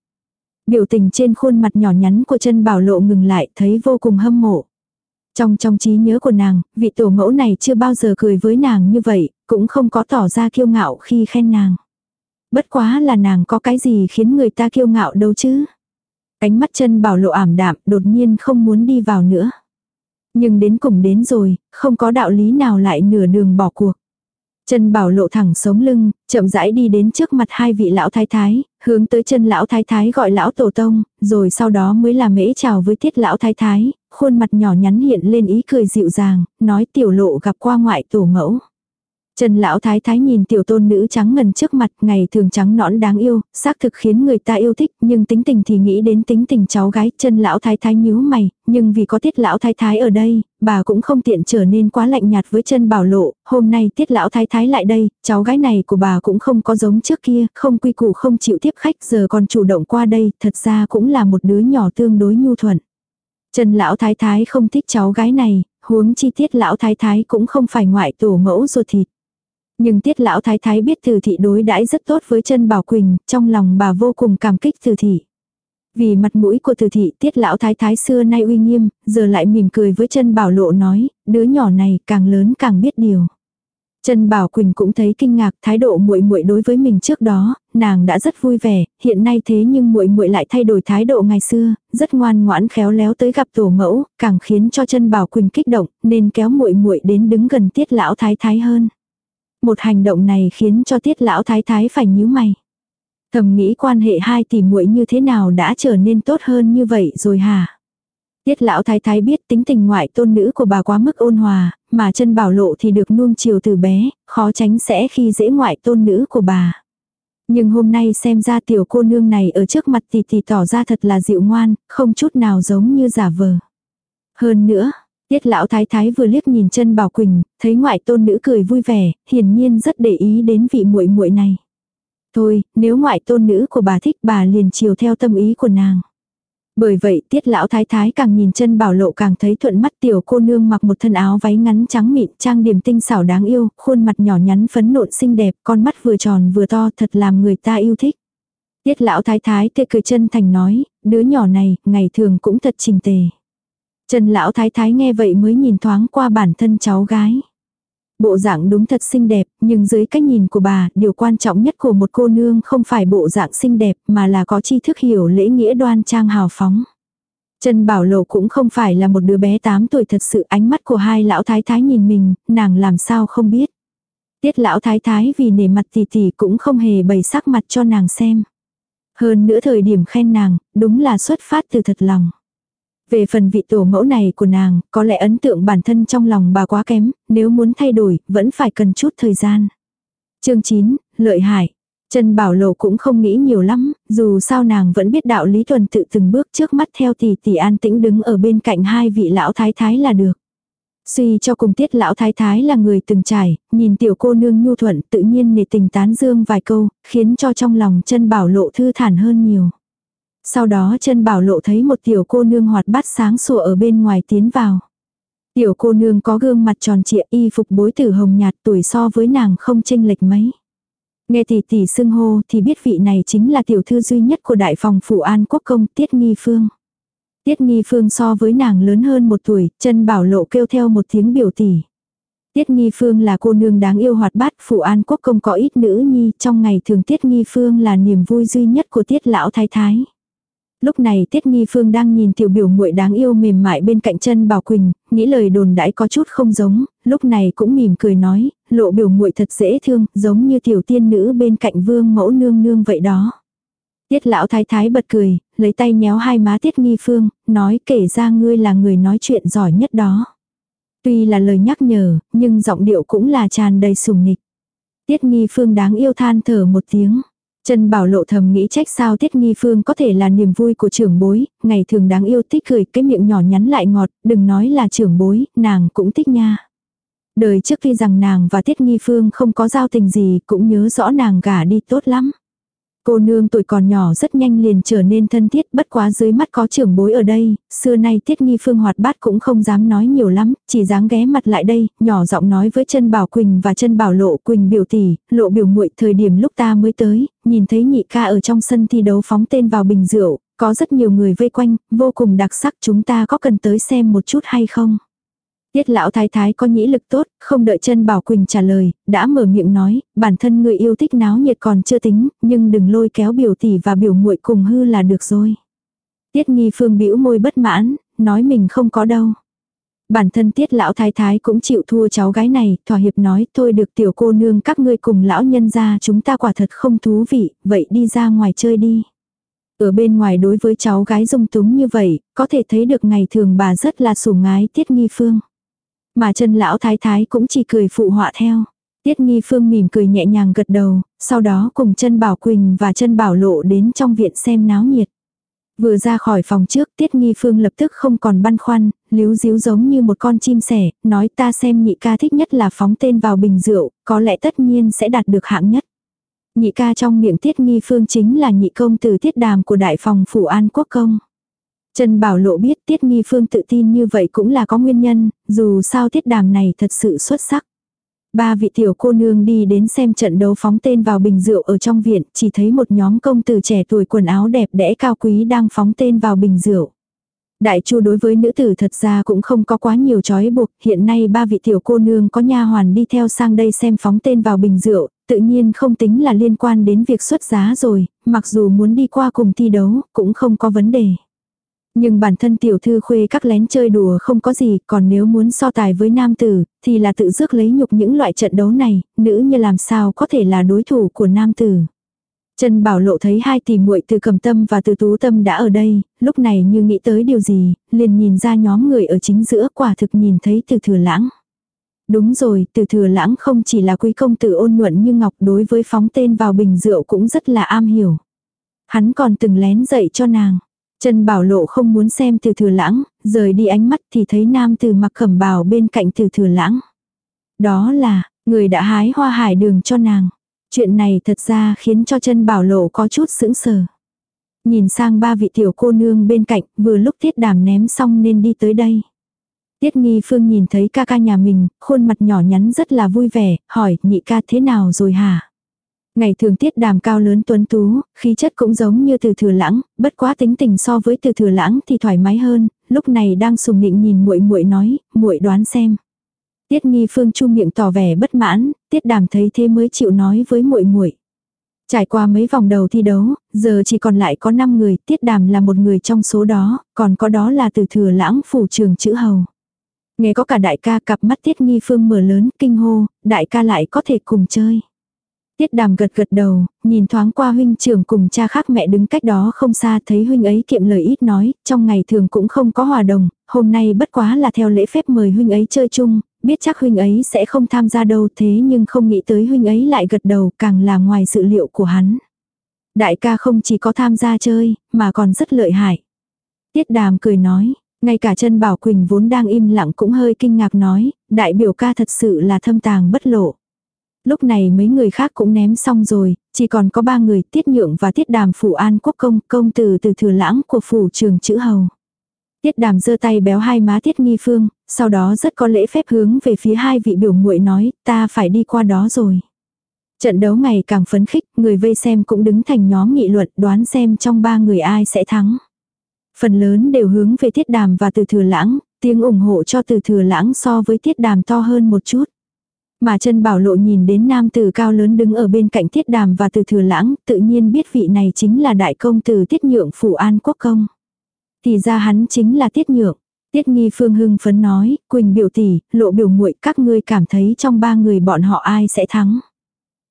Speaker 1: Biểu tình trên khuôn mặt nhỏ nhắn của chân bảo lộ ngừng lại thấy vô cùng hâm mộ. Trong trong trí nhớ của nàng, vị tổ mẫu này chưa bao giờ cười với nàng như vậy, cũng không có tỏ ra kiêu ngạo khi khen nàng. Bất quá là nàng có cái gì khiến người ta kiêu ngạo đâu chứ. Ánh mắt chân bảo lộ ảm đạm đột nhiên không muốn đi vào nữa. Nhưng đến cùng đến rồi, không có đạo lý nào lại nửa đường bỏ cuộc. Chân bảo lộ thẳng sống lưng, chậm rãi đi đến trước mặt hai vị lão thái thái, hướng tới chân lão thái thái gọi lão tổ tông, rồi sau đó mới là mễ chào với thiết lão thái thái, khuôn mặt nhỏ nhắn hiện lên ý cười dịu dàng, nói tiểu lộ gặp qua ngoại tổ mẫu. Trần lão thái thái nhìn tiểu tôn nữ trắng ngần trước mặt ngày thường trắng nõn đáng yêu, xác thực khiến người ta yêu thích, nhưng tính tình thì nghĩ đến tính tình cháu gái, Trần lão thái thái nhíu mày, nhưng vì có tiết lão thái thái ở đây, bà cũng không tiện trở nên quá lạnh nhạt với chân bảo lộ, hôm nay tiết lão thái thái lại đây, cháu gái này của bà cũng không có giống trước kia, không quy củ không chịu tiếp khách giờ còn chủ động qua đây, thật ra cũng là một đứa nhỏ tương đối nhu thuận. Trần lão thái thái không thích cháu gái này, huống chi tiết lão thái thái cũng không phải ngoại tổ mẫu ruột thịt. Nhưng tiết lão thái thái biết từ thị đối đãi rất tốt với chân bảo quỳnh, trong lòng bà vô cùng cảm kích từ thị. Vì mặt mũi của từ thị tiết lão thái thái xưa nay uy nghiêm, giờ lại mỉm cười với chân bảo lộ nói, đứa nhỏ này càng lớn càng biết điều. Trần Bảo Quỳnh cũng thấy kinh ngạc, thái độ muội muội đối với mình trước đó, nàng đã rất vui vẻ, hiện nay thế nhưng muội muội lại thay đổi thái độ ngày xưa, rất ngoan ngoãn khéo léo tới gặp tổ mẫu, càng khiến cho Trần Bảo Quỳnh kích động, nên kéo muội muội đến đứng gần Tiết lão thái thái hơn. Một hành động này khiến cho tiết lão thái thái phải nhíu mày. Thầm nghĩ quan hệ hai tỷ muội như thế nào đã trở nên tốt hơn như vậy rồi hả? Tiết lão thái thái biết tính tình ngoại tôn nữ của bà quá mức ôn hòa, mà chân bảo lộ thì được nuông chiều từ bé, khó tránh sẽ khi dễ ngoại tôn nữ của bà. Nhưng hôm nay xem ra tiểu cô nương này ở trước mặt tỷ tỷ tỏ ra thật là dịu ngoan, không chút nào giống như giả vờ. Hơn nữa, Tiết lão thái thái vừa liếc nhìn chân Bảo Quỳnh, thấy ngoại tôn nữ cười vui vẻ, hiển nhiên rất để ý đến vị muội muội này. Thôi, nếu ngoại tôn nữ của bà thích bà liền chiều theo tâm ý của nàng. Bởi vậy tiết lão thái thái càng nhìn chân bảo lộ càng thấy thuận mắt tiểu cô nương mặc một thân áo váy ngắn trắng mịn trang điểm tinh xảo đáng yêu, khuôn mặt nhỏ nhắn phấn nộn xinh đẹp, con mắt vừa tròn vừa to thật làm người ta yêu thích. Tiết lão thái thái tê cười chân thành nói, đứa nhỏ này, ngày thường cũng thật trình tề. Trần lão thái thái nghe vậy mới nhìn thoáng qua bản thân cháu gái. Bộ dạng đúng thật xinh đẹp, nhưng dưới cách nhìn của bà, điều quan trọng nhất của một cô nương không phải bộ dạng xinh đẹp mà là có tri thức hiểu lễ nghĩa đoan trang hào phóng. Trần Bảo Lộ cũng không phải là một đứa bé 8 tuổi thật sự ánh mắt của hai lão thái thái nhìn mình, nàng làm sao không biết. Tiết lão thái thái vì nể mặt tỷ tỷ cũng không hề bày sắc mặt cho nàng xem. Hơn nữa thời điểm khen nàng, đúng là xuất phát từ thật lòng. Về phần vị tổ mẫu này của nàng, có lẽ ấn tượng bản thân trong lòng bà quá kém, nếu muốn thay đổi, vẫn phải cần chút thời gian. chương 9, Lợi hại. Trần Bảo Lộ cũng không nghĩ nhiều lắm, dù sao nàng vẫn biết đạo lý tuần tự từng bước trước mắt theo tỷ tỷ an tĩnh đứng ở bên cạnh hai vị lão thái thái là được. Suy cho cùng tiết lão thái thái là người từng trải, nhìn tiểu cô nương nhu thuận tự nhiên nề tình tán dương vài câu, khiến cho trong lòng chân bảo lộ thư thản hơn nhiều. Sau đó chân bảo lộ thấy một tiểu cô nương hoạt bát sáng sủa ở bên ngoài tiến vào. Tiểu cô nương có gương mặt tròn trịa y phục bối tử hồng nhạt tuổi so với nàng không chênh lệch mấy. Nghe tỷ tỷ xưng hô thì biết vị này chính là tiểu thư duy nhất của đại phòng phủ an quốc công Tiết Nghi Phương. Tiết Nghi Phương so với nàng lớn hơn một tuổi, chân bảo lộ kêu theo một tiếng biểu tỷ. Tiết Nghi Phương là cô nương đáng yêu hoạt bát, phủ an quốc công có ít nữ nhi, trong ngày thường Tiết Nghi Phương là niềm vui duy nhất của Tiết lão thái thái. Lúc này Tiết Nghi Phương đang nhìn tiểu biểu muội đáng yêu mềm mại bên cạnh chân Bảo Quỳnh, nghĩ lời đồn đãi có chút không giống, lúc này cũng mỉm cười nói, lộ biểu muội thật dễ thương, giống như tiểu tiên nữ bên cạnh vương mẫu nương nương vậy đó. Tiết lão thái thái bật cười, lấy tay nhéo hai má Tiết Nghi Phương, nói kể ra ngươi là người nói chuyện giỏi nhất đó. Tuy là lời nhắc nhở, nhưng giọng điệu cũng là tràn đầy sùng nịch. Tiết Nghi Phương đáng yêu than thở một tiếng. Trần Bảo Lộ thầm nghĩ trách sao Tiết Nghi Phương có thể là niềm vui của trưởng bối, ngày thường đáng yêu thích cười cái miệng nhỏ nhắn lại ngọt, đừng nói là trưởng bối, nàng cũng thích nha. Đời trước khi rằng nàng và Tiết Nghi Phương không có giao tình gì cũng nhớ rõ nàng gả đi tốt lắm. Cô nương tuổi còn nhỏ rất nhanh liền trở nên thân thiết bất quá dưới mắt có trưởng bối ở đây, xưa nay tiết nghi phương hoạt bát cũng không dám nói nhiều lắm, chỉ dáng ghé mặt lại đây, nhỏ giọng nói với chân bảo Quỳnh và chân bảo lộ Quỳnh biểu tỷ, lộ biểu muội thời điểm lúc ta mới tới, nhìn thấy nhị ca ở trong sân thi đấu phóng tên vào bình rượu, có rất nhiều người vây quanh, vô cùng đặc sắc chúng ta có cần tới xem một chút hay không? Tiết lão thái thái có nhĩ lực tốt, không đợi chân Bảo Quỳnh trả lời, đã mở miệng nói, bản thân người yêu thích náo nhiệt còn chưa tính, nhưng đừng lôi kéo biểu tỷ và biểu muội cùng hư là được rồi. Tiết nghi phương bĩu môi bất mãn, nói mình không có đâu. Bản thân tiết lão thái thái cũng chịu thua cháu gái này, thỏa hiệp nói thôi được tiểu cô nương các ngươi cùng lão nhân ra chúng ta quả thật không thú vị, vậy đi ra ngoài chơi đi. Ở bên ngoài đối với cháu gái dung túng như vậy, có thể thấy được ngày thường bà rất là sủng ngái tiết nghi phương. Mà chân lão thái thái cũng chỉ cười phụ họa theo. Tiết nghi phương mỉm cười nhẹ nhàng gật đầu, sau đó cùng chân bảo Quỳnh và chân bảo lộ đến trong viện xem náo nhiệt. Vừa ra khỏi phòng trước tiết nghi phương lập tức không còn băn khoăn, líu díu giống như một con chim sẻ, nói ta xem nhị ca thích nhất là phóng tên vào bình rượu, có lẽ tất nhiên sẽ đạt được hạng nhất. Nhị ca trong miệng tiết nghi phương chính là nhị công từ tiết đàm của đại phòng phủ an quốc công. Trần Bảo Lộ biết Tiết Nghi Phương tự tin như vậy cũng là có nguyên nhân, dù sao tiết đàm này thật sự xuất sắc. Ba vị tiểu cô nương đi đến xem trận đấu phóng tên vào bình rượu ở trong viện, chỉ thấy một nhóm công tử trẻ tuổi quần áo đẹp đẽ cao quý đang phóng tên vào bình rượu. Đại chu đối với nữ tử thật ra cũng không có quá nhiều trói buộc, hiện nay ba vị tiểu cô nương có nha hoàn đi theo sang đây xem phóng tên vào bình rượu, tự nhiên không tính là liên quan đến việc xuất giá rồi, mặc dù muốn đi qua cùng thi đấu, cũng không có vấn đề. Nhưng bản thân tiểu thư khuê các lén chơi đùa không có gì, còn nếu muốn so tài với nam tử, thì là tự dước lấy nhục những loại trận đấu này, nữ như làm sao có thể là đối thủ của nam tử. Trần Bảo Lộ thấy hai tỷ muội từ cầm tâm và từ tú tâm đã ở đây, lúc này như nghĩ tới điều gì, liền nhìn ra nhóm người ở chính giữa quả thực nhìn thấy từ thừa lãng. Đúng rồi, từ thừa lãng không chỉ là quý công tử ôn nhuận như ngọc đối với phóng tên vào bình rượu cũng rất là am hiểu. Hắn còn từng lén dạy cho nàng. Trần Bảo Lộ không muốn xem từ thừa lãng, rời đi ánh mắt thì thấy nam từ mặc khẩm bào bên cạnh từ thừa lãng. Đó là, người đã hái hoa hải đường cho nàng. Chuyện này thật ra khiến cho Trần Bảo Lộ có chút sững sờ. Nhìn sang ba vị tiểu cô nương bên cạnh, vừa lúc thiết đàm ném xong nên đi tới đây. Tiết nghi phương nhìn thấy ca ca nhà mình, khuôn mặt nhỏ nhắn rất là vui vẻ, hỏi nhị ca thế nào rồi hả? Ngày thường tiết đàm cao lớn tuấn tú, khí chất cũng giống như từ thừa lãng, bất quá tính tình so với từ thừa lãng thì thoải mái hơn, lúc này đang sùng nịnh nhìn muội muội nói, muội đoán xem. Tiết nghi phương chu miệng tỏ vẻ bất mãn, tiết đàm thấy thế mới chịu nói với muội muội. Trải qua mấy vòng đầu thi đấu, giờ chỉ còn lại có 5 người, tiết đàm là một người trong số đó, còn có đó là từ thừa lãng phủ trường chữ hầu. Nghe có cả đại ca cặp mắt tiết nghi phương mở lớn, kinh hô, đại ca lại có thể cùng chơi. Tiết đàm gật gật đầu, nhìn thoáng qua huynh trưởng cùng cha khác mẹ đứng cách đó không xa thấy huynh ấy kiệm lời ít nói, trong ngày thường cũng không có hòa đồng, hôm nay bất quá là theo lễ phép mời huynh ấy chơi chung, biết chắc huynh ấy sẽ không tham gia đâu thế nhưng không nghĩ tới huynh ấy lại gật đầu càng là ngoài dự liệu của hắn. Đại ca không chỉ có tham gia chơi, mà còn rất lợi hại. Tiết đàm cười nói, ngay cả chân Bảo Quỳnh vốn đang im lặng cũng hơi kinh ngạc nói, đại biểu ca thật sự là thâm tàng bất lộ. Lúc này mấy người khác cũng ném xong rồi, chỉ còn có ba người tiết nhượng và tiết đàm phủ an quốc công, công từ từ thừa lãng của phủ trường chữ hầu. Tiết đàm giơ tay béo hai má tiết nghi phương, sau đó rất có lễ phép hướng về phía hai vị biểu muội nói, ta phải đi qua đó rồi. Trận đấu ngày càng phấn khích, người vây xem cũng đứng thành nhóm nghị luận đoán xem trong ba người ai sẽ thắng. Phần lớn đều hướng về tiết đàm và từ thừa lãng, tiếng ủng hộ cho từ thừa lãng so với tiết đàm to hơn một chút. Mà chân bảo lộ nhìn đến nam tử cao lớn đứng ở bên cạnh tiết đàm và từ thừa lãng, tự nhiên biết vị này chính là đại công tử tiết nhượng phủ an quốc công. Thì ra hắn chính là tiết nhượng. Tiết nghi phương hưng phấn nói, Quỳnh biểu tỷ, lộ biểu muội các ngươi cảm thấy trong ba người bọn họ ai sẽ thắng.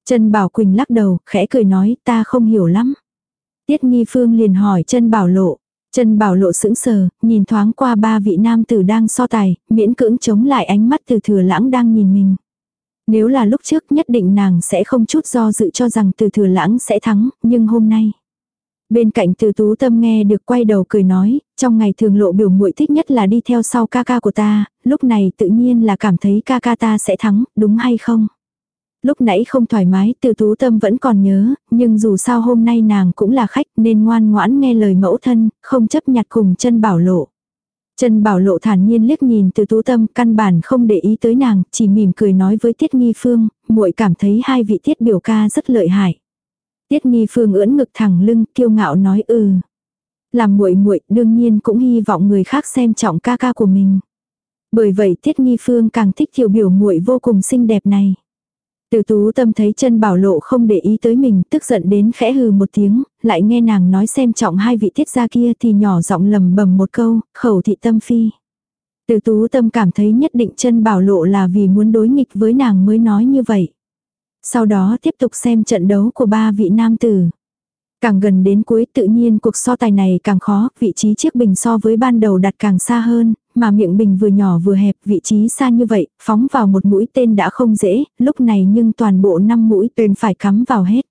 Speaker 1: Chân bảo Quỳnh lắc đầu, khẽ cười nói, ta không hiểu lắm. Tiết nghi phương liền hỏi chân bảo lộ. Chân bảo lộ sững sờ, nhìn thoáng qua ba vị nam tử đang so tài, miễn cưỡng chống lại ánh mắt từ thừa lãng đang nhìn mình. Nếu là lúc trước nhất định nàng sẽ không chút do dự cho rằng từ thừa lãng sẽ thắng, nhưng hôm nay. Bên cạnh từ tú tâm nghe được quay đầu cười nói, trong ngày thường lộ biểu muội thích nhất là đi theo sau ca ca của ta, lúc này tự nhiên là cảm thấy ca ca ta sẽ thắng, đúng hay không? Lúc nãy không thoải mái từ tú tâm vẫn còn nhớ, nhưng dù sao hôm nay nàng cũng là khách nên ngoan ngoãn nghe lời mẫu thân, không chấp nhặt cùng chân bảo lộ. Trần bảo lộ thản nhiên liếc nhìn từ tú tâm căn bản không để ý tới nàng, chỉ mỉm cười nói với tiết nghi phương, muội cảm thấy hai vị tiết biểu ca rất lợi hại. Tiết nghi phương ưỡn ngực thẳng lưng, kiêu ngạo nói ừ. Làm muội muội đương nhiên cũng hy vọng người khác xem trọng ca ca của mình. Bởi vậy tiết nghi phương càng thích tiểu biểu muội vô cùng xinh đẹp này. Từ tú tâm thấy chân bảo lộ không để ý tới mình, tức giận đến khẽ hừ một tiếng, lại nghe nàng nói xem trọng hai vị tiết gia kia thì nhỏ giọng lầm bầm một câu, khẩu thị tâm phi. Từ tú tâm cảm thấy nhất định chân bảo lộ là vì muốn đối nghịch với nàng mới nói như vậy. Sau đó tiếp tục xem trận đấu của ba vị nam tử. Càng gần đến cuối tự nhiên cuộc so tài này càng khó, vị trí chiếc bình so với ban đầu đặt càng xa hơn, mà miệng bình vừa nhỏ vừa hẹp, vị trí xa như vậy, phóng vào một mũi tên đã không dễ, lúc này nhưng toàn bộ năm mũi tên phải cắm vào hết.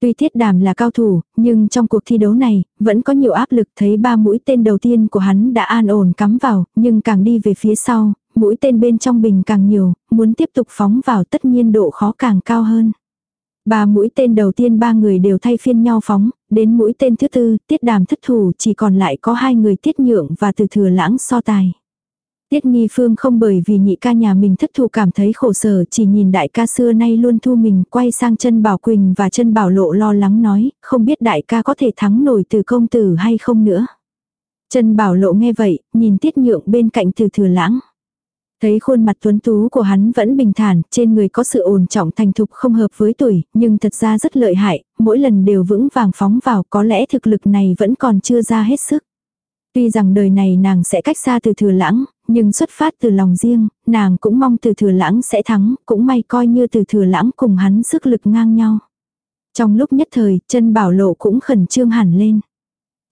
Speaker 1: Tuy thiết đàm là cao thủ, nhưng trong cuộc thi đấu này, vẫn có nhiều áp lực thấy ba mũi tên đầu tiên của hắn đã an ổn cắm vào, nhưng càng đi về phía sau, mũi tên bên trong bình càng nhiều, muốn tiếp tục phóng vào tất nhiên độ khó càng cao hơn. Ba mũi tên đầu tiên ba người đều thay phiên nhau phóng, đến mũi tên thứ tư, tiết đàm thất thủ chỉ còn lại có hai người tiết nhượng và từ thừa lãng so tài. Tiết nghi phương không bởi vì nhị ca nhà mình thất thủ cảm thấy khổ sở chỉ nhìn đại ca xưa nay luôn thu mình quay sang chân bảo quỳnh và chân bảo lộ lo lắng nói, không biết đại ca có thể thắng nổi từ công tử hay không nữa. Chân bảo lộ nghe vậy, nhìn tiết nhượng bên cạnh từ thừa lãng. Thấy khuôn mặt tuấn tú của hắn vẫn bình thản, trên người có sự ổn trọng thành thục không hợp với tuổi, nhưng thật ra rất lợi hại, mỗi lần đều vững vàng phóng vào có lẽ thực lực này vẫn còn chưa ra hết sức. Tuy rằng đời này nàng sẽ cách xa từ thừa lãng, nhưng xuất phát từ lòng riêng, nàng cũng mong từ thừa lãng sẽ thắng, cũng may coi như từ thừa lãng cùng hắn sức lực ngang nhau. Trong lúc nhất thời, chân bảo lộ cũng khẩn trương hẳn lên.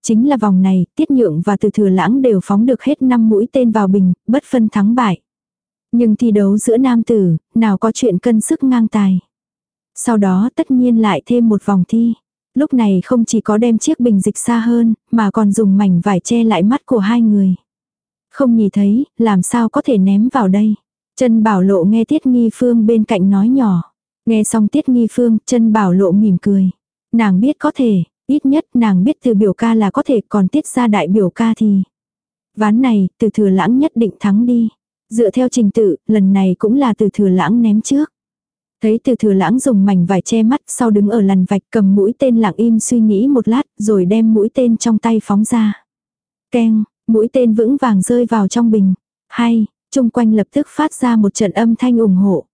Speaker 1: Chính là vòng này, tiết nhượng và từ thừa lãng đều phóng được hết 5 mũi tên vào bình, bất phân thắng bại. Nhưng thi đấu giữa nam tử, nào có chuyện cân sức ngang tài. Sau đó tất nhiên lại thêm một vòng thi. Lúc này không chỉ có đem chiếc bình dịch xa hơn, mà còn dùng mảnh vải che lại mắt của hai người. Không nhìn thấy, làm sao có thể ném vào đây. Chân bảo lộ nghe Tiết Nghi Phương bên cạnh nói nhỏ. Nghe xong Tiết Nghi Phương, chân bảo lộ mỉm cười. Nàng biết có thể, ít nhất nàng biết từ biểu ca là có thể còn tiết ra đại biểu ca thì. Ván này, từ thừa lãng nhất định thắng đi. Dựa theo trình tự, lần này cũng là từ thừa lãng ném trước. Thấy từ thừa lãng dùng mảnh vải che mắt sau đứng ở lằn vạch cầm mũi tên lặng im suy nghĩ một lát rồi đem mũi tên trong tay phóng ra. Keng, mũi tên vững vàng rơi vào trong bình. Hay, chung quanh lập tức phát ra một trận âm thanh ủng hộ.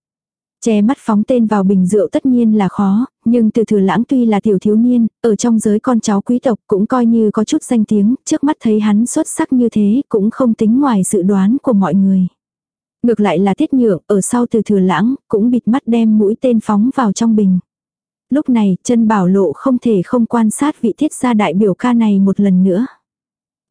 Speaker 1: Che mắt phóng tên vào bình rượu tất nhiên là khó, nhưng từ thừa lãng tuy là tiểu thiếu niên, ở trong giới con cháu quý tộc cũng coi như có chút danh tiếng, trước mắt thấy hắn xuất sắc như thế cũng không tính ngoài dự đoán của mọi người. Ngược lại là tiết nhượng ở sau từ thừa lãng, cũng bịt mắt đem mũi tên phóng vào trong bình. Lúc này, chân bảo lộ không thể không quan sát vị tiết gia đại biểu ca này một lần nữa.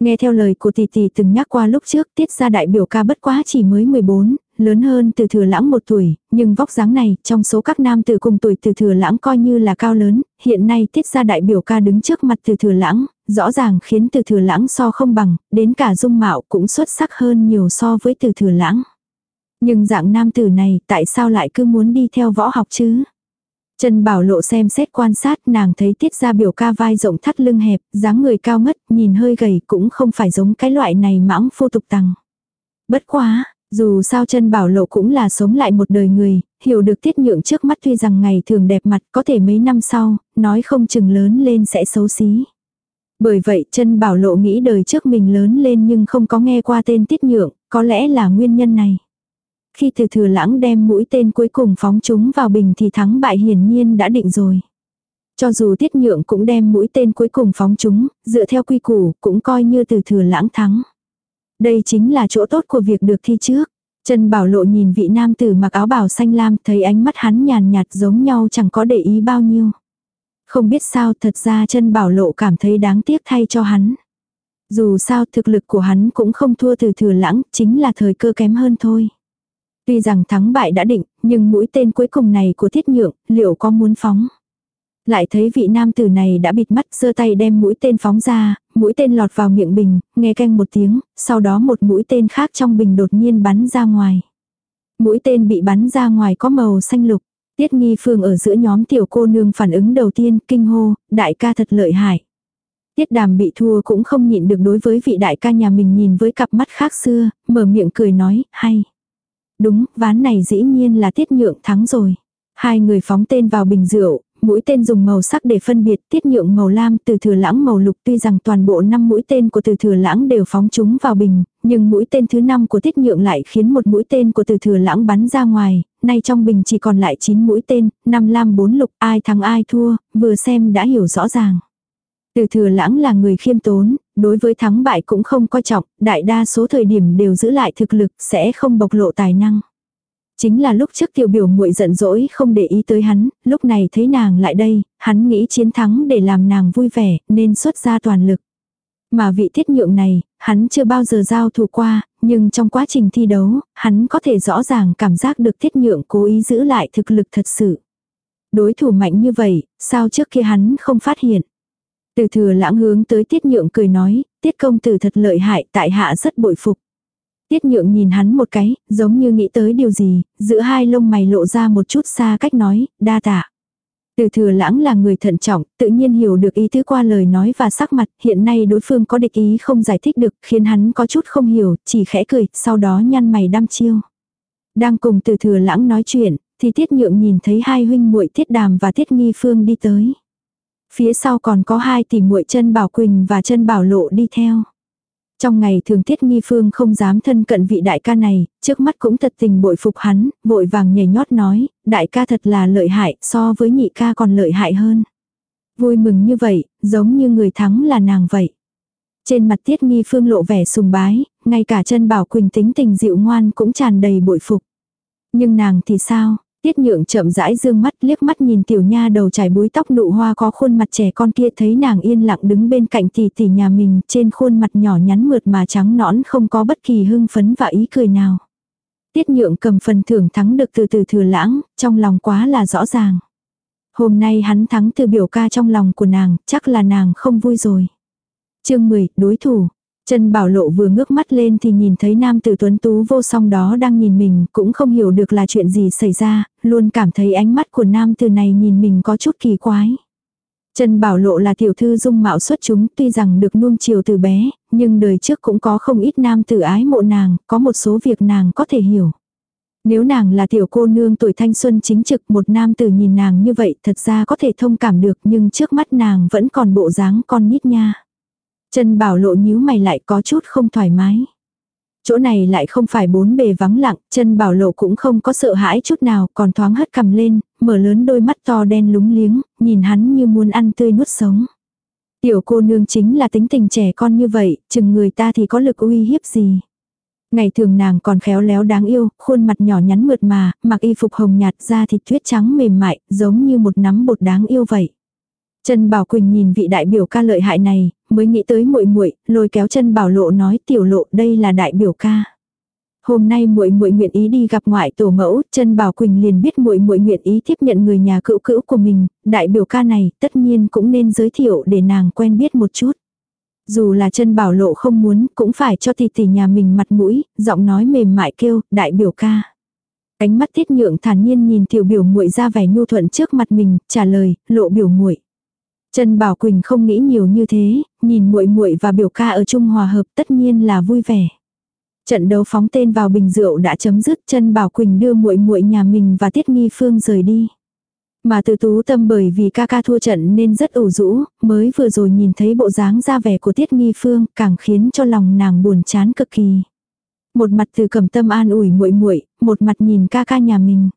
Speaker 1: Nghe theo lời của tỷ tỷ từng nhắc qua lúc trước, tiết gia đại biểu ca bất quá chỉ mới 14, lớn hơn từ thừa lãng một tuổi, nhưng vóc dáng này, trong số các nam từ cùng tuổi từ thừa lãng coi như là cao lớn, hiện nay tiết gia đại biểu ca đứng trước mặt từ thừa lãng, rõ ràng khiến từ thừa lãng so không bằng, đến cả dung mạo cũng xuất sắc hơn nhiều so với từ thừa lãng. Nhưng dạng nam tử này tại sao lại cứ muốn đi theo võ học chứ? Trần Bảo Lộ xem xét quan sát nàng thấy tiết ra biểu ca vai rộng thắt lưng hẹp, dáng người cao ngất, nhìn hơi gầy cũng không phải giống cái loại này mãng phô tục tăng. Bất quá, dù sao chân Bảo Lộ cũng là sống lại một đời người, hiểu được tiết nhượng trước mắt tuy rằng ngày thường đẹp mặt có thể mấy năm sau, nói không chừng lớn lên sẽ xấu xí. Bởi vậy chân Bảo Lộ nghĩ đời trước mình lớn lên nhưng không có nghe qua tên tiết nhượng, có lẽ là nguyên nhân này. Khi từ thừa lãng đem mũi tên cuối cùng phóng chúng vào bình thì thắng bại hiển nhiên đã định rồi. Cho dù tiết nhượng cũng đem mũi tên cuối cùng phóng chúng, dựa theo quy củ cũng coi như từ thừa lãng thắng. Đây chính là chỗ tốt của việc được thi trước. Trần Bảo Lộ nhìn vị nam tử mặc áo bào xanh lam thấy ánh mắt hắn nhàn nhạt giống nhau chẳng có để ý bao nhiêu. Không biết sao thật ra Trần Bảo Lộ cảm thấy đáng tiếc thay cho hắn. Dù sao thực lực của hắn cũng không thua từ thừa lãng, chính là thời cơ kém hơn thôi. Tuy rằng thắng bại đã định, nhưng mũi tên cuối cùng này của Tiết Nhượng, liệu có muốn phóng? Lại thấy vị nam tử này đã bịt mắt giơ tay đem mũi tên phóng ra, mũi tên lọt vào miệng bình, nghe canh một tiếng, sau đó một mũi tên khác trong bình đột nhiên bắn ra ngoài. Mũi tên bị bắn ra ngoài có màu xanh lục. Tiết nghi phương ở giữa nhóm tiểu cô nương phản ứng đầu tiên, kinh hô, đại ca thật lợi hại. Tiết đàm bị thua cũng không nhịn được đối với vị đại ca nhà mình nhìn với cặp mắt khác xưa, mở miệng cười nói, hay. Đúng, ván này dĩ nhiên là tiết nhượng thắng rồi. Hai người phóng tên vào bình rượu, mũi tên dùng màu sắc để phân biệt tiết nhượng màu lam từ thừa lãng màu lục tuy rằng toàn bộ năm mũi tên của từ thừa lãng đều phóng chúng vào bình, nhưng mũi tên thứ năm của tiết nhượng lại khiến một mũi tên của từ thừa lãng bắn ra ngoài, nay trong bình chỉ còn lại 9 mũi tên, năm lam bốn lục ai thắng ai thua, vừa xem đã hiểu rõ ràng. Từ thừa lãng là người khiêm tốn, đối với thắng bại cũng không coi trọng, đại đa số thời điểm đều giữ lại thực lực, sẽ không bộc lộ tài năng. Chính là lúc trước tiểu biểu muội giận dỗi không để ý tới hắn, lúc này thấy nàng lại đây, hắn nghĩ chiến thắng để làm nàng vui vẻ, nên xuất ra toàn lực. Mà vị tiết nhượng này, hắn chưa bao giờ giao thủ qua, nhưng trong quá trình thi đấu, hắn có thể rõ ràng cảm giác được tiết nhượng cố ý giữ lại thực lực thật sự. Đối thủ mạnh như vậy, sao trước kia hắn không phát hiện. Từ thừa lãng hướng tới tiết nhượng cười nói, tiết công tử thật lợi hại tại hạ rất bội phục. Tiết nhượng nhìn hắn một cái, giống như nghĩ tới điều gì, giữa hai lông mày lộ ra một chút xa cách nói, đa tạ. Từ thừa lãng là người thận trọng, tự nhiên hiểu được ý tứ qua lời nói và sắc mặt, hiện nay đối phương có địch ý không giải thích được, khiến hắn có chút không hiểu, chỉ khẽ cười, sau đó nhăn mày đăm chiêu. Đang cùng từ thừa lãng nói chuyện, thì tiết nhượng nhìn thấy hai huynh muội tiết đàm và tiết nghi phương đi tới. Phía sau còn có hai tỷ muội chân bảo quỳnh và chân bảo lộ đi theo. Trong ngày thường tiết nghi phương không dám thân cận vị đại ca này, trước mắt cũng thật tình bội phục hắn, vội vàng nhảy nhót nói, đại ca thật là lợi hại, so với nhị ca còn lợi hại hơn. Vui mừng như vậy, giống như người thắng là nàng vậy. Trên mặt tiết nghi phương lộ vẻ sùng bái, ngay cả chân bảo quỳnh tính tình dịu ngoan cũng tràn đầy bội phục. Nhưng nàng thì sao, Tiết nhượng chậm rãi dương mắt liếc mắt nhìn tiểu nha đầu trải búi tóc nụ hoa có khuôn mặt trẻ con kia thấy nàng yên lặng đứng bên cạnh tỷ tỷ nhà mình trên khuôn mặt nhỏ nhắn mượt mà trắng nõn không có bất kỳ hưng phấn và ý cười nào. Tiết nhượng cầm phần thưởng thắng được từ từ thừa lãng, trong lòng quá là rõ ràng. Hôm nay hắn thắng từ biểu ca trong lòng của nàng, chắc là nàng không vui rồi. chương 10, đối thủ. Trần Bảo Lộ vừa ngước mắt lên thì nhìn thấy nam tử tuấn tú vô song đó đang nhìn mình, cũng không hiểu được là chuyện gì xảy ra, luôn cảm thấy ánh mắt của nam tử này nhìn mình có chút kỳ quái. Trần Bảo Lộ là tiểu thư dung mạo xuất chúng, tuy rằng được nuông chiều từ bé, nhưng đời trước cũng có không ít nam tử ái mộ nàng, có một số việc nàng có thể hiểu. Nếu nàng là tiểu cô nương tuổi thanh xuân chính trực một nam tử nhìn nàng như vậy thật ra có thể thông cảm được nhưng trước mắt nàng vẫn còn bộ dáng con nít nha. Trần Bảo Lộ nhíu mày lại có chút không thoải mái. Chỗ này lại không phải bốn bề vắng lặng, Trần Bảo Lộ cũng không có sợ hãi chút nào, còn thoáng hất cầm lên, mở lớn đôi mắt to đen lúng liếng, nhìn hắn như muốn ăn tươi nuốt sống. Tiểu cô nương chính là tính tình trẻ con như vậy, chừng người ta thì có lực uy hiếp gì. Ngày thường nàng còn khéo léo đáng yêu, khuôn mặt nhỏ nhắn mượt mà, mặc y phục hồng nhạt da thịt tuyết trắng mềm mại, giống như một nắm bột đáng yêu vậy. Trần Bảo Quỳnh nhìn vị đại biểu ca lợi hại này, mới nghĩ tới muội muội, lôi kéo chân Bảo Lộ nói tiểu lộ đây là đại biểu ca. Hôm nay muội muội nguyện ý đi gặp ngoại tổ mẫu, chân Bảo Quỳnh liền biết muội muội nguyện ý tiếp nhận người nhà cữu cữu của mình, đại biểu ca này tất nhiên cũng nên giới thiệu để nàng quen biết một chút. Dù là chân Bảo Lộ không muốn, cũng phải cho tỷ tỷ nhà mình mặt mũi, giọng nói mềm mại kêu, đại biểu ca. Ánh mắt tiết nhượng thản nhiên nhìn tiểu biểu muội ra vẻ nhu thuận trước mặt mình, trả lời, lộ biểu muội Trần Bảo Quỳnh không nghĩ nhiều như thế, nhìn muội muội và biểu ca ở chung hòa hợp tất nhiên là vui vẻ. Trận đấu phóng tên vào bình rượu đã chấm dứt, Trần Bảo Quỳnh đưa muội muội nhà mình và Tiết Nghi Phương rời đi. Mà từ tú tâm bởi vì ca ca thua trận nên rất ủ rũ, mới vừa rồi nhìn thấy bộ dáng ra vẻ của Tiết Nghi Phương, càng khiến cho lòng nàng buồn chán cực kỳ. Một mặt từ cầm tâm an ủi muội muội, một mặt nhìn ca ca nhà mình.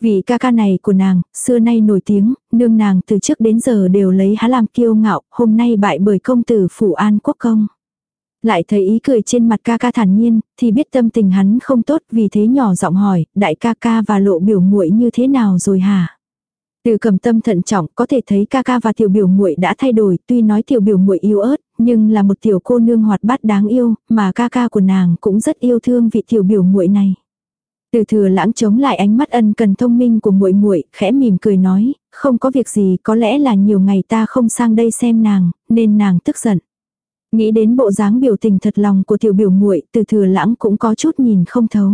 Speaker 1: Vị ca ca này của nàng, xưa nay nổi tiếng, nương nàng từ trước đến giờ đều lấy há làm kiêu ngạo, hôm nay bại bởi công tử phủ an quốc công. Lại thấy ý cười trên mặt ca ca thản nhiên, thì biết tâm tình hắn không tốt vì thế nhỏ giọng hỏi, đại ca ca và lộ biểu muội như thế nào rồi hả? Từ cầm tâm thận trọng có thể thấy ca ca và tiểu biểu muội đã thay đổi, tuy nói tiểu biểu muội yêu ớt, nhưng là một tiểu cô nương hoạt bát đáng yêu, mà ca ca của nàng cũng rất yêu thương vị tiểu biểu muội này. Từ thừa lãng chống lại ánh mắt ân cần thông minh của muội muội, khẽ mỉm cười nói, không có việc gì, có lẽ là nhiều ngày ta không sang đây xem nàng, nên nàng tức giận. Nghĩ đến bộ dáng biểu tình thật lòng của tiểu biểu muội, từ thừa lãng cũng có chút nhìn không thấu.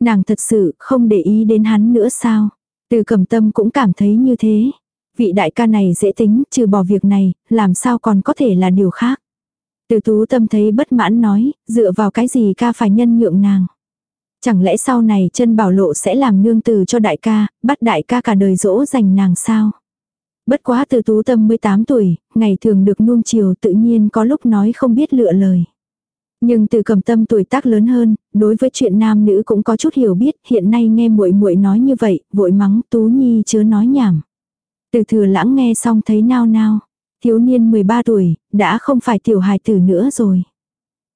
Speaker 1: Nàng thật sự không để ý đến hắn nữa sao? Từ cầm tâm cũng cảm thấy như thế. Vị đại ca này dễ tính, trừ bỏ việc này, làm sao còn có thể là điều khác. Từ tú tâm thấy bất mãn nói, dựa vào cái gì ca phải nhân nhượng nàng. Chẳng lẽ sau này chân bảo lộ sẽ làm nương từ cho đại ca, bắt đại ca cả đời dỗ dành nàng sao? Bất quá từ tú tâm 18 tuổi, ngày thường được nuông chiều tự nhiên có lúc nói không biết lựa lời. Nhưng từ cầm tâm tuổi tác lớn hơn, đối với chuyện nam nữ cũng có chút hiểu biết, hiện nay nghe muội muội nói như vậy, vội mắng Tú Nhi chớ nói nhảm. Từ thừa lãng nghe xong thấy nao nao, thiếu niên 13 tuổi, đã không phải tiểu hài tử nữa rồi.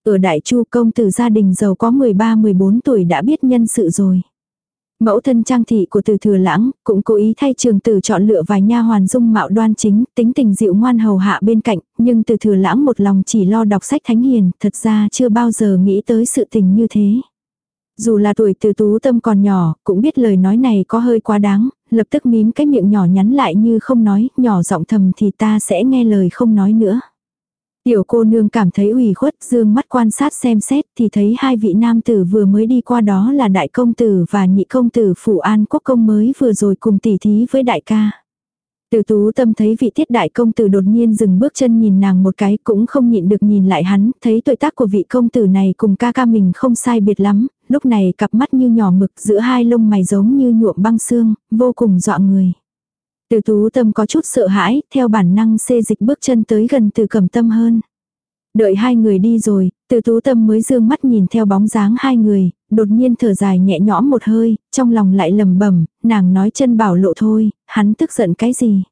Speaker 1: Ở Đại Chu công tử gia đình giàu có 13-14 tuổi đã biết nhân sự rồi. Mẫu thân trang thị của từ thừa lãng, cũng cố ý thay trường tử chọn lựa vài nha hoàn dung mạo đoan chính, tính tình dịu ngoan hầu hạ bên cạnh, nhưng từ thừa lãng một lòng chỉ lo đọc sách thánh hiền, thật ra chưa bao giờ nghĩ tới sự tình như thế. Dù là tuổi từ tú tâm còn nhỏ, cũng biết lời nói này có hơi quá đáng, lập tức mím cái miệng nhỏ nhắn lại như không nói, nhỏ giọng thầm thì ta sẽ nghe lời không nói nữa. Tiểu cô nương cảm thấy ủy khuất dương mắt quan sát xem xét thì thấy hai vị nam tử vừa mới đi qua đó là đại công tử và nhị công tử phủ an quốc công mới vừa rồi cùng tỉ thí với đại ca. Từ tú tâm thấy vị tiết đại công tử đột nhiên dừng bước chân nhìn nàng một cái cũng không nhịn được nhìn lại hắn, thấy tuổi tác của vị công tử này cùng ca ca mình không sai biệt lắm, lúc này cặp mắt như nhỏ mực giữa hai lông mày giống như nhuộm băng xương, vô cùng dọa người. Từ tú tâm có chút sợ hãi, theo bản năng xê dịch bước chân tới gần từ cầm tâm hơn. Đợi hai người đi rồi, từ tú tâm mới dương mắt nhìn theo bóng dáng hai người, đột nhiên thở dài nhẹ nhõm một hơi, trong lòng lại lầm bẩm nàng nói chân bảo lộ thôi, hắn tức giận cái gì.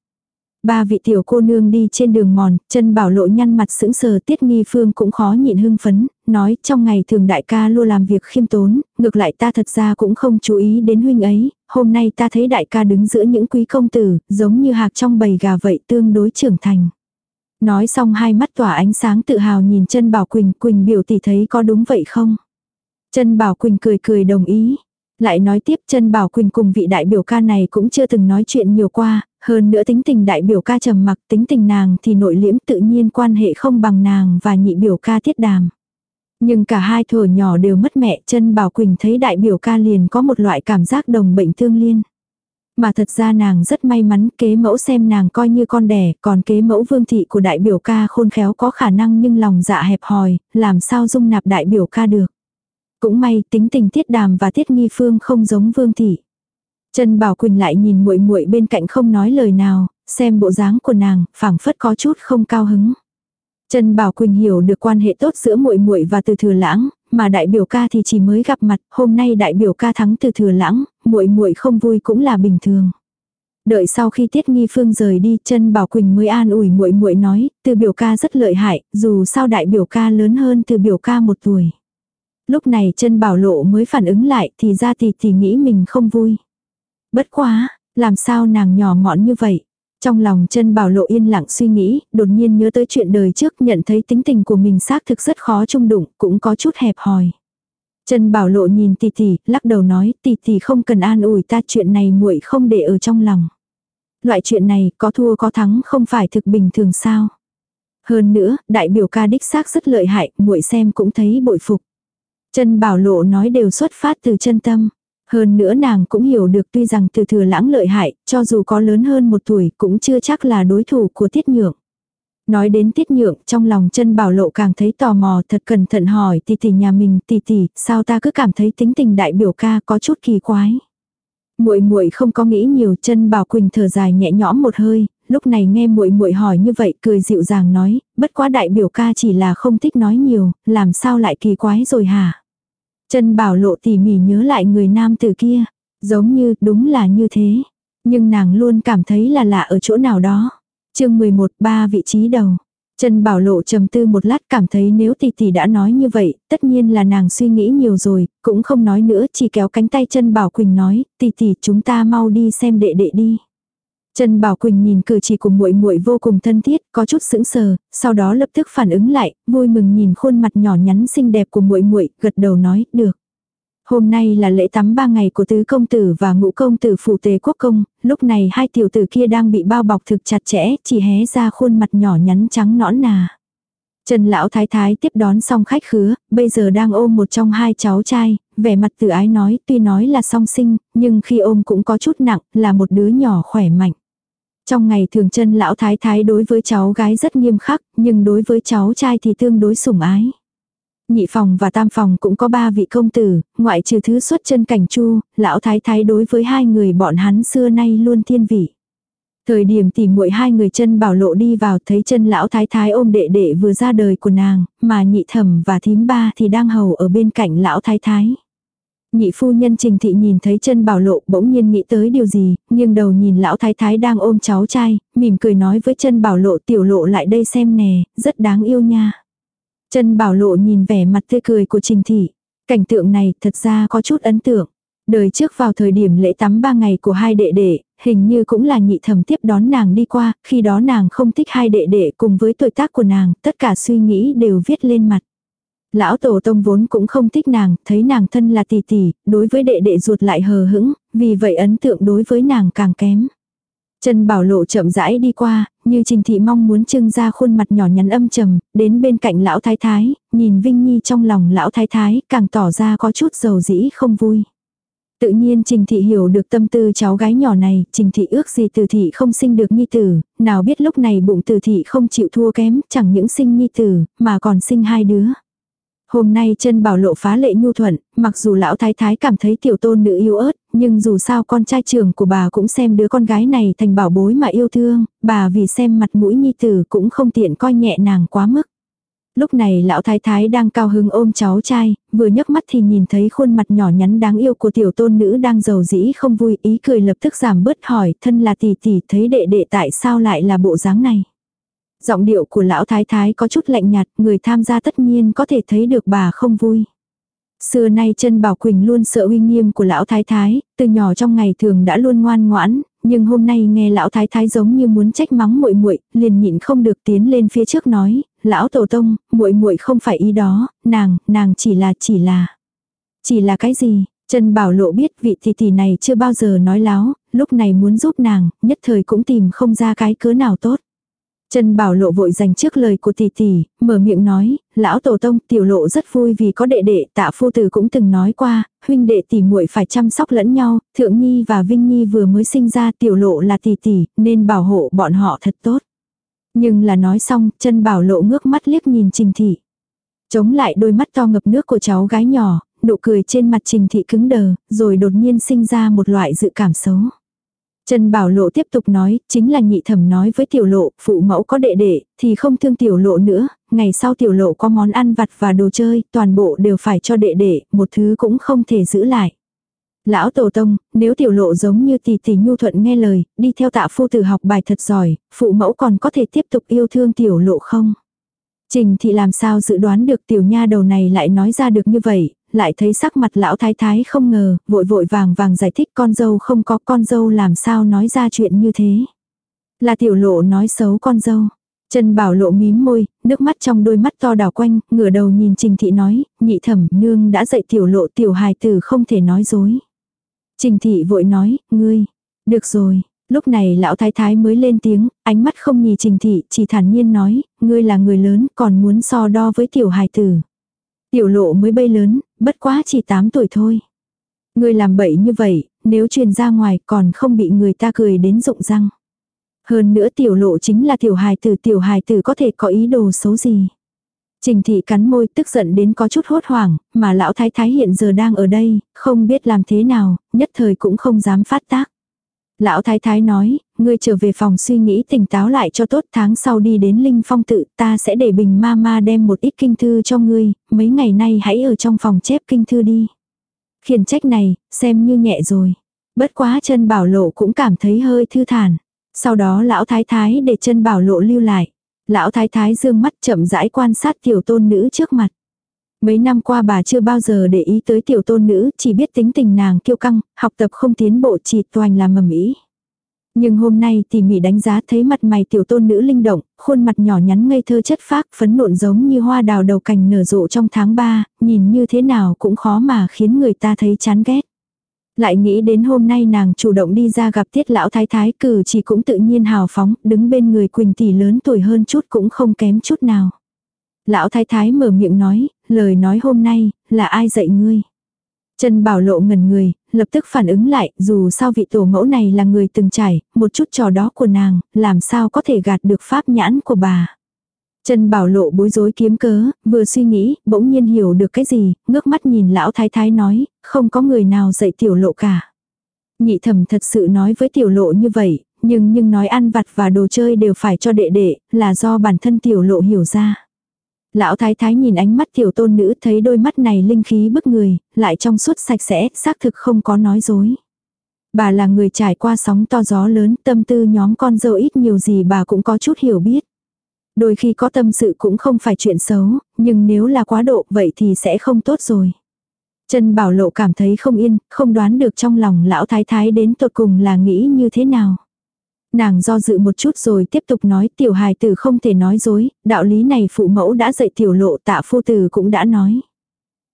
Speaker 1: Ba vị tiểu cô nương đi trên đường mòn, chân bảo lộ nhăn mặt sững sờ tiết nghi phương cũng khó nhịn hưng phấn, nói trong ngày thường đại ca luôn làm việc khiêm tốn, ngược lại ta thật ra cũng không chú ý đến huynh ấy, hôm nay ta thấy đại ca đứng giữa những quý công tử, giống như hạc trong bầy gà vậy tương đối trưởng thành. Nói xong hai mắt tỏa ánh sáng tự hào nhìn chân bảo Quỳnh, Quỳnh biểu tỷ thấy có đúng vậy không? Chân bảo Quỳnh cười cười đồng ý. Lại nói tiếp chân bảo Quỳnh cùng vị đại biểu ca này cũng chưa từng nói chuyện nhiều qua, hơn nữa tính tình đại biểu ca trầm mặc tính tình nàng thì nội liễm tự nhiên quan hệ không bằng nàng và nhị biểu ca thiết đàm. Nhưng cả hai thổi nhỏ đều mất mẹ chân bảo Quỳnh thấy đại biểu ca liền có một loại cảm giác đồng bệnh thương liên. Mà thật ra nàng rất may mắn kế mẫu xem nàng coi như con đẻ, còn kế mẫu vương thị của đại biểu ca khôn khéo có khả năng nhưng lòng dạ hẹp hòi, làm sao dung nạp đại biểu ca được. Cũng may tính tình tiết đàm và tiết nghi phương không giống vương thị. Trần Bảo Quỳnh lại nhìn muội muội bên cạnh không nói lời nào, xem bộ dáng của nàng, phảng phất có chút không cao hứng. Trần Bảo Quỳnh hiểu được quan hệ tốt giữa muội muội và Từ Thừa Lãng, mà đại biểu ca thì chỉ mới gặp mặt, hôm nay đại biểu ca thắng Từ Thừa Lãng, muội muội không vui cũng là bình thường. Đợi sau khi Tiết Nghi Phương rời đi, Trần Bảo Quỳnh mới an ủi muội muội nói, Từ biểu ca rất lợi hại, dù sao đại biểu ca lớn hơn Từ biểu ca một tuổi. Lúc này chân Bảo Lộ mới phản ứng lại, thì ra thì thì nghĩ mình không vui. Bất quá, làm sao nàng nhỏ mọn như vậy? Trong lòng chân bảo lộ yên lặng suy nghĩ, đột nhiên nhớ tới chuyện đời trước nhận thấy tính tình của mình xác thực rất khó trung đụng, cũng có chút hẹp hòi. Chân bảo lộ nhìn tỷ tỷ, lắc đầu nói, tỷ tỷ không cần an ủi ta chuyện này muội không để ở trong lòng. Loại chuyện này, có thua có thắng không phải thực bình thường sao. Hơn nữa, đại biểu ca đích xác rất lợi hại, muội xem cũng thấy bội phục. Chân bảo lộ nói đều xuất phát từ chân tâm. Hơn nữa nàng cũng hiểu được tuy rằng từ thừa lãng lợi hại, cho dù có lớn hơn một tuổi cũng chưa chắc là đối thủ của tiết nhượng. Nói đến tiết nhượng, trong lòng chân bảo lộ càng thấy tò mò thật cẩn thận hỏi tỷ tỷ nhà mình tỷ tỷ, sao ta cứ cảm thấy tính tình đại biểu ca có chút kỳ quái. muội muội không có nghĩ nhiều chân bảo quỳnh thở dài nhẹ nhõm một hơi, lúc này nghe muội muội hỏi như vậy cười dịu dàng nói, bất quá đại biểu ca chỉ là không thích nói nhiều, làm sao lại kỳ quái rồi hả? Chân bảo lộ tỉ mỉ nhớ lại người nam từ kia. Giống như, đúng là như thế. Nhưng nàng luôn cảm thấy là lạ ở chỗ nào đó. chương 11, ba vị trí đầu. Chân bảo lộ trầm tư một lát cảm thấy nếu tỷ tỷ đã nói như vậy, tất nhiên là nàng suy nghĩ nhiều rồi, cũng không nói nữa, chỉ kéo cánh tay chân bảo Quỳnh nói, tỷ tỷ chúng ta mau đi xem đệ đệ đi. Trần Bảo Quỳnh nhìn cử chỉ của muội muội vô cùng thân thiết, có chút sững sờ, sau đó lập tức phản ứng lại, vui mừng nhìn khuôn mặt nhỏ nhắn xinh đẹp của muội muội, gật đầu nói, "Được." Hôm nay là lễ tắm ba ngày của tứ công tử và ngũ công tử phụ tề quốc công, lúc này hai tiểu tử kia đang bị bao bọc thực chặt chẽ, chỉ hé ra khuôn mặt nhỏ nhắn trắng nõn nà. Trần lão thái thái tiếp đón xong khách khứa, bây giờ đang ôm một trong hai cháu trai, vẻ mặt tự ái nói tuy nói là song sinh, nhưng khi ôm cũng có chút nặng, là một đứa nhỏ khỏe mạnh. Trong ngày thường chân lão thái thái đối với cháu gái rất nghiêm khắc, nhưng đối với cháu trai thì tương đối sủng ái. Nhị phòng và tam phòng cũng có ba vị công tử, ngoại trừ thứ xuất chân cảnh chu, lão thái thái đối với hai người bọn hắn xưa nay luôn thiên vị. Thời điểm tỉ muội hai người chân bảo lộ đi vào thấy chân lão thái thái ôm đệ đệ vừa ra đời của nàng, mà nhị thẩm và thím ba thì đang hầu ở bên cạnh lão thái thái. Nhị phu nhân trình thị nhìn thấy chân bảo lộ bỗng nhiên nghĩ tới điều gì, nghiêng đầu nhìn lão thái thái đang ôm cháu trai, mỉm cười nói với chân bảo lộ tiểu lộ lại đây xem nè, rất đáng yêu nha. Chân bảo lộ nhìn vẻ mặt tươi cười của trình thị. Cảnh tượng này thật ra có chút ấn tượng. Đời trước vào thời điểm lễ tắm ba ngày của hai đệ đệ, hình như cũng là nhị thẩm tiếp đón nàng đi qua, khi đó nàng không thích hai đệ đệ cùng với tuổi tác của nàng, tất cả suy nghĩ đều viết lên mặt. Lão tổ tông vốn cũng không thích nàng, thấy nàng thân là tỷ tỷ, đối với đệ đệ ruột lại hờ hững, vì vậy ấn tượng đối với nàng càng kém. Trần Bảo Lộ chậm rãi đi qua, như Trình Thị mong muốn trưng ra khuôn mặt nhỏ nhắn âm trầm, đến bên cạnh lão thái thái, nhìn Vinh Nhi trong lòng lão thái thái, càng tỏ ra có chút dầu dĩ không vui. Tự nhiên Trình Thị hiểu được tâm tư cháu gái nhỏ này, Trình Thị ước gì Từ Thị không sinh được Nhi tử, nào biết lúc này bụng Từ Thị không chịu thua kém, chẳng những sinh Nhi tử, mà còn sinh hai đứa. Hôm nay chân bảo lộ phá lệ nhu thuận, mặc dù lão thái thái cảm thấy tiểu tôn nữ yêu ớt, nhưng dù sao con trai trưởng của bà cũng xem đứa con gái này thành bảo bối mà yêu thương, bà vì xem mặt mũi nhi tử cũng không tiện coi nhẹ nàng quá mức. Lúc này lão thái thái đang cao hứng ôm cháu trai, vừa nhấc mắt thì nhìn thấy khuôn mặt nhỏ nhắn đáng yêu của tiểu tôn nữ đang giàu dĩ không vui, ý cười lập tức giảm bớt hỏi, thân là tỷ tỷ thấy đệ đệ tại sao lại là bộ dáng này. Giọng điệu của lão thái thái có chút lạnh nhạt, người tham gia tất nhiên có thể thấy được bà không vui. Xưa nay chân Bảo Quỳnh luôn sợ uy nghiêm của lão thái thái, từ nhỏ trong ngày thường đã luôn ngoan ngoãn, nhưng hôm nay nghe lão thái thái giống như muốn trách mắng muội muội, liền nhịn không được tiến lên phía trước nói, "Lão tổ tông, muội muội không phải ý đó, nàng, nàng chỉ là chỉ là." Chỉ là cái gì? Trần Bảo Lộ biết vị tỷ tỷ này chưa bao giờ nói láo, lúc này muốn giúp nàng, nhất thời cũng tìm không ra cái cớ nào tốt. Trần Bảo Lộ vội dành trước lời của tỷ tỷ, mở miệng nói, lão tổ tông tiểu lộ rất vui vì có đệ đệ, tạ phu tử cũng từng nói qua, huynh đệ tỷ muội phải chăm sóc lẫn nhau, thượng nhi và vinh nhi vừa mới sinh ra tiểu lộ là tỷ tỷ, nên bảo hộ bọn họ thật tốt. Nhưng là nói xong, Trần bảo lộ ngước mắt liếc nhìn trình thị. Chống lại đôi mắt to ngập nước của cháu gái nhỏ, nụ cười trên mặt trình thị cứng đờ, rồi đột nhiên sinh ra một loại dự cảm xấu. Trần Bảo Lộ tiếp tục nói, chính là nhị thẩm nói với tiểu lộ, phụ mẫu có đệ đệ, thì không thương tiểu lộ nữa, ngày sau tiểu lộ có món ăn vặt và đồ chơi, toàn bộ đều phải cho đệ đệ, một thứ cũng không thể giữ lại. Lão Tổ Tông, nếu tiểu lộ giống như tỷ tỷ nhu thuận nghe lời, đi theo tạ phu tử học bài thật giỏi, phụ mẫu còn có thể tiếp tục yêu thương tiểu lộ không? Trình thị làm sao dự đoán được tiểu nha đầu này lại nói ra được như vậy, lại thấy sắc mặt lão thái thái không ngờ, vội vội vàng vàng giải thích con dâu không có con dâu làm sao nói ra chuyện như thế. Là tiểu lộ nói xấu con dâu. Trần Bảo lộ mím môi, nước mắt trong đôi mắt to đảo quanh, ngửa đầu nhìn Trình Thị nói, nhị thẩm nương đã dạy tiểu lộ tiểu hài tử không thể nói dối. Trình Thị vội nói, ngươi, được rồi. Lúc này lão thái thái mới lên tiếng, ánh mắt không nhìn Trình Thị, chỉ thản nhiên nói, ngươi là người lớn còn muốn so đo với tiểu hài tử. Tiểu lộ mới bay lớn, bất quá chỉ 8 tuổi thôi. Người làm bậy như vậy, nếu truyền ra ngoài còn không bị người ta cười đến rụng răng. Hơn nữa tiểu lộ chính là tiểu hài tử tiểu hài tử có thể có ý đồ xấu gì. Trình thị cắn môi tức giận đến có chút hốt hoảng, mà lão thái thái hiện giờ đang ở đây, không biết làm thế nào, nhất thời cũng không dám phát tác. Lão thái thái nói, ngươi trở về phòng suy nghĩ tỉnh táo lại cho tốt tháng sau đi đến Linh Phong tự ta sẽ để bình ma ma đem một ít kinh thư cho ngươi, mấy ngày nay hãy ở trong phòng chép kinh thư đi. Khiển trách này, xem như nhẹ rồi. Bất quá chân bảo lộ cũng cảm thấy hơi thư thản. Sau đó lão thái thái để chân bảo lộ lưu lại. Lão thái thái dương mắt chậm rãi quan sát tiểu tôn nữ trước mặt. Mấy năm qua bà chưa bao giờ để ý tới tiểu tôn nữ, chỉ biết tính tình nàng kiêu căng, học tập không tiến bộ chỉ toàn là mầm ý. Nhưng hôm nay tỉ mỉ đánh giá thấy mặt mày tiểu tôn nữ linh động, khuôn mặt nhỏ nhắn ngây thơ chất phác phấn nộn giống như hoa đào đầu cành nở rộ trong tháng 3, nhìn như thế nào cũng khó mà khiến người ta thấy chán ghét. Lại nghĩ đến hôm nay nàng chủ động đi ra gặp tiết lão thái thái cử chỉ cũng tự nhiên hào phóng, đứng bên người Quỳnh tỷ lớn tuổi hơn chút cũng không kém chút nào. Lão thái thái mở miệng nói, lời nói hôm nay, là ai dạy ngươi? Trần Bảo Lộ ngần người, lập tức phản ứng lại, dù sao vị tổ mẫu này là người từng trải, một chút trò đó của nàng, làm sao có thể gạt được pháp nhãn của bà. Trần Bảo Lộ bối rối kiếm cớ, vừa suy nghĩ, bỗng nhiên hiểu được cái gì, ngước mắt nhìn lão thái thái nói, không có người nào dạy tiểu lộ cả. Nhị thẩm thật sự nói với tiểu lộ như vậy, nhưng nhưng nói ăn vặt và đồ chơi đều phải cho đệ đệ, là do bản thân tiểu lộ hiểu ra. Lão thái thái nhìn ánh mắt tiểu tôn nữ thấy đôi mắt này linh khí bức người, lại trong suốt sạch sẽ, xác thực không có nói dối. Bà là người trải qua sóng to gió lớn, tâm tư nhóm con dâu ít nhiều gì bà cũng có chút hiểu biết. Đôi khi có tâm sự cũng không phải chuyện xấu, nhưng nếu là quá độ vậy thì sẽ không tốt rồi. Trần Bảo Lộ cảm thấy không yên, không đoán được trong lòng lão thái thái đến tột cùng là nghĩ như thế nào. Nàng do dự một chút rồi tiếp tục nói tiểu hài tử không thể nói dối, đạo lý này phụ mẫu đã dạy tiểu lộ tạ phu tử cũng đã nói.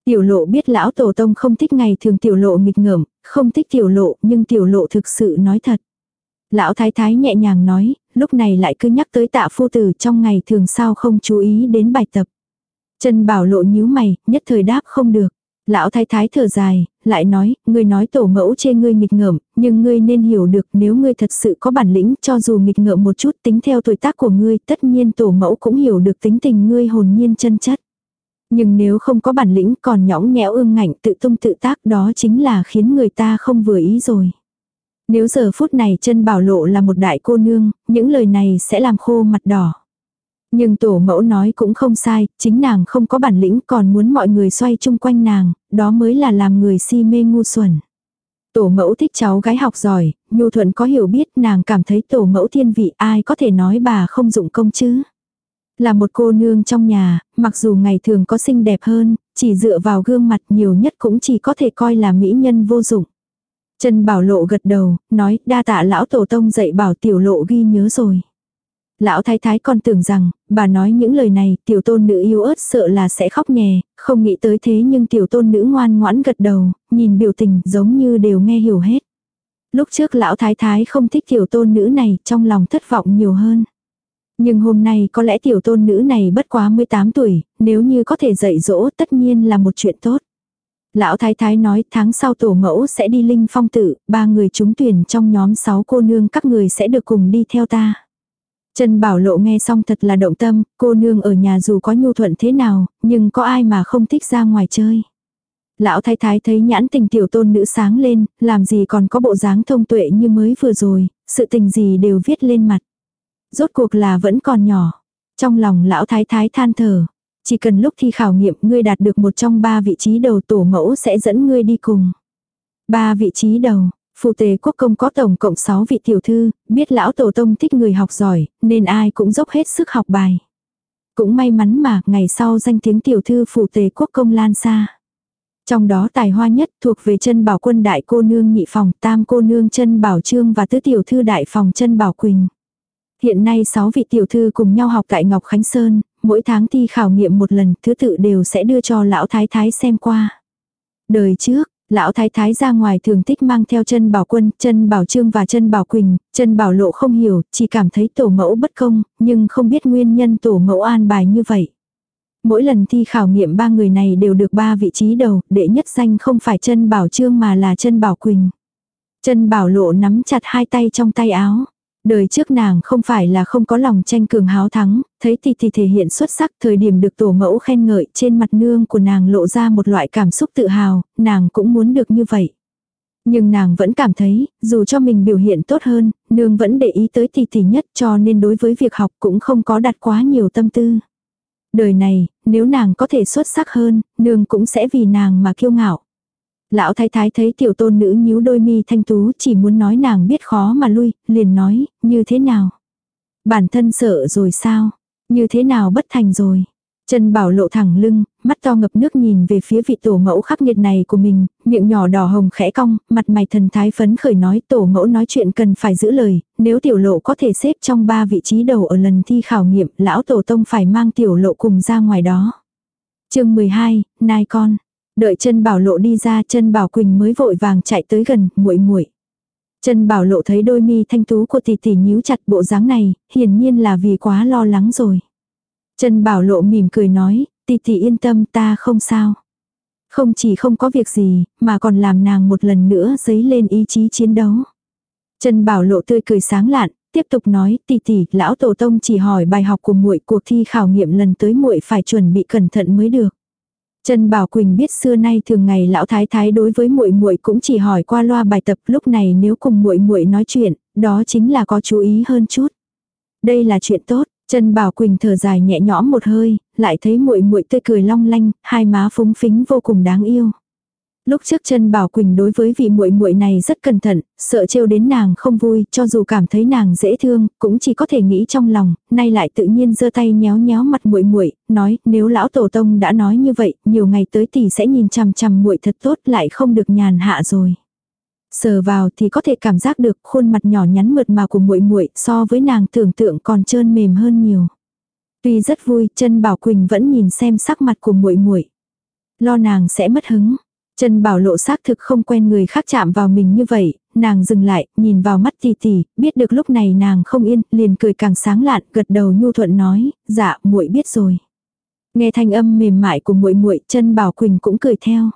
Speaker 1: Tiểu lộ biết lão tổ tông không thích ngày thường tiểu lộ nghịch ngợm, không thích tiểu lộ nhưng tiểu lộ thực sự nói thật. Lão thái thái nhẹ nhàng nói, lúc này lại cứ nhắc tới tạ phu tử trong ngày thường sao không chú ý đến bài tập. Trần bảo lộ nhíu mày, nhất thời đáp không được. Lão thái thái thở dài, lại nói, ngươi nói tổ mẫu chê ngươi nghịch ngợm, nhưng ngươi nên hiểu được nếu ngươi thật sự có bản lĩnh cho dù nghịch ngợm một chút tính theo tuổi tác của ngươi, tất nhiên tổ mẫu cũng hiểu được tính tình ngươi hồn nhiên chân chất. Nhưng nếu không có bản lĩnh còn nhõng nhẽo ương ngạnh tự tung tự tác đó chính là khiến người ta không vừa ý rồi. Nếu giờ phút này chân bảo lộ là một đại cô nương, những lời này sẽ làm khô mặt đỏ. Nhưng tổ mẫu nói cũng không sai, chính nàng không có bản lĩnh còn muốn mọi người xoay chung quanh nàng, đó mới là làm người si mê ngu xuẩn. Tổ mẫu thích cháu gái học giỏi, nhu thuận có hiểu biết nàng cảm thấy tổ mẫu thiên vị ai có thể nói bà không dụng công chứ. Là một cô nương trong nhà, mặc dù ngày thường có xinh đẹp hơn, chỉ dựa vào gương mặt nhiều nhất cũng chỉ có thể coi là mỹ nhân vô dụng. Trần Bảo Lộ gật đầu, nói đa tạ lão tổ tông dạy bảo tiểu lộ ghi nhớ rồi. Lão thái thái còn tưởng rằng, bà nói những lời này, tiểu tôn nữ yếu ớt sợ là sẽ khóc nhè, không nghĩ tới thế nhưng tiểu tôn nữ ngoan ngoãn gật đầu, nhìn biểu tình giống như đều nghe hiểu hết. Lúc trước lão thái thái không thích tiểu tôn nữ này, trong lòng thất vọng nhiều hơn. Nhưng hôm nay có lẽ tiểu tôn nữ này bất quá 18 tuổi, nếu như có thể dạy dỗ tất nhiên là một chuyện tốt. Lão thái thái nói tháng sau tổ mẫu sẽ đi linh phong tử, ba người chúng tuyển trong nhóm 6 cô nương các người sẽ được cùng đi theo ta. Trần Bảo Lộ nghe xong thật là động tâm, cô nương ở nhà dù có nhu thuận thế nào, nhưng có ai mà không thích ra ngoài chơi. Lão thái thái thấy nhãn tình tiểu tôn nữ sáng lên, làm gì còn có bộ dáng thông tuệ như mới vừa rồi, sự tình gì đều viết lên mặt. Rốt cuộc là vẫn còn nhỏ. Trong lòng lão thái thái than thở. Chỉ cần lúc thi khảo nghiệm ngươi đạt được một trong ba vị trí đầu tổ mẫu sẽ dẫn ngươi đi cùng. Ba vị trí đầu, Phù tề quốc công có tổng cộng 6 vị tiểu thư, biết lão tổ tông thích người học giỏi, nên ai cũng dốc hết sức học bài. Cũng may mắn mà, ngày sau danh tiếng tiểu thư phù tề quốc công lan xa. Trong đó tài hoa nhất thuộc về chân bảo quân đại cô nương nhị phòng, tam cô nương chân bảo trương và tứ tiểu thư đại phòng chân bảo quỳnh. Hiện nay 6 vị tiểu thư cùng nhau học tại Ngọc Khánh Sơn, mỗi tháng thi khảo nghiệm một lần, thứ tự đều sẽ đưa cho lão thái thái xem qua. Đời trước, Lão thái thái ra ngoài thường thích mang theo chân bảo quân, chân bảo trương và chân bảo quỳnh, chân bảo lộ không hiểu, chỉ cảm thấy tổ mẫu bất công, nhưng không biết nguyên nhân tổ mẫu an bài như vậy. Mỗi lần thi khảo nghiệm ba người này đều được ba vị trí đầu, đệ nhất danh không phải chân bảo trương mà là chân bảo quỳnh. Chân bảo lộ nắm chặt hai tay trong tay áo. Đời trước nàng không phải là không có lòng tranh cường háo thắng, thấy thì thì thể hiện xuất sắc thời điểm được tổ mẫu khen ngợi trên mặt nương của nàng lộ ra một loại cảm xúc tự hào, nàng cũng muốn được như vậy. Nhưng nàng vẫn cảm thấy, dù cho mình biểu hiện tốt hơn, nương vẫn để ý tới tỷ tỷ nhất cho nên đối với việc học cũng không có đặt quá nhiều tâm tư. Đời này, nếu nàng có thể xuất sắc hơn, nương cũng sẽ vì nàng mà kiêu ngạo. Lão thái thái thấy tiểu tôn nữ nhíu đôi mi thanh tú chỉ muốn nói nàng biết khó mà lui, liền nói, như thế nào? Bản thân sợ rồi sao? Như thế nào bất thành rồi? Trần Bảo lộ thẳng lưng, mắt to ngập nước nhìn về phía vị tổ mẫu khắc nghiệt này của mình, miệng nhỏ đỏ hồng khẽ cong, mặt mày thần thái phấn khởi nói tổ mẫu nói chuyện cần phải giữ lời, nếu tiểu lộ có thể xếp trong ba vị trí đầu ở lần thi khảo nghiệm, lão tổ tông phải mang tiểu lộ cùng ra ngoài đó. chương 12, nai con. Đợi chân bảo lộ đi ra chân bảo quỳnh mới vội vàng chạy tới gần, muội muội Chân bảo lộ thấy đôi mi thanh tú của tỷ tỷ nhíu chặt bộ dáng này, hiển nhiên là vì quá lo lắng rồi. chân Bảo Lộ mỉm cười nói, tỷ tỷ yên tâm ta không sao. Không chỉ không có việc gì, mà còn làm nàng một lần nữa dấy lên ý chí chiến đấu. chân Bảo Lộ tươi cười sáng lạn, tiếp tục nói, tỷ tỷ, lão tổ tông chỉ hỏi bài học của muội, cuộc thi khảo nghiệm lần tới muội phải chuẩn bị cẩn thận mới được. Trần Bảo Quỳnh biết xưa nay thường ngày lão thái thái đối với muội muội cũng chỉ hỏi qua loa bài tập, lúc này nếu cùng muội muội nói chuyện, đó chính là có chú ý hơn chút. Đây là chuyện tốt, Trần Bảo Quỳnh thở dài nhẹ nhõm một hơi, lại thấy muội muội tươi cười long lanh, hai má phúng phính vô cùng đáng yêu. Lúc trước chân Bảo Quỳnh đối với vị muội muội này rất cẩn thận, sợ trêu đến nàng không vui, cho dù cảm thấy nàng dễ thương, cũng chỉ có thể nghĩ trong lòng, nay lại tự nhiên giơ tay nhéo nhéo mặt muội muội, nói, nếu lão tổ tông đã nói như vậy, nhiều ngày tới thì sẽ nhìn chằm chằm muội thật tốt, lại không được nhàn hạ rồi. Sờ vào thì có thể cảm giác được khuôn mặt nhỏ nhắn mượt mà của muội muội so với nàng tưởng tượng còn trơn mềm hơn nhiều. Tuy rất vui, chân Bảo Quỳnh vẫn nhìn xem sắc mặt của muội muội. Lo nàng sẽ mất hứng. Trần Bảo Lộ xác thực không quen người khác chạm vào mình như vậy, nàng dừng lại, nhìn vào mắt tỷ tỷ, biết được lúc này nàng không yên, liền cười càng sáng lạn, gật đầu nhu thuận nói, "Dạ, muội biết rồi." Nghe thanh âm mềm mại của muội muội, Trần Bảo Quỳnh cũng cười theo.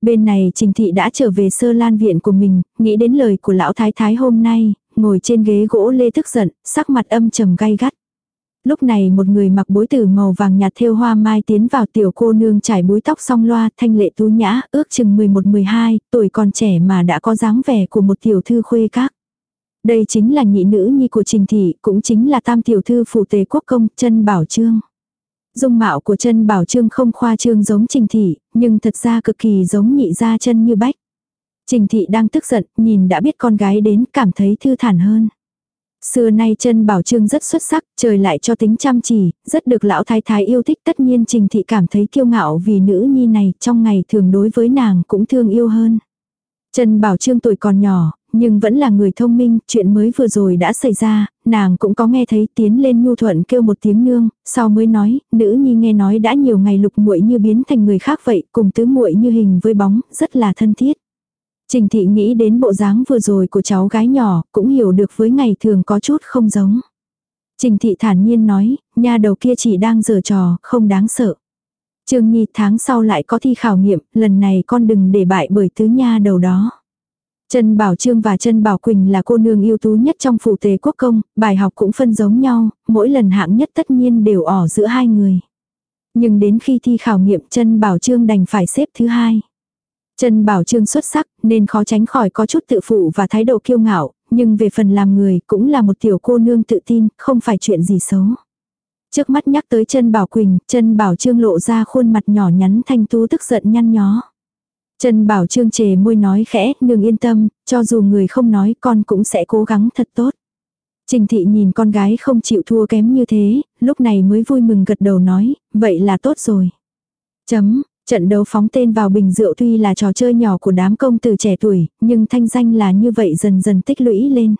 Speaker 1: Bên này Trình Thị đã trở về sơ lan viện của mình, nghĩ đến lời của lão thái thái hôm nay, ngồi trên ghế gỗ lê tức giận, sắc mặt âm trầm gay gắt. Lúc này một người mặc bối tử màu vàng nhạt thêu hoa mai tiến vào tiểu cô nương trải búi tóc song loa thanh lệ tú nhã, ước chừng 11-12, tuổi còn trẻ mà đã có dáng vẻ của một tiểu thư khuê các. Đây chính là nhị nữ nhi của Trình Thị, cũng chính là tam tiểu thư phủ tề quốc công, chân bảo trương. Dung mạo của chân bảo trương không khoa trương giống Trình Thị, nhưng thật ra cực kỳ giống nhị gia chân như bách. Trình Thị đang tức giận, nhìn đã biết con gái đến, cảm thấy thư thản hơn. Xưa nay chân bảo trương rất xuất sắc, trời lại cho tính chăm chỉ, rất được lão thái thái yêu thích tất nhiên trình thị cảm thấy kiêu ngạo vì nữ nhi này trong ngày thường đối với nàng cũng thương yêu hơn. Trần Bảo Trương tuổi còn nhỏ, nhưng vẫn là người thông minh, chuyện mới vừa rồi đã xảy ra, nàng cũng có nghe thấy tiến lên nhu thuận kêu một tiếng nương, sau mới nói, nữ nhi nghe nói đã nhiều ngày lục muội như biến thành người khác vậy, cùng tứ muội như hình với bóng, rất là thân thiết. Trình thị nghĩ đến bộ dáng vừa rồi của cháu gái nhỏ, cũng hiểu được với ngày thường có chút không giống. Trình thị thản nhiên nói, nha đầu kia chỉ đang giở trò, không đáng sợ. Trương Nhi tháng sau lại có thi khảo nghiệm, lần này con đừng để bại bởi tứ nha đầu đó. Trần Bảo Trương và Trần Bảo Quỳnh là cô nương ưu tú nhất trong phủ tề quốc công, bài học cũng phân giống nhau, mỗi lần hạng nhất tất nhiên đều ỏ giữa hai người. Nhưng đến khi thi khảo nghiệm Trần Bảo Trương đành phải xếp thứ hai. Trần Bảo Trương xuất sắc, nên khó tránh khỏi có chút tự phụ và thái độ kiêu ngạo, nhưng về phần làm người cũng là một tiểu cô nương tự tin, không phải chuyện gì xấu. Trước mắt nhắc tới Trần Bảo Quỳnh, Trần Bảo Trương lộ ra khuôn mặt nhỏ nhắn thanh tú tức giận nhăn nhó. Trần Bảo Trương chề môi nói khẽ, nương yên tâm, cho dù người không nói con cũng sẽ cố gắng thật tốt. Trình thị nhìn con gái không chịu thua kém như thế, lúc này mới vui mừng gật đầu nói, vậy là tốt rồi. Chấm, Trận đấu phóng tên vào bình rượu tuy là trò chơi nhỏ của đám công tử trẻ tuổi, nhưng thanh danh là như vậy dần dần tích lũy lên.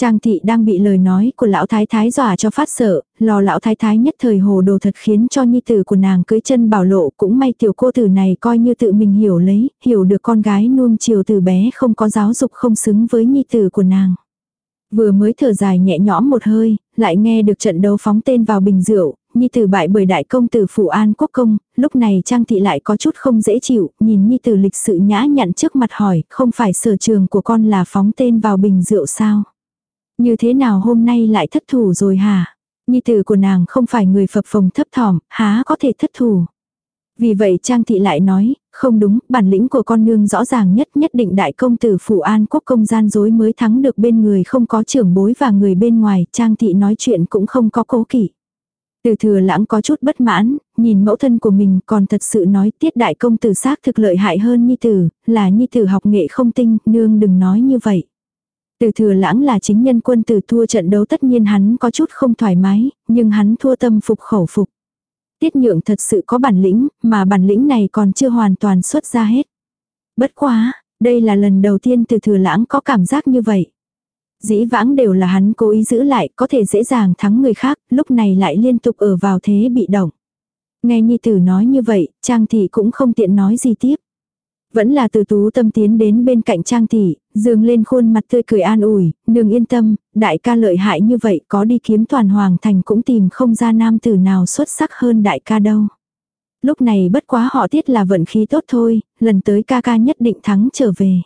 Speaker 1: Trang thị đang bị lời nói của lão thái thái dọa cho phát sợ, lò lão thái thái nhất thời hồ đồ thật khiến cho nhi tử của nàng cưới chân bảo lộ cũng may tiểu cô tử này coi như tự mình hiểu lấy, hiểu được con gái nuông chiều từ bé không có giáo dục không xứng với nhi tử của nàng. Vừa mới thở dài nhẹ nhõm một hơi, lại nghe được trận đấu phóng tên vào bình rượu, Nhi tử bại bởi đại công tử Phủ An Quốc Công, lúc này Trang Thị lại có chút không dễ chịu, nhìn Nhi tử lịch sự nhã nhặn trước mặt hỏi, không phải sở trường của con là phóng tên vào bình rượu sao? Như thế nào hôm nay lại thất thủ rồi hả? Nhi tử của nàng không phải người phập phồng thấp thỏm, há có thể thất thủ. Vì vậy Trang Thị lại nói, không đúng, bản lĩnh của con nương rõ ràng nhất nhất định đại công tử Phủ An Quốc công gian dối mới thắng được bên người không có trưởng bối và người bên ngoài, Trang Thị nói chuyện cũng không có cố kỵ. Từ thừa lãng có chút bất mãn, nhìn mẫu thân của mình còn thật sự nói tiết đại công tử xác thực lợi hại hơn nhi tử, là nhi tử học nghệ không tinh, nương đừng nói như vậy. Từ thừa lãng là chính nhân quân tử thua trận đấu tất nhiên hắn có chút không thoải mái, nhưng hắn thua tâm phục khẩu phục. Tiết nhượng thật sự có bản lĩnh, mà bản lĩnh này còn chưa hoàn toàn xuất ra hết. Bất quá, đây là lần đầu tiên từ thừa lãng có cảm giác như vậy. Dĩ vãng đều là hắn cố ý giữ lại, có thể dễ dàng thắng người khác, lúc này lại liên tục ở vào thế bị động. Nghe nhi tử nói như vậy, Trang Thị cũng không tiện nói gì tiếp. Vẫn là từ tú tâm tiến đến bên cạnh Trang Thị, dường lên khuôn mặt tươi cười an ủi, nương yên tâm, đại ca lợi hại như vậy có đi kiếm toàn hoàng thành cũng tìm không ra nam tử nào xuất sắc hơn đại ca đâu. Lúc này bất quá họ tiết là vận khí tốt thôi, lần tới ca ca nhất định thắng trở về.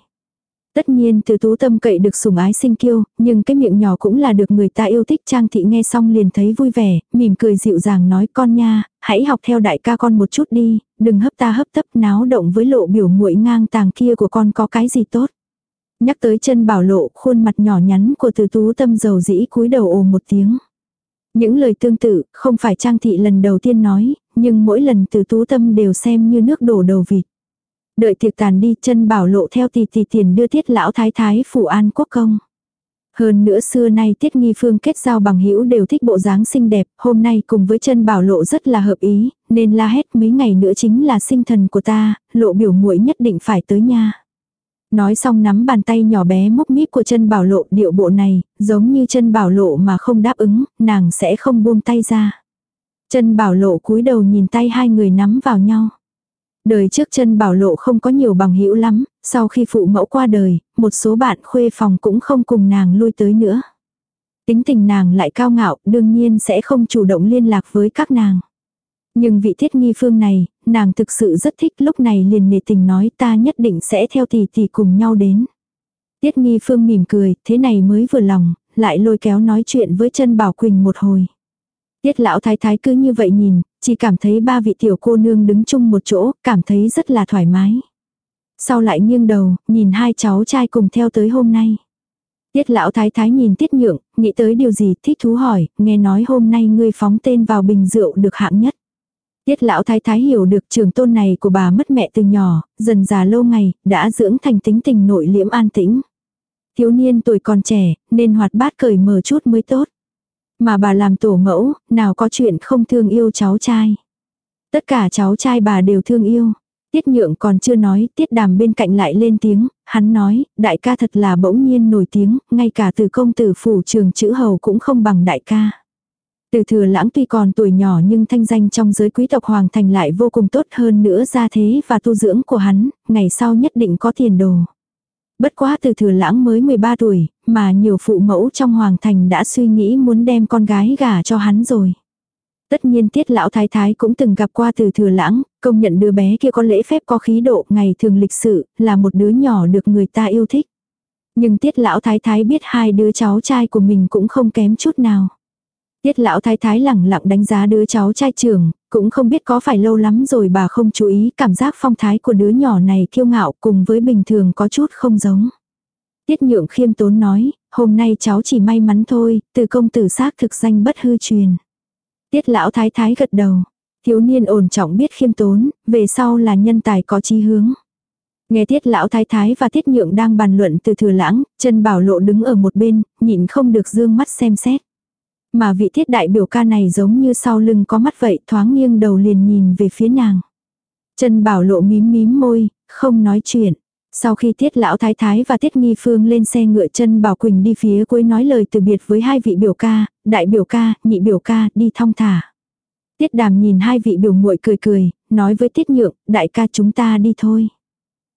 Speaker 1: Tất nhiên từ tú tâm cậy được sủng ái sinh kiêu, nhưng cái miệng nhỏ cũng là được người ta yêu thích Trang thị nghe xong liền thấy vui vẻ, mỉm cười dịu dàng nói con nha, hãy học theo đại ca con một chút đi, đừng hấp ta hấp tấp náo động với lộ biểu muội ngang tàng kia của con có cái gì tốt. Nhắc tới chân bảo lộ, khuôn mặt nhỏ nhắn của từ tú tâm dầu dĩ cúi đầu ồ một tiếng. Những lời tương tự, không phải Trang thị lần đầu tiên nói, nhưng mỗi lần từ tú tâm đều xem như nước đổ đầu vịt. Đợi tiệc tàn đi chân bảo lộ theo tỷ tỷ tiền đưa tiết lão thái thái phủ an quốc công. Hơn nữa xưa nay Tiết Nghi Phương kết giao bằng hữu đều thích bộ dáng xinh đẹp, hôm nay cùng với chân bảo lộ rất là hợp ý, nên la hét mấy ngày nữa chính là sinh thần của ta, lộ biểu muội nhất định phải tới nha. Nói xong nắm bàn tay nhỏ bé múc míp của chân bảo lộ điệu bộ này, giống như chân bảo lộ mà không đáp ứng, nàng sẽ không buông tay ra. Chân bảo lộ cúi đầu nhìn tay hai người nắm vào nhau. Đời trước chân bảo lộ không có nhiều bằng hữu lắm, sau khi phụ mẫu qua đời, một số bạn khuê phòng cũng không cùng nàng lui tới nữa. Tính tình nàng lại cao ngạo, đương nhiên sẽ không chủ động liên lạc với các nàng. Nhưng vị thiết nghi phương này, nàng thực sự rất thích lúc này liền nề tình nói ta nhất định sẽ theo tỷ tỷ cùng nhau đến. Tiết nghi phương mỉm cười, thế này mới vừa lòng, lại lôi kéo nói chuyện với chân bảo quỳnh một hồi. Tiết lão thái thái cứ như vậy nhìn, chỉ cảm thấy ba vị tiểu cô nương đứng chung một chỗ, cảm thấy rất là thoải mái. Sau lại nghiêng đầu, nhìn hai cháu trai cùng theo tới hôm nay. Tiết lão thái thái nhìn tiết nhượng, nghĩ tới điều gì thích thú hỏi, nghe nói hôm nay ngươi phóng tên vào bình rượu được hạng nhất. Tiết lão thái thái hiểu được trường tôn này của bà mất mẹ từ nhỏ, dần già lâu ngày, đã dưỡng thành tính tình nội liễm an tĩnh. Thiếu niên tuổi còn trẻ, nên hoạt bát cởi mở chút mới tốt. Mà bà làm tổ mẫu, nào có chuyện không thương yêu cháu trai. Tất cả cháu trai bà đều thương yêu. Tiết nhượng còn chưa nói, tiết đàm bên cạnh lại lên tiếng, hắn nói, đại ca thật là bỗng nhiên nổi tiếng, ngay cả từ công tử phủ trường chữ hầu cũng không bằng đại ca. Từ thừa lãng tuy còn tuổi nhỏ nhưng thanh danh trong giới quý tộc hoàng thành lại vô cùng tốt hơn nữa gia thế và tu dưỡng của hắn, ngày sau nhất định có tiền đồ. Bất quá từ thừa lãng mới 13 tuổi, mà nhiều phụ mẫu trong hoàng thành đã suy nghĩ muốn đem con gái gả cho hắn rồi. Tất nhiên tiết lão thái thái cũng từng gặp qua từ thừa lãng, công nhận đứa bé kia có lễ phép có khí độ, ngày thường lịch sự, là một đứa nhỏ được người ta yêu thích. Nhưng tiết lão thái thái biết hai đứa cháu trai của mình cũng không kém chút nào. Tiết lão thái thái lẳng lặng đánh giá đứa cháu trai trưởng, cũng không biết có phải lâu lắm rồi bà không chú ý cảm giác phong thái của đứa nhỏ này kiêu ngạo cùng với bình thường có chút không giống. Tiết nhượng khiêm tốn nói, hôm nay cháu chỉ may mắn thôi, từ công tử xác thực danh bất hư truyền. Tiết lão thái thái gật đầu. Thiếu niên ổn trọng biết khiêm tốn, về sau là nhân tài có chí hướng. Nghe tiết lão thái thái và tiết nhượng đang bàn luận từ thừa lãng, chân bảo lộ đứng ở một bên, nhịn không được dương mắt xem xét. Mà vị thiết đại biểu ca này giống như sau lưng có mắt vậy thoáng nghiêng đầu liền nhìn về phía nàng. Chân bảo lộ mím mím môi, không nói chuyện. Sau khi tiết lão thái thái và tiết nghi phương lên xe ngựa chân bảo quỳnh đi phía cuối nói lời từ biệt với hai vị biểu ca, đại biểu ca, nhị biểu ca, đi thong thả. Tiết đàm nhìn hai vị biểu muội cười cười, nói với tiết nhượng, đại ca chúng ta đi thôi.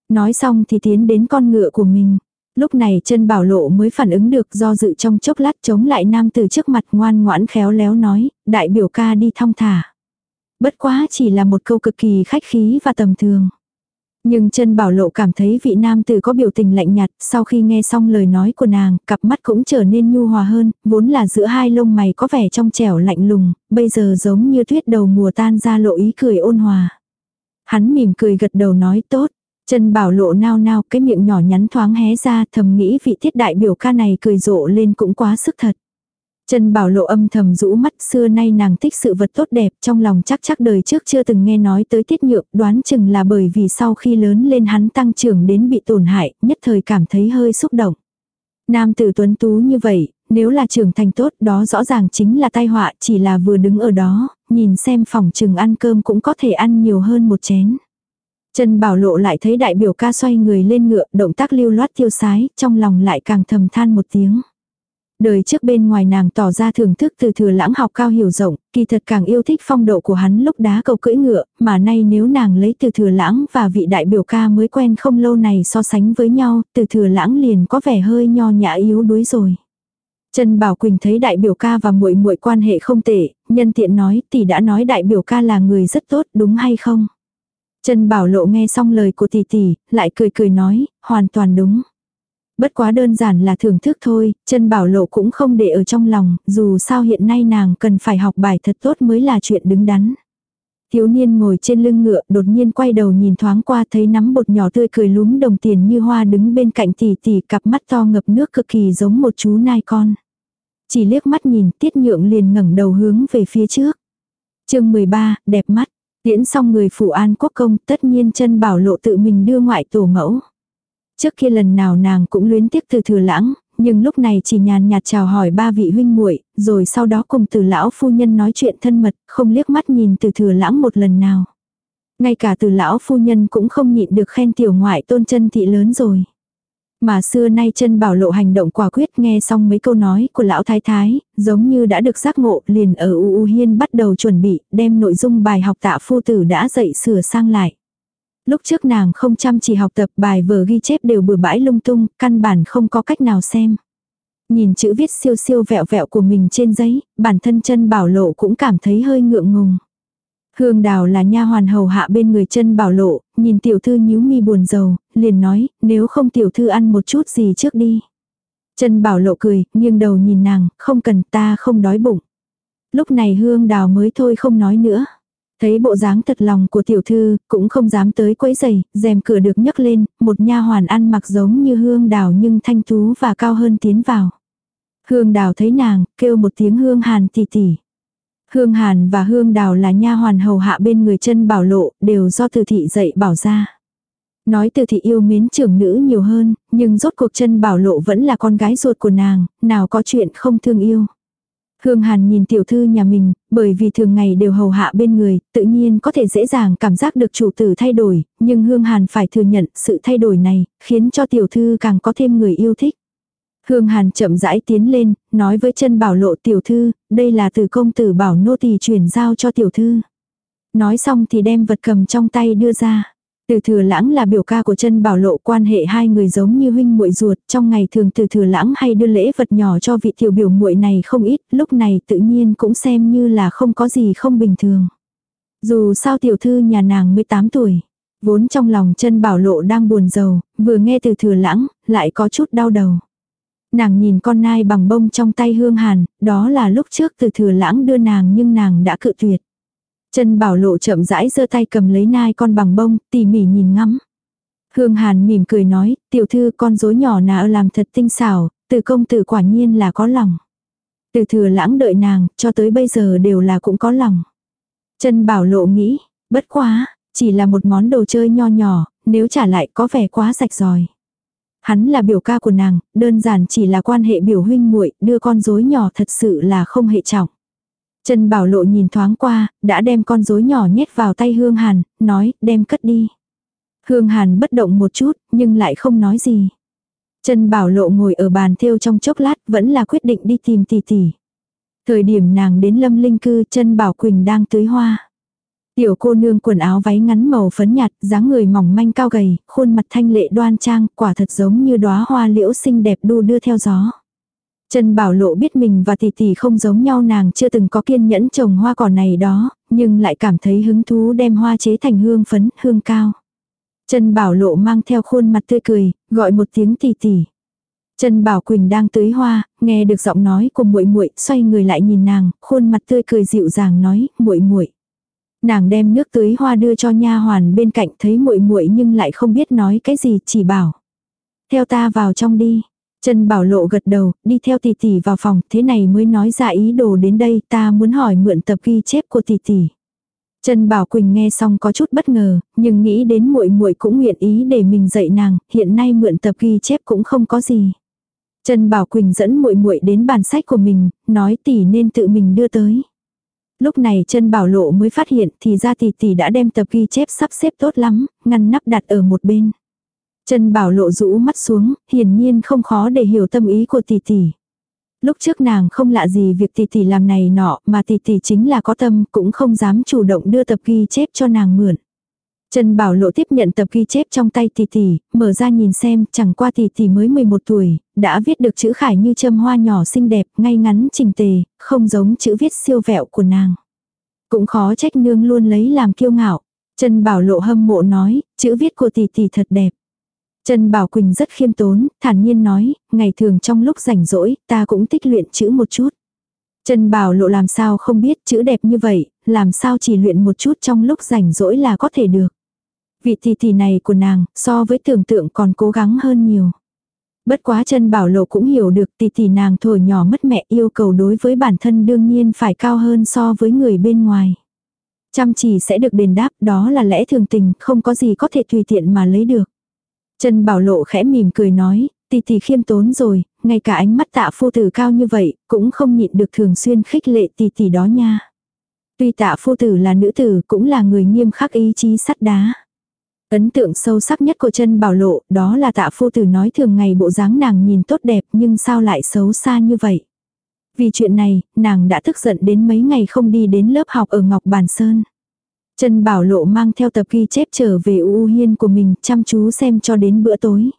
Speaker 1: Nói xong thì tiến đến con ngựa của mình. Lúc này chân bảo lộ mới phản ứng được do dự trong chốc lát chống lại nam từ trước mặt ngoan ngoãn khéo léo nói, đại biểu ca đi thong thả. Bất quá chỉ là một câu cực kỳ khách khí và tầm thường. Nhưng chân bảo lộ cảm thấy vị nam tử có biểu tình lạnh nhạt, sau khi nghe xong lời nói của nàng, cặp mắt cũng trở nên nhu hòa hơn, vốn là giữa hai lông mày có vẻ trong trẻo lạnh lùng, bây giờ giống như tuyết đầu mùa tan ra lộ ý cười ôn hòa. Hắn mỉm cười gật đầu nói tốt, chân bảo lộ nao nao cái miệng nhỏ nhắn thoáng hé ra thầm nghĩ vị thiết đại biểu ca này cười rộ lên cũng quá sức thật. Trần Bảo Lộ âm thầm rũ mắt xưa nay nàng thích sự vật tốt đẹp trong lòng chắc chắc đời trước chưa từng nghe nói tới tiết nhượng đoán chừng là bởi vì sau khi lớn lên hắn tăng trưởng đến bị tổn hại nhất thời cảm thấy hơi xúc động. Nam tử tuấn tú như vậy, nếu là trưởng thành tốt đó rõ ràng chính là tai họa, chỉ là vừa đứng ở đó, nhìn xem phòng trừng ăn cơm cũng có thể ăn nhiều hơn một chén. Trần Bảo Lộ lại thấy đại biểu ca xoay người lên ngựa, động tác lưu loát tiêu sái, trong lòng lại càng thầm than một tiếng. Đời trước bên ngoài nàng tỏ ra thưởng thức từ thừa lãng học cao hiểu rộng, kỳ thật càng yêu thích phong độ của hắn lúc đá cầu cưỡi ngựa, mà nay nếu nàng lấy từ thừa lãng và vị đại biểu ca mới quen không lâu này so sánh với nhau, từ thừa lãng liền có vẻ hơi nho nhã yếu đuối rồi. Trần Bảo Quỳnh thấy đại biểu ca và muội muội quan hệ không tệ, nhân tiện nói tỷ đã nói đại biểu ca là người rất tốt đúng hay không? Trần Bảo Lộ nghe xong lời của tỷ tỷ, lại cười cười nói, hoàn toàn đúng. Bất quá đơn giản là thưởng thức thôi, Trần Bảo Lộ cũng không để ở trong lòng, dù sao hiện nay nàng cần phải học bài thật tốt mới là chuyện đứng đắn. Thiếu niên ngồi trên lưng ngựa đột nhiên quay đầu nhìn thoáng qua thấy nắm bột nhỏ tươi cười lúm đồng tiền như hoa đứng bên cạnh tỷ tỷ cặp mắt to ngập nước cực kỳ giống một chú nai con. Chỉ liếc mắt nhìn tiết nhượng liền ngẩng đầu hướng về phía trước. chương 13, đẹp mắt. Tiễn xong người phụ an quốc công tất nhiên chân bảo lộ tự mình đưa ngoại tổ mẫu. Trước kia lần nào nàng cũng luyến tiếc từ thừa lãng, nhưng lúc này chỉ nhàn nhạt chào hỏi ba vị huynh muội, rồi sau đó cùng từ lão phu nhân nói chuyện thân mật, không liếc mắt nhìn từ thừa lãng một lần nào. Ngay cả từ lão phu nhân cũng không nhịn được khen tiểu ngoại tôn chân thị lớn rồi. Mà xưa nay chân bảo lộ hành động quả quyết nghe xong mấy câu nói của lão thái thái, giống như đã được giác ngộ liền ở U U Hiên bắt đầu chuẩn bị, đem nội dung bài học tạ phu tử đã dạy sửa sang lại. Lúc trước nàng không chăm chỉ học tập bài vở ghi chép đều bừa bãi lung tung, căn bản không có cách nào xem. Nhìn chữ viết siêu siêu vẹo vẹo của mình trên giấy, bản thân chân bảo lộ cũng cảm thấy hơi ngượng ngùng. Hương đào là nha hoàn hầu hạ bên người chân bảo lộ, nhìn tiểu thư nhíu mi buồn rầu, liền nói, nếu không tiểu thư ăn một chút gì trước đi. Chân bảo lộ cười, nghiêng đầu nhìn nàng, không cần ta không đói bụng. Lúc này hương đào mới thôi không nói nữa. Thấy bộ dáng thật lòng của tiểu thư, cũng không dám tới quấy giày, rèm cửa được nhấc lên, một nha hoàn ăn mặc giống như hương đào nhưng thanh tú và cao hơn tiến vào. Hương đào thấy nàng, kêu một tiếng hương hàn tỉ tỉ. Hương hàn và hương đào là nha hoàn hầu hạ bên người chân bảo lộ, đều do từ thị dạy bảo ra. Nói từ thị yêu mến trưởng nữ nhiều hơn, nhưng rốt cuộc chân bảo lộ vẫn là con gái ruột của nàng, nào có chuyện không thương yêu. Hương Hàn nhìn tiểu thư nhà mình, bởi vì thường ngày đều hầu hạ bên người, tự nhiên có thể dễ dàng cảm giác được chủ tử thay đổi, nhưng Hương Hàn phải thừa nhận sự thay đổi này, khiến cho tiểu thư càng có thêm người yêu thích. Hương Hàn chậm rãi tiến lên, nói với chân bảo lộ tiểu thư, đây là từ công tử bảo nô tỳ chuyển giao cho tiểu thư. Nói xong thì đem vật cầm trong tay đưa ra. Từ thừa lãng là biểu ca của chân bảo lộ quan hệ hai người giống như huynh muội ruột, trong ngày thường từ thừa lãng hay đưa lễ vật nhỏ cho vị tiểu biểu muội này không ít, lúc này tự nhiên cũng xem như là không có gì không bình thường. Dù sao tiểu thư nhà nàng 18 tuổi, vốn trong lòng chân bảo lộ đang buồn giàu, vừa nghe từ thừa lãng, lại có chút đau đầu. Nàng nhìn con nai bằng bông trong tay hương hàn, đó là lúc trước từ thừa lãng đưa nàng nhưng nàng đã cự tuyệt. Chân bảo lộ chậm rãi giơ tay cầm lấy nai con bằng bông, tỉ mỉ nhìn ngắm. Hương Hàn mỉm cười nói, tiểu thư con rối nhỏ nà làm thật tinh xảo, từ công tử quả nhiên là có lòng. Từ thừa lãng đợi nàng, cho tới bây giờ đều là cũng có lòng. Chân bảo lộ nghĩ, bất quá, chỉ là một món đồ chơi nho nhỏ, nếu trả lại có vẻ quá sạch rồi. Hắn là biểu ca của nàng, đơn giản chỉ là quan hệ biểu huynh muội đưa con rối nhỏ thật sự là không hệ trọng. Trần Bảo Lộ nhìn thoáng qua, đã đem con rối nhỏ nhét vào tay Hương Hàn, nói, đem cất đi. Hương Hàn bất động một chút, nhưng lại không nói gì. Trần Bảo Lộ ngồi ở bàn thêu trong chốc lát, vẫn là quyết định đi tìm tỷ tỷ. Thời điểm nàng đến lâm linh cư, Trần Bảo Quỳnh đang tưới hoa. Tiểu cô nương quần áo váy ngắn màu phấn nhạt, dáng người mỏng manh cao gầy, khuôn mặt thanh lệ đoan trang, quả thật giống như đóa hoa liễu xinh đẹp đu đưa theo gió. Trần Bảo Lộ biết mình và tỷ tỷ không giống nhau nàng chưa từng có kiên nhẫn trồng hoa cỏ này đó, nhưng lại cảm thấy hứng thú đem hoa chế thành hương phấn, hương cao. Trần Bảo Lộ mang theo khuôn mặt tươi cười, gọi một tiếng tỷ tỷ. Trần Bảo Quỳnh đang tưới hoa, nghe được giọng nói của muội muội, xoay người lại nhìn nàng, khuôn mặt tươi cười dịu dàng nói, "Muội muội." Nàng đem nước tưới hoa đưa cho nha hoàn bên cạnh, thấy muội muội nhưng lại không biết nói cái gì, chỉ bảo: "Theo ta vào trong đi." Trần Bảo Lộ gật đầu, đi theo tỷ tỷ vào phòng, thế này mới nói ra ý đồ đến đây, ta muốn hỏi mượn tập ghi chép của tỷ tỷ. Trần Bảo Quỳnh nghe xong có chút bất ngờ, nhưng nghĩ đến muội muội cũng nguyện ý để mình dạy nàng, hiện nay mượn tập ghi chép cũng không có gì. Trần Bảo Quỳnh dẫn muội muội đến bàn sách của mình, nói tỷ nên tự mình đưa tới. Lúc này chân bảo lộ mới phát hiện thì ra tỷ tỷ đã đem tập ghi chép sắp xếp tốt lắm, ngăn nắp đặt ở một bên. Chân bảo lộ rũ mắt xuống, hiển nhiên không khó để hiểu tâm ý của tỷ tỷ. Lúc trước nàng không lạ gì việc tỷ tỷ làm này nọ, mà tỷ tỷ chính là có tâm, cũng không dám chủ động đưa tập ghi chép cho nàng mượn. Trần Bảo Lộ tiếp nhận tập ghi chép trong tay tỷ tỷ, mở ra nhìn xem, chẳng qua tỷ tỷ mới 11 tuổi, đã viết được chữ khải như châm hoa nhỏ xinh đẹp, ngay ngắn chỉnh tề, không giống chữ viết siêu vẹo của nàng. Cũng khó trách nương luôn lấy làm kiêu ngạo. Trần Bảo Lộ hâm mộ nói, chữ viết của tỷ tỷ thật đẹp. Trần Bảo Quỳnh rất khiêm tốn, thản nhiên nói, ngày thường trong lúc rảnh rỗi, ta cũng tích luyện chữ một chút. Trần Bảo Lộ làm sao không biết chữ đẹp như vậy, làm sao chỉ luyện một chút trong lúc rảnh rỗi là có thể được. Vị tỷ tỷ này của nàng, so với tưởng tượng còn cố gắng hơn nhiều. Bất quá chân bảo lộ cũng hiểu được tỷ tỷ nàng thổi nhỏ mất mẹ yêu cầu đối với bản thân đương nhiên phải cao hơn so với người bên ngoài. Chăm chỉ sẽ được đền đáp đó là lẽ thường tình không có gì có thể tùy tiện mà lấy được. Chân bảo lộ khẽ mỉm cười nói, tỷ tỷ khiêm tốn rồi, ngay cả ánh mắt tạ phu tử cao như vậy, cũng không nhịn được thường xuyên khích lệ tỷ tỷ đó nha. Tuy tạ phu tử là nữ tử cũng là người nghiêm khắc ý chí sắt đá. Ấn tượng sâu sắc nhất của chân bảo lộ, đó là tạ phu tử nói thường ngày bộ dáng nàng nhìn tốt đẹp nhưng sao lại xấu xa như vậy. Vì chuyện này, nàng đã tức giận đến mấy ngày không đi đến lớp học ở Ngọc Bàn Sơn. Trần Bảo Lộ mang theo tập ghi chép trở về U Hiên của mình chăm chú xem cho đến bữa tối.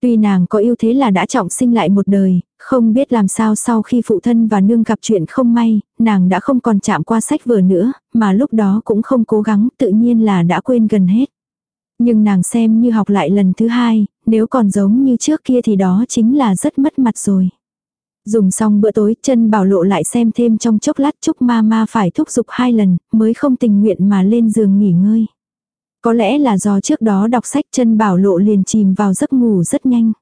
Speaker 1: Tuy nàng có ưu thế là đã trọng sinh lại một đời, không biết làm sao sau khi phụ thân và nương gặp chuyện không may, nàng đã không còn chạm qua sách vở nữa, mà lúc đó cũng không cố gắng tự nhiên là đã quên gần hết. Nhưng nàng xem như học lại lần thứ hai, nếu còn giống như trước kia thì đó chính là rất mất mặt rồi. Dùng xong bữa tối chân bảo lộ lại xem thêm trong chốc lát chúc ma ma phải thúc giục hai lần mới không tình nguyện mà lên giường nghỉ ngơi. Có lẽ là do trước đó đọc sách chân bảo lộ liền chìm vào giấc ngủ rất nhanh.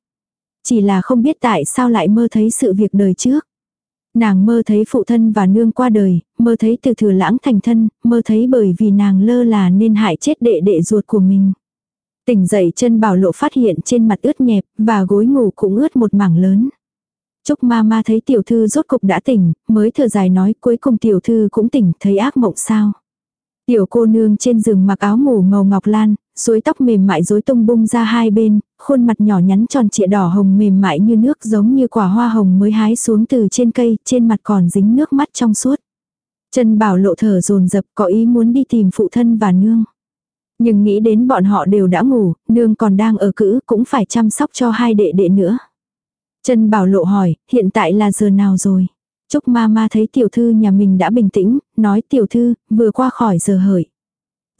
Speaker 1: Chỉ là không biết tại sao lại mơ thấy sự việc đời trước. Nàng mơ thấy phụ thân và nương qua đời, mơ thấy từ thừa lãng thành thân, mơ thấy bởi vì nàng lơ là nên hại chết đệ đệ ruột của mình. Tỉnh dậy chân bảo lộ phát hiện trên mặt ướt nhẹp, và gối ngủ cũng ướt một mảng lớn. Trúc ma ma thấy tiểu thư rốt cục đã tỉnh, mới thở dài nói cuối cùng tiểu thư cũng tỉnh, thấy ác mộng sao. Tiểu cô nương trên giường mặc áo ngủ màu ngọc lan, rối tóc mềm mại rối tung bung ra hai bên, khuôn mặt nhỏ nhắn tròn trịa đỏ hồng mềm mại như nước giống như quả hoa hồng mới hái xuống từ trên cây, trên mặt còn dính nước mắt trong suốt. Chân bảo lộ thở dồn dập có ý muốn đi tìm phụ thân và nương. Nhưng nghĩ đến bọn họ đều đã ngủ, nương còn đang ở cữ cũng phải chăm sóc cho hai đệ đệ nữa. Trần Bảo Lộ hỏi, hiện tại là giờ nào rồi? Trúc ma ma thấy tiểu thư nhà mình đã bình tĩnh, nói tiểu thư, vừa qua khỏi giờ hợi.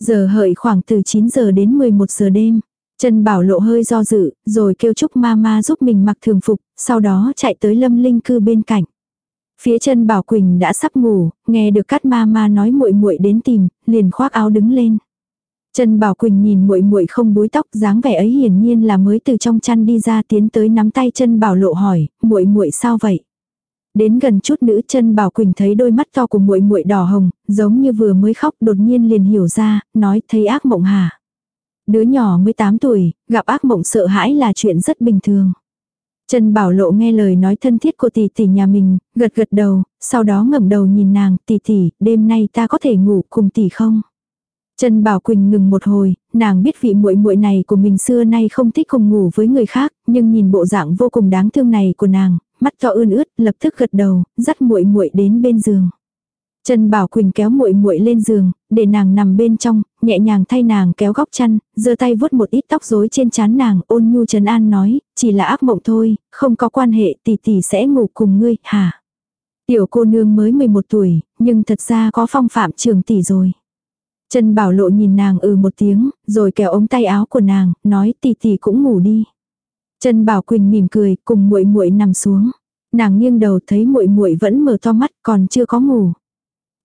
Speaker 1: Giờ hợi khoảng từ 9 giờ đến 11 giờ đêm. Trần Bảo Lộ hơi do dự, rồi kêu Trúc ma ma giúp mình mặc thường phục, sau đó chạy tới lâm linh cư bên cạnh. Phía chân Bảo Quỳnh đã sắp ngủ, nghe được cát ma ma nói muội muội đến tìm, liền khoác áo đứng lên. Trần Bảo Quỳnh nhìn muội muội không búi tóc, dáng vẻ ấy hiển nhiên là mới từ trong chăn đi ra tiến tới nắm tay Trần Bảo Lộ hỏi, muội muội sao vậy? Đến gần chút nữ Trần Bảo Quỳnh thấy đôi mắt to của muội muội đỏ hồng, giống như vừa mới khóc, đột nhiên liền hiểu ra, nói thấy ác mộng hả? Đứa nhỏ 18 tuổi, gặp ác mộng sợ hãi là chuyện rất bình thường. Trần Bảo Lộ nghe lời nói thân thiết của tỷ tỷ nhà mình, gật gật đầu, sau đó ngẩng đầu nhìn nàng, tỷ tỷ, đêm nay ta có thể ngủ cùng tỷ không? Trần Bảo Quỳnh ngừng một hồi, nàng biết vị muội muội này của mình xưa nay không thích cùng ngủ với người khác, nhưng nhìn bộ dạng vô cùng đáng thương này của nàng, mắt to ươn ướt, lập tức gật đầu, dắt muội muội đến bên giường. Trần Bảo Quỳnh kéo muội muội lên giường, để nàng nằm bên trong, nhẹ nhàng thay nàng kéo góc chăn, giơ tay vuốt một ít tóc rối trên trán nàng, ôn nhu trấn an nói, chỉ là ác mộng thôi, không có quan hệ, tỷ tỷ sẽ ngủ cùng ngươi, hả? Tiểu cô nương mới 11 tuổi, nhưng thật ra có phong phạm trường tỷ rồi. Trần Bảo Lộ nhìn nàng ừ một tiếng, rồi kéo ống tay áo của nàng, nói tỷ tỷ cũng ngủ đi. Trần Bảo Quỳnh mỉm cười, cùng muội muội nằm xuống. Nàng nghiêng đầu thấy muội muội vẫn mở to mắt, còn chưa có ngủ.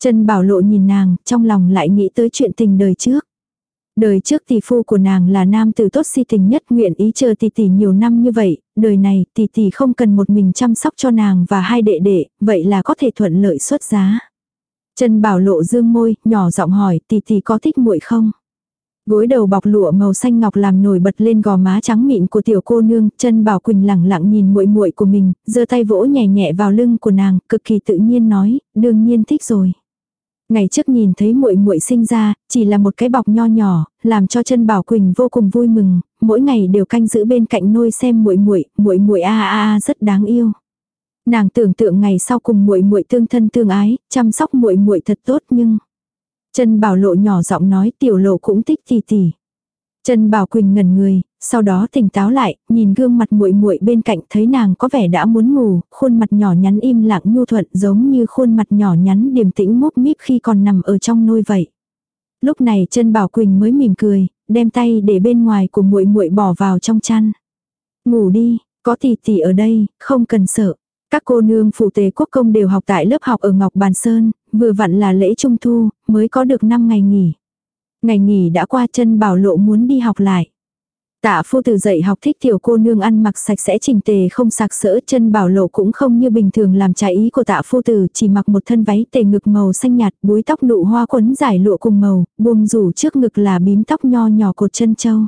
Speaker 1: Trần Bảo Lộ nhìn nàng, trong lòng lại nghĩ tới chuyện tình đời trước. Đời trước tỷ phu của nàng là nam tử tốt si tình nhất nguyện ý chờ tỷ tỷ nhiều năm như vậy, đời này tỷ tỷ không cần một mình chăm sóc cho nàng và hai đệ đệ, vậy là có thể thuận lợi xuất giá. Trần Bảo Lộ dương môi, nhỏ giọng hỏi, tỷ tỷ có thích muội không? Gối đầu bọc lụa màu xanh ngọc làm nổi bật lên gò má trắng mịn của tiểu cô nương, Trần Bảo Quỳnh lẳng lặng nhìn muội muội của mình, giơ tay vỗ nhẹ nhẹ vào lưng của nàng, cực kỳ tự nhiên nói, đương nhiên thích rồi. Ngày trước nhìn thấy muội muội sinh ra, chỉ là một cái bọc nho nhỏ, làm cho chân Bảo Quỳnh vô cùng vui mừng, mỗi ngày đều canh giữ bên cạnh nôi xem muội muội, muội muội a a a rất đáng yêu. Nàng tưởng tượng ngày sau cùng muội muội tương thân tương ái, chăm sóc muội muội thật tốt nhưng Chân Bảo Lộ nhỏ giọng nói tiểu lộ cũng thích tỷ tỷ. Chân Bảo Quỳnh ngẩn người, sau đó tỉnh táo lại, nhìn gương mặt muội muội bên cạnh thấy nàng có vẻ đã muốn ngủ, khuôn mặt nhỏ nhắn im lặng nhu thuận giống như khuôn mặt nhỏ nhắn điềm tĩnh múp míp khi còn nằm ở trong nôi vậy. Lúc này chân Bảo Quỳnh mới mỉm cười, đem tay để bên ngoài của muội muội bỏ vào trong chăn. Ngủ đi, có tỷ tỷ ở đây, không cần sợ. Các cô nương phụ tế quốc công đều học tại lớp học ở Ngọc Bàn Sơn, vừa vặn là lễ trung thu, mới có được 5 ngày nghỉ. Ngày nghỉ đã qua chân bảo lộ muốn đi học lại. Tạ phu tử dạy học thích tiểu cô nương ăn mặc sạch sẽ chỉnh tề không sạc sỡ chân bảo lộ cũng không như bình thường làm trái ý của tạ phu tử chỉ mặc một thân váy tề ngực màu xanh nhạt búi tóc nụ hoa quấn giải lụa cùng màu, buông rủ trước ngực là bím tóc nho nhỏ cột chân châu.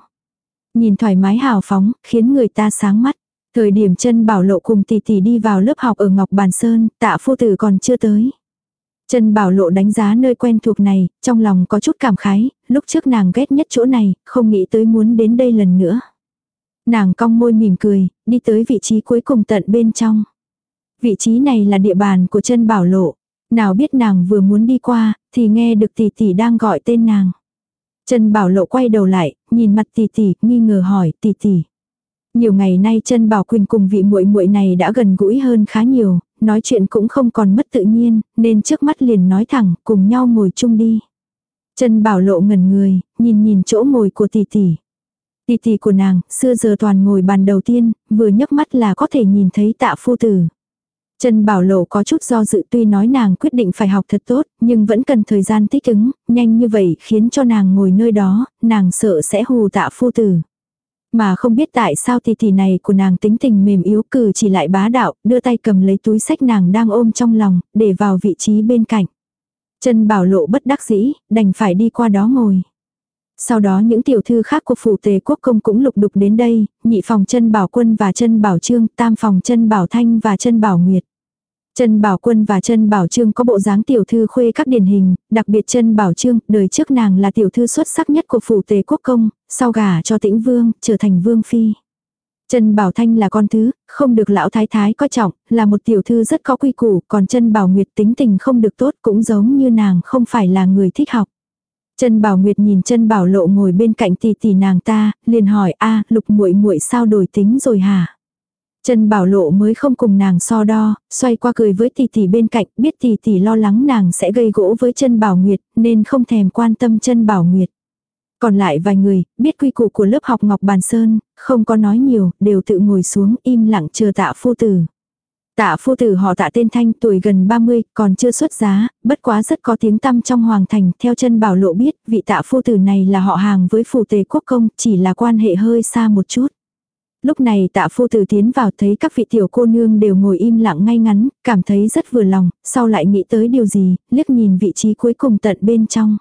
Speaker 1: Nhìn thoải mái hào phóng, khiến người ta sáng mắt. Thời điểm chân bảo lộ cùng tỷ tỷ đi vào lớp học ở Ngọc Bàn Sơn, tạ phu tử còn chưa tới. Chân bảo lộ đánh giá nơi quen thuộc này, trong lòng có chút cảm khái, lúc trước nàng ghét nhất chỗ này, không nghĩ tới muốn đến đây lần nữa. Nàng cong môi mỉm cười, đi tới vị trí cuối cùng tận bên trong. Vị trí này là địa bàn của chân bảo lộ. Nào biết nàng vừa muốn đi qua, thì nghe được tỷ tỷ đang gọi tên nàng. Chân bảo lộ quay đầu lại, nhìn mặt tỷ tỷ, nghi ngờ hỏi tỷ tỷ. Nhiều ngày nay chân bảo quỳnh cùng vị muội muội này đã gần gũi hơn khá nhiều, nói chuyện cũng không còn mất tự nhiên, nên trước mắt liền nói thẳng, cùng nhau ngồi chung đi. Chân bảo lộ ngẩn người, nhìn nhìn chỗ ngồi của tỷ tỷ. Tỷ tỷ của nàng, xưa giờ toàn ngồi bàn đầu tiên, vừa nhấc mắt là có thể nhìn thấy tạ phu tử. Chân bảo lộ có chút do dự tuy nói nàng quyết định phải học thật tốt, nhưng vẫn cần thời gian thích ứng, nhanh như vậy khiến cho nàng ngồi nơi đó, nàng sợ sẽ hù tạ phu tử. Mà không biết tại sao tỷ tỷ này của nàng tính tình mềm yếu cử chỉ lại bá đạo, đưa tay cầm lấy túi sách nàng đang ôm trong lòng, để vào vị trí bên cạnh. Chân bảo lộ bất đắc dĩ, đành phải đi qua đó ngồi. Sau đó những tiểu thư khác của phủ tề quốc công cũng lục đục đến đây, nhị phòng chân bảo quân và chân bảo trương, tam phòng chân bảo thanh và chân bảo nguyệt. Trân Bảo Quân và Trân Bảo Trương có bộ dáng tiểu thư khuê các điển hình, đặc biệt Trân Bảo Trương, đời trước nàng là tiểu thư xuất sắc nhất của phủ Tề Quốc công, sau gả cho Tĩnh Vương, trở thành vương phi. Trân Bảo Thanh là con thứ, không được lão thái thái coi trọng, là một tiểu thư rất có quy củ, còn Trân Bảo Nguyệt tính tình không được tốt, cũng giống như nàng không phải là người thích học. Trân Bảo Nguyệt nhìn Trân Bảo Lộ ngồi bên cạnh tỷ tỷ nàng ta, liền hỏi: "A, Lục muội muội sao đổi tính rồi hả?" Trần Bảo Lộ mới không cùng nàng so đo, xoay qua cười với tỷ tỷ bên cạnh, biết tỷ tỷ lo lắng nàng sẽ gây gỗ với chân Bảo Nguyệt, nên không thèm quan tâm chân Bảo Nguyệt. Còn lại vài người, biết quy củ của lớp học Ngọc Bàn Sơn, không có nói nhiều, đều tự ngồi xuống im lặng chờ tạ phu tử. Tạ phu tử họ tạ tên thanh tuổi gần 30, còn chưa xuất giá, bất quá rất có tiếng tăm trong hoàng thành, theo chân bảo lộ biết, vị tạ phu tử này là họ hàng với phủ tề quốc công, chỉ là quan hệ hơi xa một chút. Lúc này tạ phu tử tiến vào thấy các vị tiểu cô nương đều ngồi im lặng ngay ngắn, cảm thấy rất vừa lòng, sau lại nghĩ tới điều gì, liếc nhìn vị trí cuối cùng tận bên trong.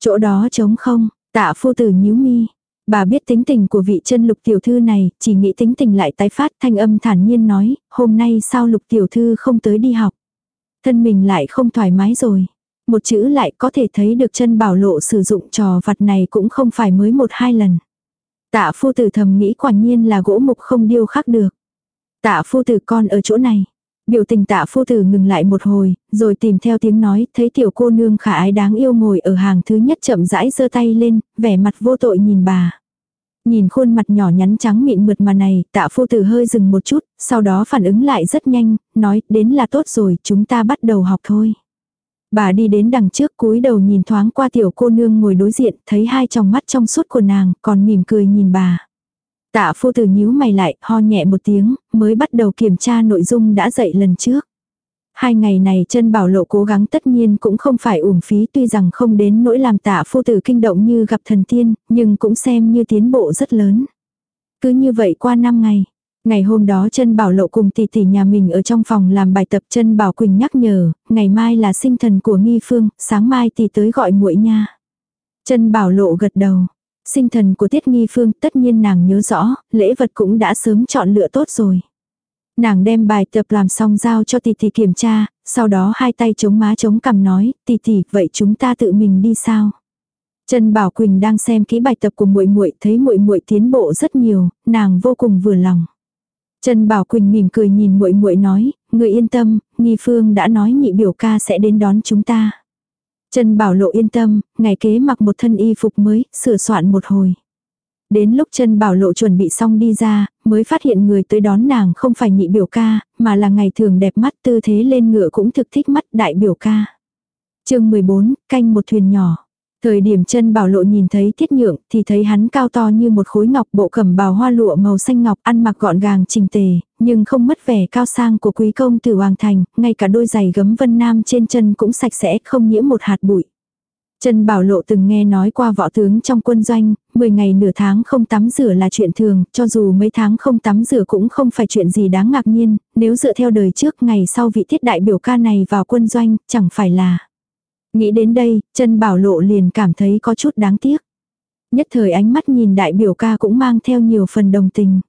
Speaker 1: Chỗ đó trống không, tạ phu tử nhíu mi. Bà biết tính tình của vị chân lục tiểu thư này, chỉ nghĩ tính tình lại tái phát thanh âm thản nhiên nói, hôm nay sao lục tiểu thư không tới đi học. Thân mình lại không thoải mái rồi. Một chữ lại có thể thấy được chân bảo lộ sử dụng trò vặt này cũng không phải mới một hai lần. Tạ phu tử thầm nghĩ quả nhiên là gỗ mục không điêu khắc được. Tạ phu tử con ở chỗ này. Biểu tình tạ phu tử ngừng lại một hồi, rồi tìm theo tiếng nói, thấy tiểu cô nương khả ái đáng yêu ngồi ở hàng thứ nhất chậm rãi giơ tay lên, vẻ mặt vô tội nhìn bà. Nhìn khuôn mặt nhỏ nhắn trắng mịn mượt mà này, tạ phu tử hơi dừng một chút, sau đó phản ứng lại rất nhanh, nói, đến là tốt rồi, chúng ta bắt đầu học thôi. Bà đi đến đằng trước cúi đầu nhìn thoáng qua tiểu cô nương ngồi đối diện, thấy hai tròng mắt trong suốt của nàng, còn mỉm cười nhìn bà. Tạ phu tử nhíu mày lại, ho nhẹ một tiếng, mới bắt đầu kiểm tra nội dung đã dạy lần trước. Hai ngày này chân bảo lộ cố gắng tất nhiên cũng không phải uổng phí tuy rằng không đến nỗi làm tạ phu tử kinh động như gặp thần tiên, nhưng cũng xem như tiến bộ rất lớn. Cứ như vậy qua năm ngày, Ngày hôm đó chân bảo lộ cùng tỷ tỷ nhà mình ở trong phòng làm bài tập chân bảo Quỳnh nhắc nhở, ngày mai là sinh thần của nghi phương, sáng mai tỷ tới gọi muội nha. Chân bảo lộ gật đầu, Sinh thần của Tiết Nghi Phương tất nhiên nàng nhớ rõ, lễ vật cũng đã sớm chọn lựa tốt rồi. Nàng đem bài tập làm xong giao cho tỷ tỷ kiểm tra, sau đó hai tay chống má chống cằm nói, tỷ tỷ, vậy chúng ta tự mình đi sao? Trần Bảo Quỳnh đang xem kỹ bài tập của muội muội, thấy muội muội tiến bộ rất nhiều, nàng vô cùng vừa lòng. Trần Bảo Quỳnh mỉm cười nhìn muội muội nói, người yên tâm, Nghi Phương đã nói nhị biểu ca sẽ đến đón chúng ta. Trần Bảo Lộ yên tâm, ngày kế mặc một thân y phục mới, sửa soạn một hồi. Đến lúc Trần Bảo Lộ chuẩn bị xong đi ra, mới phát hiện người tới đón nàng không phải nhị biểu ca, mà là ngày thường đẹp mắt tư thế lên ngựa cũng thực thích mắt đại biểu ca. chương 14, canh một thuyền nhỏ. Thời điểm chân bảo lộ nhìn thấy thiết nhượng thì thấy hắn cao to như một khối ngọc bộ cẩm bào hoa lụa màu xanh ngọc ăn mặc gọn gàng trình tề, nhưng không mất vẻ cao sang của quý công tử Hoàng Thành, ngay cả đôi giày gấm vân nam trên chân cũng sạch sẽ không nhiễm một hạt bụi. Trần Bảo Lộ từng nghe nói qua võ tướng trong quân doanh, 10 ngày nửa tháng không tắm rửa là chuyện thường, cho dù mấy tháng không tắm rửa cũng không phải chuyện gì đáng ngạc nhiên, nếu dựa theo đời trước ngày sau vị thiết đại biểu ca này vào quân doanh, chẳng phải là. Nghĩ đến đây, chân Bảo Lộ liền cảm thấy có chút đáng tiếc. Nhất thời ánh mắt nhìn đại biểu ca cũng mang theo nhiều phần đồng tình.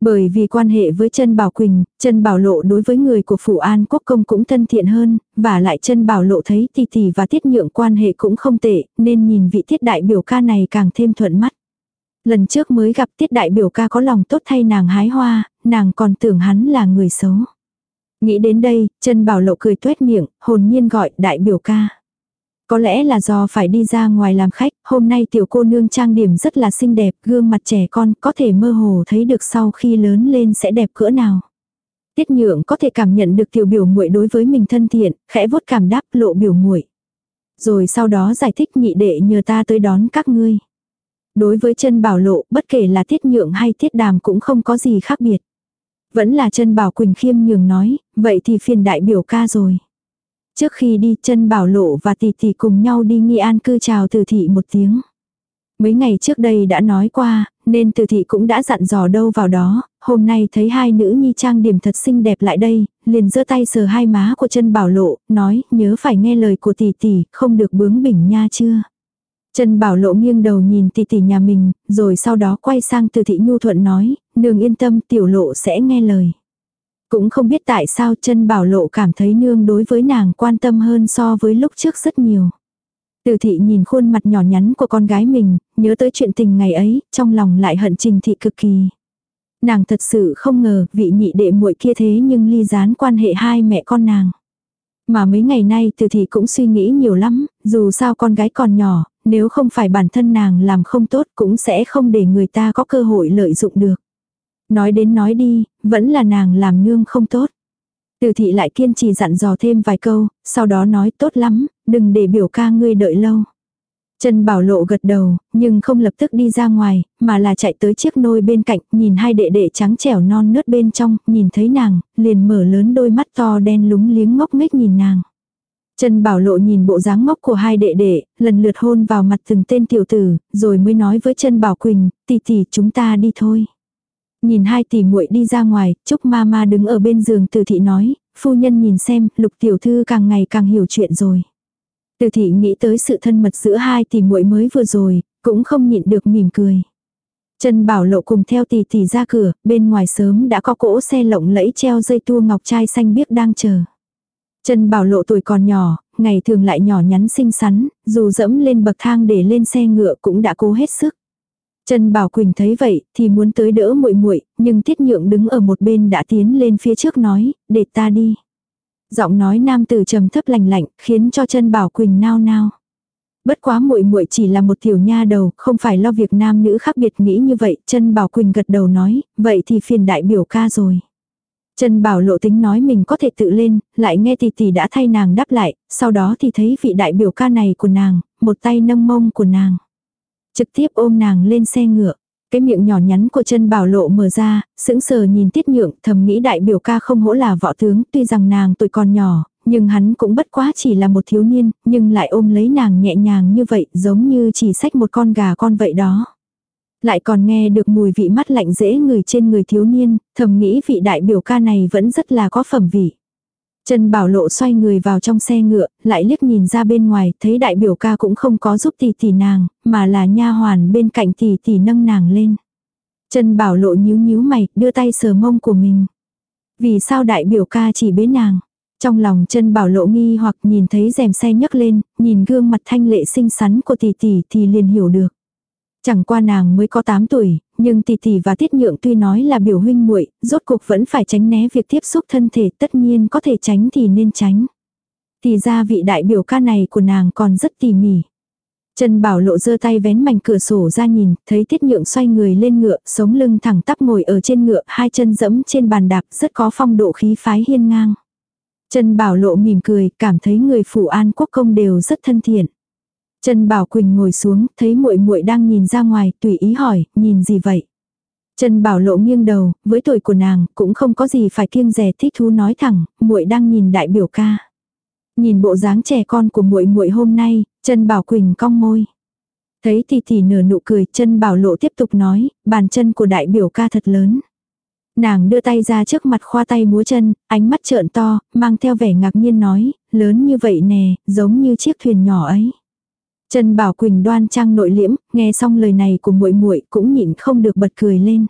Speaker 1: Bởi vì quan hệ với chân Bảo Quỳnh, chân Bảo Lộ đối với người của Phủ An Quốc Công cũng thân thiện hơn, và lại chân Bảo Lộ thấy tỷ tỷ và tiết nhượng quan hệ cũng không tệ, nên nhìn vị tiết đại biểu ca này càng thêm thuận mắt. Lần trước mới gặp tiết đại biểu ca có lòng tốt thay nàng hái hoa, nàng còn tưởng hắn là người xấu. Nghĩ đến đây, chân Bảo Lộ cười tuét miệng, hồn nhiên gọi đại biểu ca. Có lẽ là do phải đi ra ngoài làm khách, hôm nay tiểu cô nương trang điểm rất là xinh đẹp, gương mặt trẻ con có thể mơ hồ thấy được sau khi lớn lên sẽ đẹp cỡ nào. Tiết nhượng có thể cảm nhận được tiểu biểu muội đối với mình thân thiện, khẽ vuốt cảm đáp lộ biểu muội. Rồi sau đó giải thích nhị đệ nhờ ta tới đón các ngươi. Đối với chân bảo lộ, bất kể là tiết nhượng hay tiết đàm cũng không có gì khác biệt. Vẫn là chân bảo Quỳnh khiêm nhường nói, vậy thì phiền đại biểu ca rồi. Trước khi đi chân bảo lộ và tỷ tỷ cùng nhau đi nghi an cư chào từ thị một tiếng. Mấy ngày trước đây đã nói qua, nên từ thị cũng đã dặn dò đâu vào đó, hôm nay thấy hai nữ nhi trang điểm thật xinh đẹp lại đây, liền giơ tay sờ hai má của chân bảo lộ, nói nhớ phải nghe lời của tỷ tỷ, không được bướng bỉnh nha chưa. Chân bảo lộ nghiêng đầu nhìn tỷ tỷ nhà mình, rồi sau đó quay sang từ thị nhu thuận nói, nương yên tâm tiểu lộ sẽ nghe lời. Cũng không biết tại sao chân bảo lộ cảm thấy nương đối với nàng quan tâm hơn so với lúc trước rất nhiều. Từ thị nhìn khuôn mặt nhỏ nhắn của con gái mình, nhớ tới chuyện tình ngày ấy, trong lòng lại hận trình thị cực kỳ. Nàng thật sự không ngờ vị nhị đệ muội kia thế nhưng ly gián quan hệ hai mẹ con nàng. Mà mấy ngày nay từ thị cũng suy nghĩ nhiều lắm, dù sao con gái còn nhỏ, nếu không phải bản thân nàng làm không tốt cũng sẽ không để người ta có cơ hội lợi dụng được. Nói đến nói đi, vẫn là nàng làm nương không tốt. Từ thị lại kiên trì dặn dò thêm vài câu, sau đó nói tốt lắm, đừng để biểu ca ngươi đợi lâu. Trần Bảo Lộ gật đầu, nhưng không lập tức đi ra ngoài, mà là chạy tới chiếc nôi bên cạnh, nhìn hai đệ đệ trắng trẻo non nớt bên trong, nhìn thấy nàng, liền mở lớn đôi mắt to đen lúng liếng ngốc nghếch nhìn nàng. Trần Bảo Lộ nhìn bộ dáng ngốc của hai đệ đệ, lần lượt hôn vào mặt từng tên tiểu tử, rồi mới nói với Trần Bảo Quỳnh, tỷ tỷ chúng ta đi thôi. Nhìn hai tỷ muội đi ra ngoài, Trúc Mama đứng ở bên giường Từ thị nói, phu nhân nhìn xem, Lục tiểu thư càng ngày càng hiểu chuyện rồi. Từ thị nghĩ tới sự thân mật giữa hai tỷ muội mới vừa rồi, cũng không nhịn được mỉm cười. Trần Bảo Lộ cùng theo tỷ tỷ ra cửa, bên ngoài sớm đã có cỗ xe lộng lẫy treo dây tua ngọc trai xanh biếc đang chờ. Trần Bảo Lộ tuổi còn nhỏ, ngày thường lại nhỏ nhắn xinh xắn, dù dẫm lên bậc thang để lên xe ngựa cũng đã cố hết sức. Trần Bảo Quỳnh thấy vậy, thì muốn tới đỡ muội muội, nhưng Tiết Nhượng đứng ở một bên đã tiến lên phía trước nói, để ta đi. Giọng nói nam tử trầm thấp lạnh lạnh, khiến cho Trần Bảo Quỳnh nao nao. Bất quá muội muội chỉ là một tiểu nha đầu, không phải lo việc nam nữ khác biệt nghĩ như vậy, Trần Bảo Quỳnh gật đầu nói, vậy thì phiền đại biểu ca rồi. Trần Bảo lộ tính nói mình có thể tự lên, lại nghe tỷ tỷ đã thay nàng đáp lại, sau đó thì thấy vị đại biểu ca này của nàng, một tay nâng mông của nàng trực tiếp ôm nàng lên xe ngựa. Cái miệng nhỏ nhắn của chân bảo lộ mở ra, sững sờ nhìn tiết nhượng thầm nghĩ đại biểu ca không hỗ là võ tướng, tuy rằng nàng tuổi còn nhỏ, nhưng hắn cũng bất quá chỉ là một thiếu niên, nhưng lại ôm lấy nàng nhẹ nhàng như vậy, giống như chỉ xách một con gà con vậy đó. Lại còn nghe được mùi vị mắt lạnh dễ người trên người thiếu niên, thầm nghĩ vị đại biểu ca này vẫn rất là có phẩm vị. Trần Bảo Lộ xoay người vào trong xe ngựa, lại liếc nhìn ra bên ngoài, thấy đại biểu ca cũng không có giúp tỷ tỷ nàng, mà là nha hoàn bên cạnh tỷ tỷ nâng nàng lên. Trần Bảo Lộ nhíu nhíu mày, đưa tay sờ mông của mình. Vì sao đại biểu ca chỉ bế nàng? Trong lòng Trần bảo lộ nghi hoặc nhìn thấy rèm xe nhấc lên, nhìn gương mặt thanh lệ xinh xắn của tỷ tỷ thì liền hiểu được. Chẳng qua nàng mới có 8 tuổi, nhưng tỷ tỷ và tiết nhượng tuy nói là biểu huynh muội, rốt cuộc vẫn phải tránh né việc tiếp xúc thân thể tất nhiên có thể tránh thì nên tránh. Thì ra vị đại biểu ca này của nàng còn rất tỉ mỉ. Trần Bảo Lộ giơ tay vén mảnh cửa sổ ra nhìn, thấy Tiết Nhượng xoay người lên ngựa, sống lưng thẳng tắp ngồi ở trên ngựa, hai chân dẫm trên bàn đạp, rất có phong độ khí phái hiên ngang. Trần Bảo Lộ mỉm cười, cảm thấy người phủ An Quốc công đều rất thân thiện. Trần Bảo Quỳnh ngồi xuống, thấy muội muội đang nhìn ra ngoài, tùy ý hỏi, nhìn gì vậy? Trần Bảo Lộ nghiêng đầu, với tuổi của nàng, cũng không có gì phải kiêng dè thích thú nói thẳng, muội đang nhìn đại biểu ca. Nhìn bộ dáng trẻ con của muội muội hôm nay, Trần Bảo Quỳnh cong môi. Thấy thì thì nở nụ cười, Trần Bảo Lộ tiếp tục nói, bàn chân của đại biểu ca thật lớn. Nàng đưa tay ra trước mặt khoa tay múa chân, ánh mắt trợn to, mang theo vẻ ngạc nhiên nói, lớn như vậy nè, giống như chiếc thuyền nhỏ ấy. Trần Bảo Quỳnh đoan trang nội liễm, nghe xong lời này của muội muội cũng nhịn không được bật cười lên.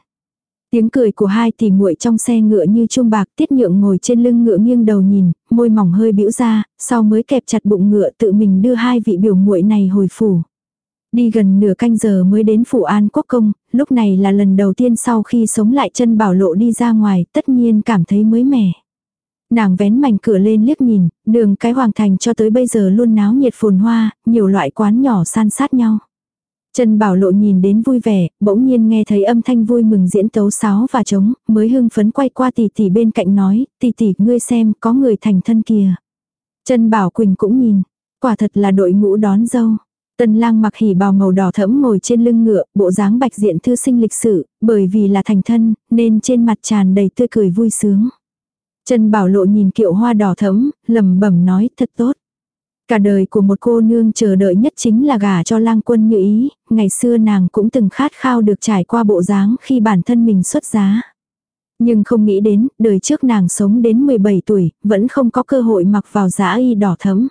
Speaker 1: Tiếng cười của hai tỷ muội trong xe ngựa như chuông bạc, Tiết Nhượng ngồi trên lưng ngựa nghiêng đầu nhìn, môi mỏng hơi bĩu ra, sau mới kẹp chặt bụng ngựa tự mình đưa hai vị biểu muội này hồi phủ. Đi gần nửa canh giờ mới đến phủ An Quốc công, lúc này là lần đầu tiên sau khi sống lại chân bảo lộ đi ra ngoài, tất nhiên cảm thấy mới mẻ. Nàng vén mảnh cửa lên liếc nhìn, đường cái hoàng thành cho tới bây giờ luôn náo nhiệt phồn hoa, nhiều loại quán nhỏ san sát nhau. Trần Bảo Lộ nhìn đến vui vẻ, bỗng nhiên nghe thấy âm thanh vui mừng diễn tấu sáo và trống, mới hưng phấn quay qua tỷ tỷ bên cạnh nói, tỷ tỷ ngươi xem có người thành thân kìa. Trần Bảo Quỳnh cũng nhìn, quả thật là đội ngũ đón dâu. tần lang mặc hỉ bào màu đỏ thẫm ngồi trên lưng ngựa, bộ dáng bạch diện thư sinh lịch sự, bởi vì là thành thân, nên trên mặt tràn đầy tươi cười vui sướng. Trần Bảo Lộ nhìn kiệu hoa đỏ thẫm, lẩm bẩm nói thật tốt. Cả đời của một cô nương chờ đợi nhất chính là gả cho lang quân như ý, ngày xưa nàng cũng từng khát khao được trải qua bộ dáng khi bản thân mình xuất giá. Nhưng không nghĩ đến, đời trước nàng sống đến 17 tuổi, vẫn không có cơ hội mặc vào giá y đỏ thẫm.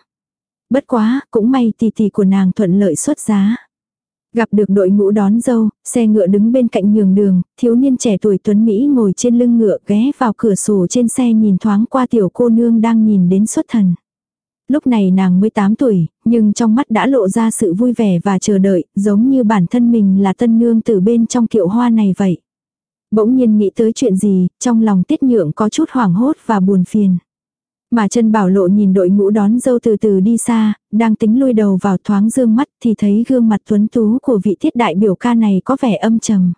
Speaker 1: Bất quá, cũng may tỷ tỷ của nàng thuận lợi xuất giá. Gặp được đội ngũ đón dâu, xe ngựa đứng bên cạnh nhường đường, thiếu niên trẻ tuổi tuấn Mỹ ngồi trên lưng ngựa ghé vào cửa sổ trên xe nhìn thoáng qua tiểu cô nương đang nhìn đến xuất thần. Lúc này nàng 18 tuổi, nhưng trong mắt đã lộ ra sự vui vẻ và chờ đợi, giống như bản thân mình là tân nương từ bên trong kiệu hoa này vậy. Bỗng nhiên nghĩ tới chuyện gì, trong lòng tiết nhượng có chút hoảng hốt và buồn phiền. Mà chân bảo lộ nhìn đội ngũ đón dâu từ từ đi xa, đang tính lui đầu vào thoáng dương mắt thì thấy gương mặt tuấn tú của vị tiết đại biểu ca này có vẻ âm trầm.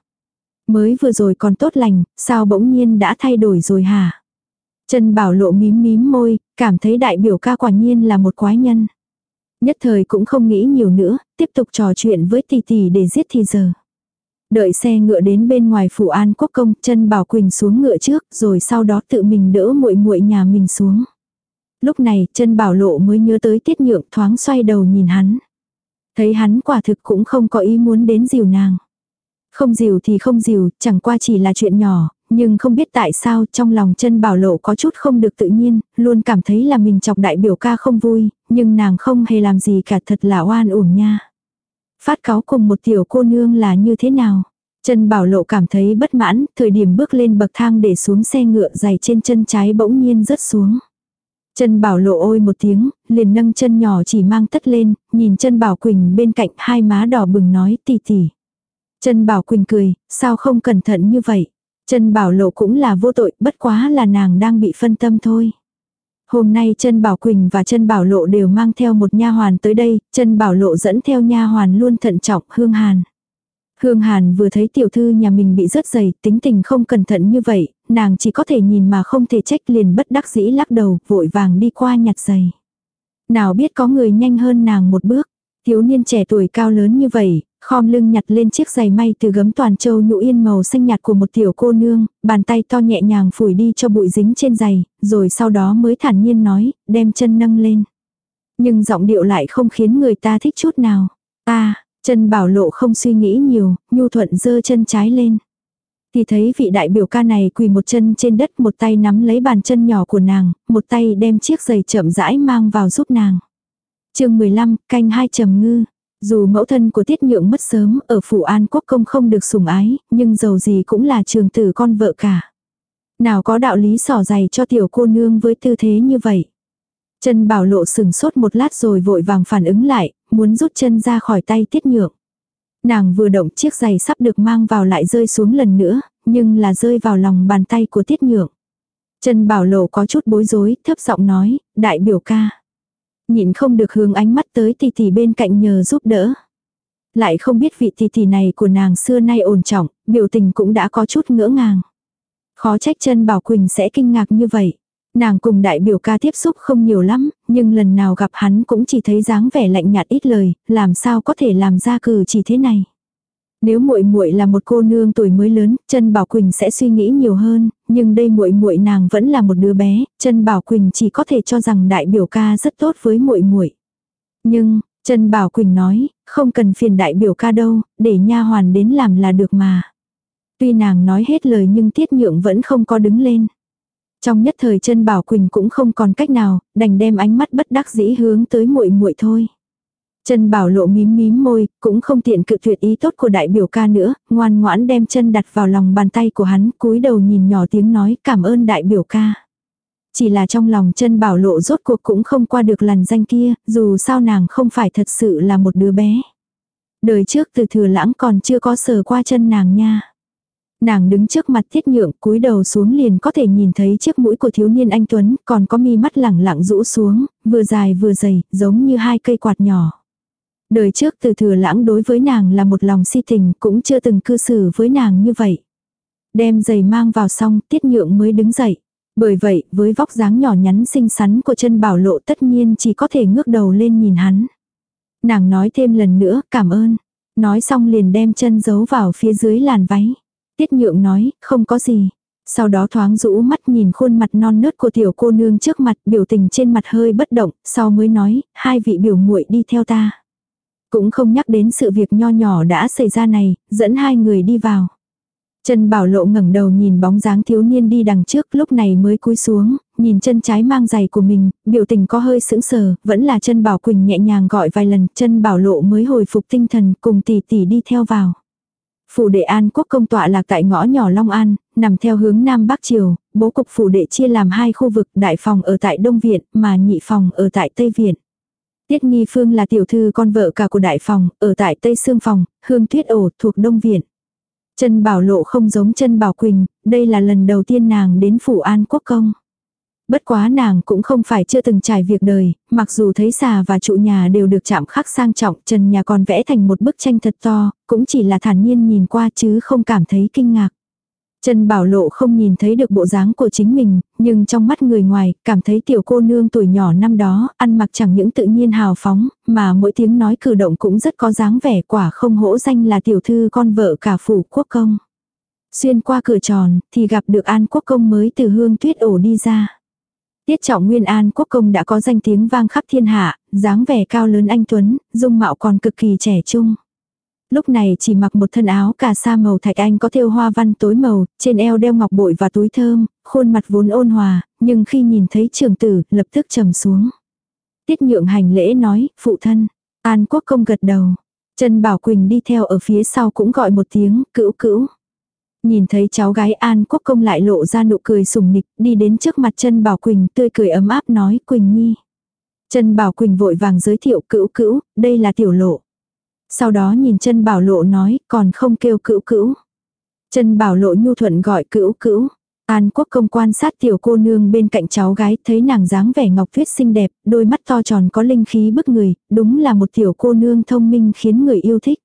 Speaker 1: Mới vừa rồi còn tốt lành, sao bỗng nhiên đã thay đổi rồi hả? chân Bảo Lộ mím mím môi, cảm thấy đại biểu ca quả nhiên là một quái nhân. Nhất thời cũng không nghĩ nhiều nữa, tiếp tục trò chuyện với tỷ tỷ để giết thì giờ. Đợi xe ngựa đến bên ngoài phủ An Quốc công, chân Bảo Quỳnh xuống ngựa trước, rồi sau đó tự mình đỡ muội muội nhà mình xuống. Lúc này, chân Bảo Lộ mới nhớ tới Tiết Nhượng thoáng xoay đầu nhìn hắn. Thấy hắn quả thực cũng không có ý muốn đến dìu nàng. Không dìu thì không dìu, chẳng qua chỉ là chuyện nhỏ, nhưng không biết tại sao trong lòng chân bảo lộ có chút không được tự nhiên, luôn cảm thấy là mình chọc đại biểu ca không vui, nhưng nàng không hề làm gì cả thật là oan uổng nha. Phát cáo cùng một tiểu cô nương là như thế nào? Chân bảo lộ cảm thấy bất mãn, thời điểm bước lên bậc thang để xuống xe ngựa giày trên chân trái bỗng nhiên rớt xuống. Chân bảo lộ ôi một tiếng, liền nâng chân nhỏ chỉ mang tất lên, nhìn chân bảo quỳnh bên cạnh hai má đỏ bừng nói tì tì. Chân bảo quỳnh cười, sao không cẩn thận như vậy? Chân bảo lộ cũng là vô tội, bất quá là nàng đang bị phân tâm thôi. Hôm nay chân bảo quỳnh và chân bảo lộ đều mang theo một nha hoàn tới đây, chân bảo lộ dẫn theo nha hoàn luôn thận trọng hương hàn. Hương Hàn vừa thấy tiểu thư nhà mình bị rớt giày, tính tình không cẩn thận như vậy, nàng chỉ có thể nhìn mà không thể trách liền bất đắc dĩ lắc đầu, vội vàng đi qua nhặt giày. Nào biết có người nhanh hơn nàng một bước, thiếu niên trẻ tuổi cao lớn như vậy, khom lưng nhặt lên chiếc giày may từ gấm toàn châu nhũ yên màu xanh nhạt của một tiểu cô nương, bàn tay to nhẹ nhàng phủi đi cho bụi dính trên giày, rồi sau đó mới thản nhiên nói, đem chân nâng lên. Nhưng giọng điệu lại không khiến người ta thích chút nào. Ta, chân bảo lộ không suy nghĩ nhiều, nhu thuận dơ chân trái lên. Thì thấy vị đại biểu ca này quỳ một chân trên đất một tay nắm lấy bàn chân nhỏ của nàng, một tay đem chiếc giày chậm rãi mang vào giúp nàng. chương 15, canh hai trầm ngư. Dù mẫu thân của tiết nhượng mất sớm ở phủ an quốc công không được sủng ái, nhưng dầu gì cũng là trường tử con vợ cả. Nào có đạo lý sỏ giày cho tiểu cô nương với tư thế như vậy. Chân bảo lộ sừng sốt một lát rồi vội vàng phản ứng lại, muốn rút chân ra khỏi tay tiết nhượng. Nàng vừa động chiếc giày sắp được mang vào lại rơi xuống lần nữa, nhưng là rơi vào lòng bàn tay của tiết nhượng. Chân bảo lộ có chút bối rối, thấp giọng nói, đại biểu ca. Nhịn không được hướng ánh mắt tới tỷ tỷ bên cạnh nhờ giúp đỡ. Lại không biết vị tỷ tỷ này của nàng xưa nay ổn trọng, biểu tình cũng đã có chút ngỡ ngàng. Khó trách chân bảo Quỳnh sẽ kinh ngạc như vậy. Nàng cùng đại biểu ca tiếp xúc không nhiều lắm, nhưng lần nào gặp hắn cũng chỉ thấy dáng vẻ lạnh nhạt ít lời, làm sao có thể làm ra cử chỉ thế này. Nếu muội muội là một cô nương tuổi mới lớn, chân Bảo Quỳnh sẽ suy nghĩ nhiều hơn, nhưng đây muội muội nàng vẫn là một đứa bé, chân Bảo Quỳnh chỉ có thể cho rằng đại biểu ca rất tốt với muội muội. Nhưng, chân Bảo Quỳnh nói, không cần phiền đại biểu ca đâu, để nha hoàn đến làm là được mà. Tuy nàng nói hết lời nhưng Tiết Nhượng vẫn không có đứng lên. Trong nhất thời chân Bảo Quỳnh cũng không còn cách nào, đành đem ánh mắt bất đắc dĩ hướng tới muội muội thôi. Chân bảo lộ mím mím môi, cũng không tiện cự tuyệt ý tốt của đại biểu ca nữa, ngoan ngoãn đem chân đặt vào lòng bàn tay của hắn, cúi đầu nhìn nhỏ tiếng nói cảm ơn đại biểu ca. Chỉ là trong lòng chân bảo lộ rốt cuộc cũng không qua được làn danh kia, dù sao nàng không phải thật sự là một đứa bé. Đời trước từ thừa lãng còn chưa có sờ qua chân nàng nha. Nàng đứng trước mặt thiết nhượng cúi đầu xuống liền có thể nhìn thấy chiếc mũi của thiếu niên anh Tuấn còn có mi mắt lẳng lặng rũ xuống, vừa dài vừa dày, giống như hai cây quạt nhỏ. Đời trước từ thừa lãng đối với nàng là một lòng si tình cũng chưa từng cư xử với nàng như vậy. Đem giày mang vào xong tiết nhượng mới đứng dậy. Bởi vậy với vóc dáng nhỏ nhắn xinh xắn của chân bảo lộ tất nhiên chỉ có thể ngước đầu lên nhìn hắn. Nàng nói thêm lần nữa cảm ơn. Nói xong liền đem chân giấu vào phía dưới làn váy. Tiết nhượng nói không có gì. Sau đó thoáng rũ mắt nhìn khuôn mặt non nớt của tiểu cô nương trước mặt biểu tình trên mặt hơi bất động, sau mới nói, hai vị biểu muội đi theo ta. Cũng không nhắc đến sự việc nho nhỏ đã xảy ra này, dẫn hai người đi vào. Trần Bảo Lộ ngẩng đầu nhìn bóng dáng thiếu niên đi đằng trước lúc này mới cúi xuống, nhìn chân trái mang giày của mình, biểu tình có hơi sững sờ, vẫn là chân Bảo Quỳnh nhẹ nhàng gọi vài lần, chân Bảo Lộ mới hồi phục tinh thần cùng tỷ tỷ đi theo vào. Phủ đệ An quốc công tọa lạc tại ngõ nhỏ Long An, nằm theo hướng Nam Bắc Triều, bố cục phủ đệ chia làm hai khu vực, đại phòng ở tại Đông Viện, mà nhị phòng ở tại Tây Viện. Tiết Nghi Phương là tiểu thư con vợ cả của đại phòng, ở tại Tây Sương Phòng, Hương Tuyết Ổ thuộc Đông Viện. Chân Bảo Lộ không giống chân Bảo Quỳnh, đây là lần đầu tiên nàng đến Phủ An Quốc Công. Bất quá nàng cũng không phải chưa từng trải việc đời, mặc dù thấy xà và trụ nhà đều được chạm khắc sang trọng, trần nhà còn vẽ thành một bức tranh thật to, cũng chỉ là thản nhiên nhìn qua chứ không cảm thấy kinh ngạc. Trần Bảo Lộ không nhìn thấy được bộ dáng của chính mình, nhưng trong mắt người ngoài, cảm thấy tiểu cô nương tuổi nhỏ năm đó, ăn mặc chẳng những tự nhiên hào phóng, mà mỗi tiếng nói cử động cũng rất có dáng vẻ quả không hỗ danh là tiểu thư con vợ cả phủ quốc công. Xuyên qua cửa tròn, thì gặp được An Quốc Công mới từ hương tuyết ổ đi ra. Tiết trọng Nguyên An Quốc Công đã có danh tiếng vang khắp thiên hạ, dáng vẻ cao lớn anh Tuấn, dung mạo còn cực kỳ trẻ trung. Lúc này chỉ mặc một thân áo cà sa màu thạch anh có thêu hoa văn tối màu, trên eo đeo ngọc bội và túi thơm, khuôn mặt vốn ôn hòa, nhưng khi nhìn thấy trường tử, lập tức trầm xuống. Tiết nhượng hành lễ nói, phụ thân. An quốc công gật đầu. Trần Bảo Quỳnh đi theo ở phía sau cũng gọi một tiếng, cữu cữu. Nhìn thấy cháu gái An Quốc Công lại lộ ra nụ cười sùng nịch, đi đến trước mặt chân Bảo Quỳnh tươi cười ấm áp nói Quỳnh Nhi. Trân Bảo Quỳnh vội vàng giới thiệu cữu cữu, đây là tiểu lộ. Sau đó nhìn chân bảo lộ nói, còn không kêu cữu cữu. Chân bảo lộ nhu thuận gọi cữu cữu. An quốc công quan sát tiểu cô nương bên cạnh cháu gái, thấy nàng dáng vẻ ngọc tuyết xinh đẹp, đôi mắt to tròn có linh khí bức người, đúng là một tiểu cô nương thông minh khiến người yêu thích.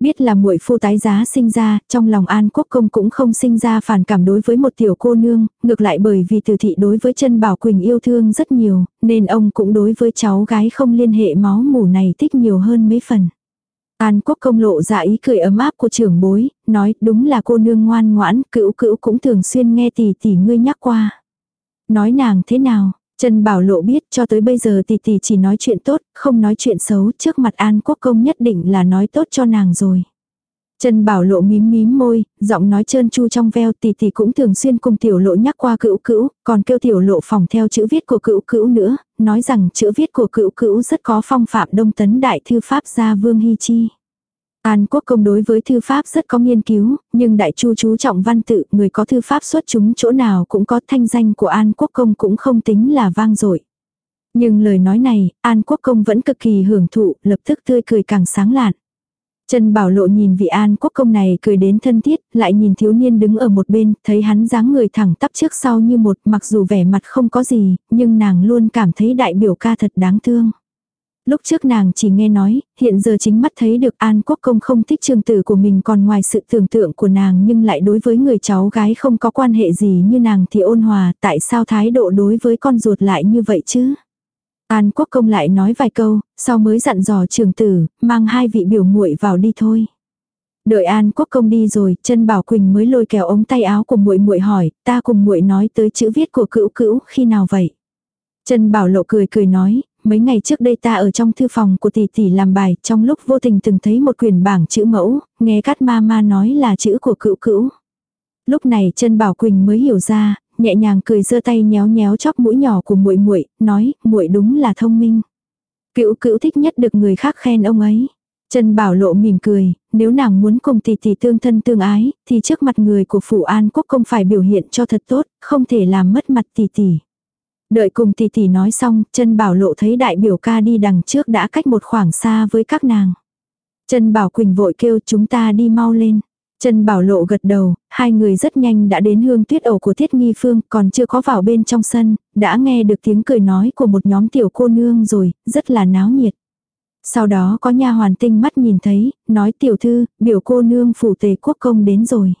Speaker 1: Biết là muội phu tái giá sinh ra, trong lòng An Quốc Công cũng không sinh ra phản cảm đối với một tiểu cô nương, ngược lại bởi vì từ thị đối với chân Bảo Quỳnh yêu thương rất nhiều, nên ông cũng đối với cháu gái không liên hệ máu mủ này thích nhiều hơn mấy phần. An quốc công lộ ra ý cười ấm áp của trưởng bối, nói đúng là cô nương ngoan ngoãn, cữu cữu cũng thường xuyên nghe tỷ tỷ ngươi nhắc qua. Nói nàng thế nào, Trần Bảo Lộ biết cho tới bây giờ tỷ tỷ chỉ nói chuyện tốt, không nói chuyện xấu, trước mặt An Quốc Công nhất định là nói tốt cho nàng rồi. Trần Bảo Lộ mím mím môi, giọng nói trơn chu trong veo tỷ tỷ cũng thường xuyên cùng tiểu lộ nhắc qua cữu cữu, còn kêu tiểu lộ phòng theo chữ viết của cữu cữu nữa, nói rằng chữ viết của cữu cữu rất có phong phạm đông tấn đại thư pháp gia Vương Hy Chi. An Quốc Công đối với thư pháp rất có nghiên cứu, nhưng đại chu chú trọng văn tự, người có thư pháp xuất chúng chỗ nào cũng có thanh danh của An Quốc Công cũng không tính là vang dội. Nhưng lời nói này, An Quốc Công vẫn cực kỳ hưởng thụ, lập tức tươi cười càng sáng lạn. Trần Bảo Lộ nhìn vị An Quốc Công này cười đến thân thiết, lại nhìn thiếu niên đứng ở một bên, thấy hắn dáng người thẳng tắp trước sau như một, mặc dù vẻ mặt không có gì, nhưng nàng luôn cảm thấy đại biểu ca thật đáng thương. Lúc trước nàng chỉ nghe nói, hiện giờ chính mắt thấy được An Quốc Công không thích trường tử của mình còn ngoài sự tưởng tượng của nàng nhưng lại đối với người cháu gái không có quan hệ gì như nàng thì ôn hòa, tại sao thái độ đối với con ruột lại như vậy chứ? An Quốc Công lại nói vài câu, sau mới dặn dò trường tử, mang hai vị biểu muội vào đi thôi. Đợi An Quốc Công đi rồi, chân Bảo Quỳnh mới lôi kéo ống tay áo của muội muội hỏi, ta cùng muội nói tới chữ viết của cữu cữu khi nào vậy? Trần Bảo Lộ cười cười nói, mấy ngày trước đây ta ở trong thư phòng của tỷ tỷ làm bài, trong lúc vô tình từng thấy một quyển bảng chữ mẫu, nghe Cát Ma Ma nói là chữ của cựu cữu. Lúc này chân Bảo Quỳnh mới hiểu ra, nhẹ nhàng cười giơ tay nhéo nhéo chóp mũi nhỏ của muội muội, nói, muội đúng là thông minh. cựu cữu thích nhất được người khác khen ông ấy. Trần Bảo Lộ mỉm cười, nếu nàng muốn cùng tỷ tỷ tương thân tương ái, thì trước mặt người của Phủ An Quốc công phải biểu hiện cho thật tốt, không thể làm mất mặt tỷ tỷ. Đợi cùng tỷ tỷ nói xong, chân bảo lộ thấy đại biểu ca đi đằng trước đã cách một khoảng xa với các nàng. chân Bảo Quỳnh vội kêu chúng ta đi mau lên. chân Bảo Lộ gật đầu, hai người rất nhanh đã đến hương tuyết ổ của Thiết Nghi Phương, còn chưa có vào bên trong sân, đã nghe được tiếng cười nói của một nhóm tiểu cô nương rồi, rất là náo nhiệt. Sau đó có nha hoàn tinh mắt nhìn thấy, nói tiểu thư, biểu cô nương phủ tề quốc công đến rồi.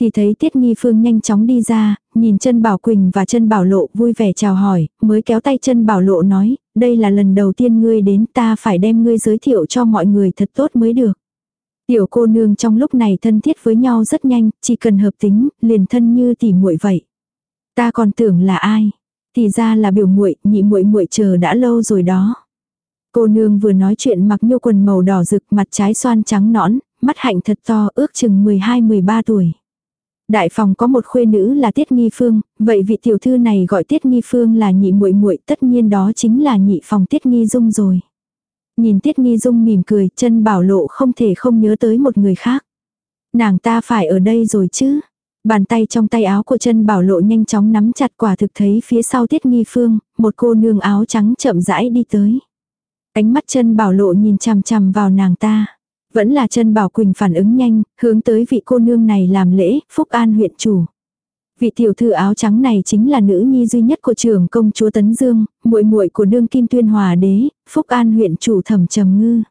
Speaker 1: Thì thấy Tiết Nghi Phương nhanh chóng đi ra, nhìn chân Bảo Quỳnh và chân Bảo Lộ vui vẻ chào hỏi, mới kéo tay chân Bảo Lộ nói, đây là lần đầu tiên ngươi đến ta phải đem ngươi giới thiệu cho mọi người thật tốt mới được. Tiểu cô nương trong lúc này thân thiết với nhau rất nhanh, chỉ cần hợp tính, liền thân như tỉ muội vậy. Ta còn tưởng là ai? Thì ra là biểu muội, nhị muội muội chờ đã lâu rồi đó. Cô nương vừa nói chuyện mặc nhô quần màu đỏ rực, mặt trái xoan trắng nõn, mắt hạnh thật to, ước chừng 12-13 tuổi. Đại phòng có một khuê nữ là Tiết Nghi Phương, vậy vị tiểu thư này gọi Tiết Nghi Phương là nhị muội muội, tất nhiên đó chính là nhị phòng Tiết Nghi Dung rồi. Nhìn Tiết Nghi Dung mỉm cười, chân bảo lộ không thể không nhớ tới một người khác. Nàng ta phải ở đây rồi chứ. Bàn tay trong tay áo của chân bảo lộ nhanh chóng nắm chặt quả thực thấy phía sau Tiết Nghi Phương, một cô nương áo trắng chậm rãi đi tới. Ánh mắt chân bảo lộ nhìn chằm chằm vào nàng ta. Vẫn là chân Bảo Quỳnh phản ứng nhanh, hướng tới vị cô nương này làm lễ, Phúc An huyện chủ. Vị tiểu thư áo trắng này chính là nữ nhi duy nhất của trưởng công chúa Tấn Dương, muội muội của đương kim tuyên hòa đế, Phúc An huyện chủ thẩm trầm ngư.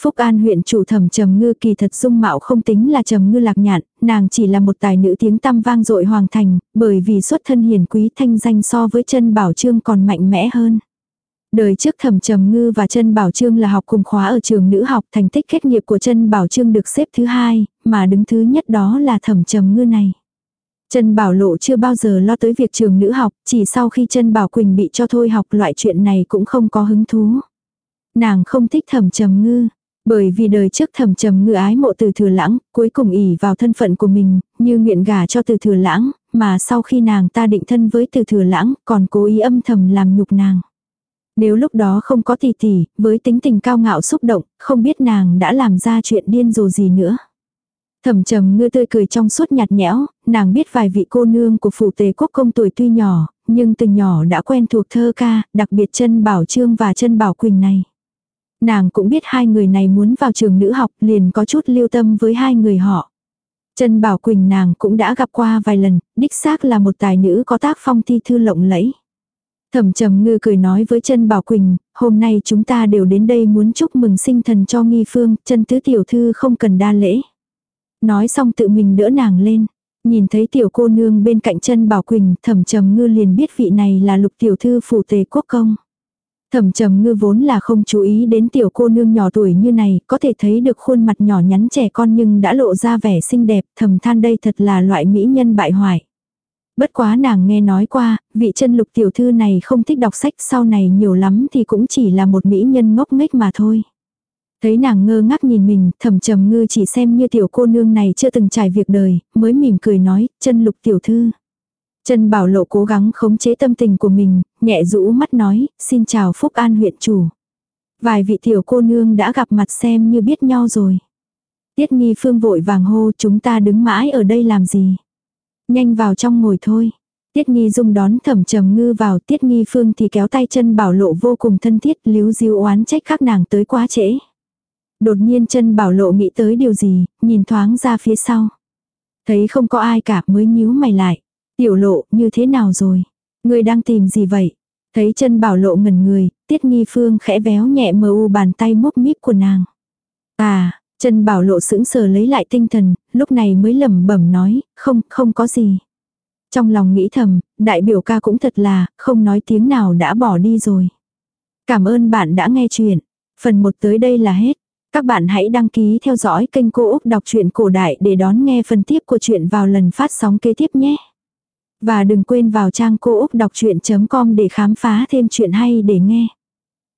Speaker 1: Phúc An huyện chủ thẩm trầm ngư kỳ thật dung mạo không tính là trầm ngư lạc nhạn, nàng chỉ là một tài nữ tiếng tăm vang dội hoàng thành, bởi vì xuất thân hiền quý thanh danh so với chân bảo trương còn mạnh mẽ hơn. Đời trước thẩm trầm ngư và chân bảo trương là học cùng khóa ở trường nữ học thành tích kết nghiệp của chân bảo trương được xếp thứ hai, mà đứng thứ nhất đó là thẩm trầm ngư này. Chân Bảo Lộ chưa bao giờ lo tới việc trường nữ học, chỉ sau khi chân Bảo Quỳnh bị cho thôi học loại chuyện này cũng không có hứng thú. Nàng không thích thẩm trầm ngư, bởi vì đời trước thẩm trầm ngư ái mộ từ thừa lãng, cuối cùng ỉ vào thân phận của mình, như nguyện gả cho từ thừa lãng, mà sau khi nàng ta định thân với từ thừa lãng, còn cố ý âm thầm làm nhục nàng. Nếu lúc đó không có tỷ tỷ, với tính tình cao ngạo xúc động, không biết nàng đã làm ra chuyện điên rồ gì nữa. Thẩm trầm ngư tươi cười trong suốt nhạt nhẽo, nàng biết vài vị cô nương của phủ tề quốc công tuổi tuy nhỏ, nhưng từ nhỏ đã quen thuộc thơ ca, đặc biệt chân bảo trương và chân bảo quỳnh này. Nàng cũng biết hai người này muốn vào trường nữ học liền có chút lưu tâm với hai người họ. Chân bảo quỳnh nàng cũng đã gặp qua vài lần, đích xác là một tài nữ có tác phong thi thư lộng lẫy. Thẩm trầm ngư cười nói với chân Bảo Quỳnh, hôm nay chúng ta đều đến đây muốn chúc mừng sinh thần cho nghi phương, chân tứ tiểu thư không cần đa lễ. Nói xong tự mình đỡ nàng lên. Nhìn thấy tiểu cô nương bên cạnh chân Bảo Quỳnh, thẩm trầm ngư liền biết vị này là lục tiểu thư phủ tề quốc công. Thẩm trầm ngư vốn là không chú ý đến tiểu cô nương nhỏ tuổi như này, có thể thấy được khuôn mặt nhỏ nhắn trẻ con nhưng đã lộ ra vẻ xinh đẹp, thầm than đây thật là loại mỹ nhân bại hoại. Bất quá nàng nghe nói qua, vị chân lục tiểu thư này không thích đọc sách sau này nhiều lắm thì cũng chỉ là một mỹ nhân ngốc nghếch mà thôi. Thấy nàng ngơ ngác nhìn mình, thầm trầm ngư chỉ xem như tiểu cô nương này chưa từng trải việc đời, mới mỉm cười nói, chân lục tiểu thư. Chân bảo lộ cố gắng khống chế tâm tình của mình, nhẹ rũ mắt nói, xin chào Phúc An huyện chủ. Vài vị tiểu cô nương đã gặp mặt xem như biết nhau rồi. Tiết nghi phương vội vàng hô chúng ta đứng mãi ở đây làm gì. Nhanh vào trong ngồi thôi. Tiết nghi dung đón thẩm trầm ngư vào tiết nghi phương thì kéo tay chân bảo lộ vô cùng thân thiết líu diêu oán trách các nàng tới quá trễ. Đột nhiên chân bảo lộ nghĩ tới điều gì, nhìn thoáng ra phía sau. Thấy không có ai cả mới nhíu mày lại. Tiểu lộ như thế nào rồi? Người đang tìm gì vậy? Thấy chân bảo lộ ngẩn người, tiết nghi phương khẽ véo nhẹ mờ u bàn tay mốc míp của nàng. À, Trần bảo lộ sững sờ lấy lại tinh thần, lúc này mới lẩm bẩm nói, không, không có gì. Trong lòng nghĩ thầm, đại biểu ca cũng thật là, không nói tiếng nào đã bỏ đi rồi. Cảm ơn bạn đã nghe chuyện. Phần 1 tới đây là hết. Các bạn hãy đăng ký theo dõi kênh Cô Úc Đọc truyện Cổ Đại để đón nghe phần tiếp của chuyện vào lần phát sóng kế tiếp nhé. Và đừng quên vào trang cô úc đọc chuyện.com để khám phá thêm chuyện hay để nghe.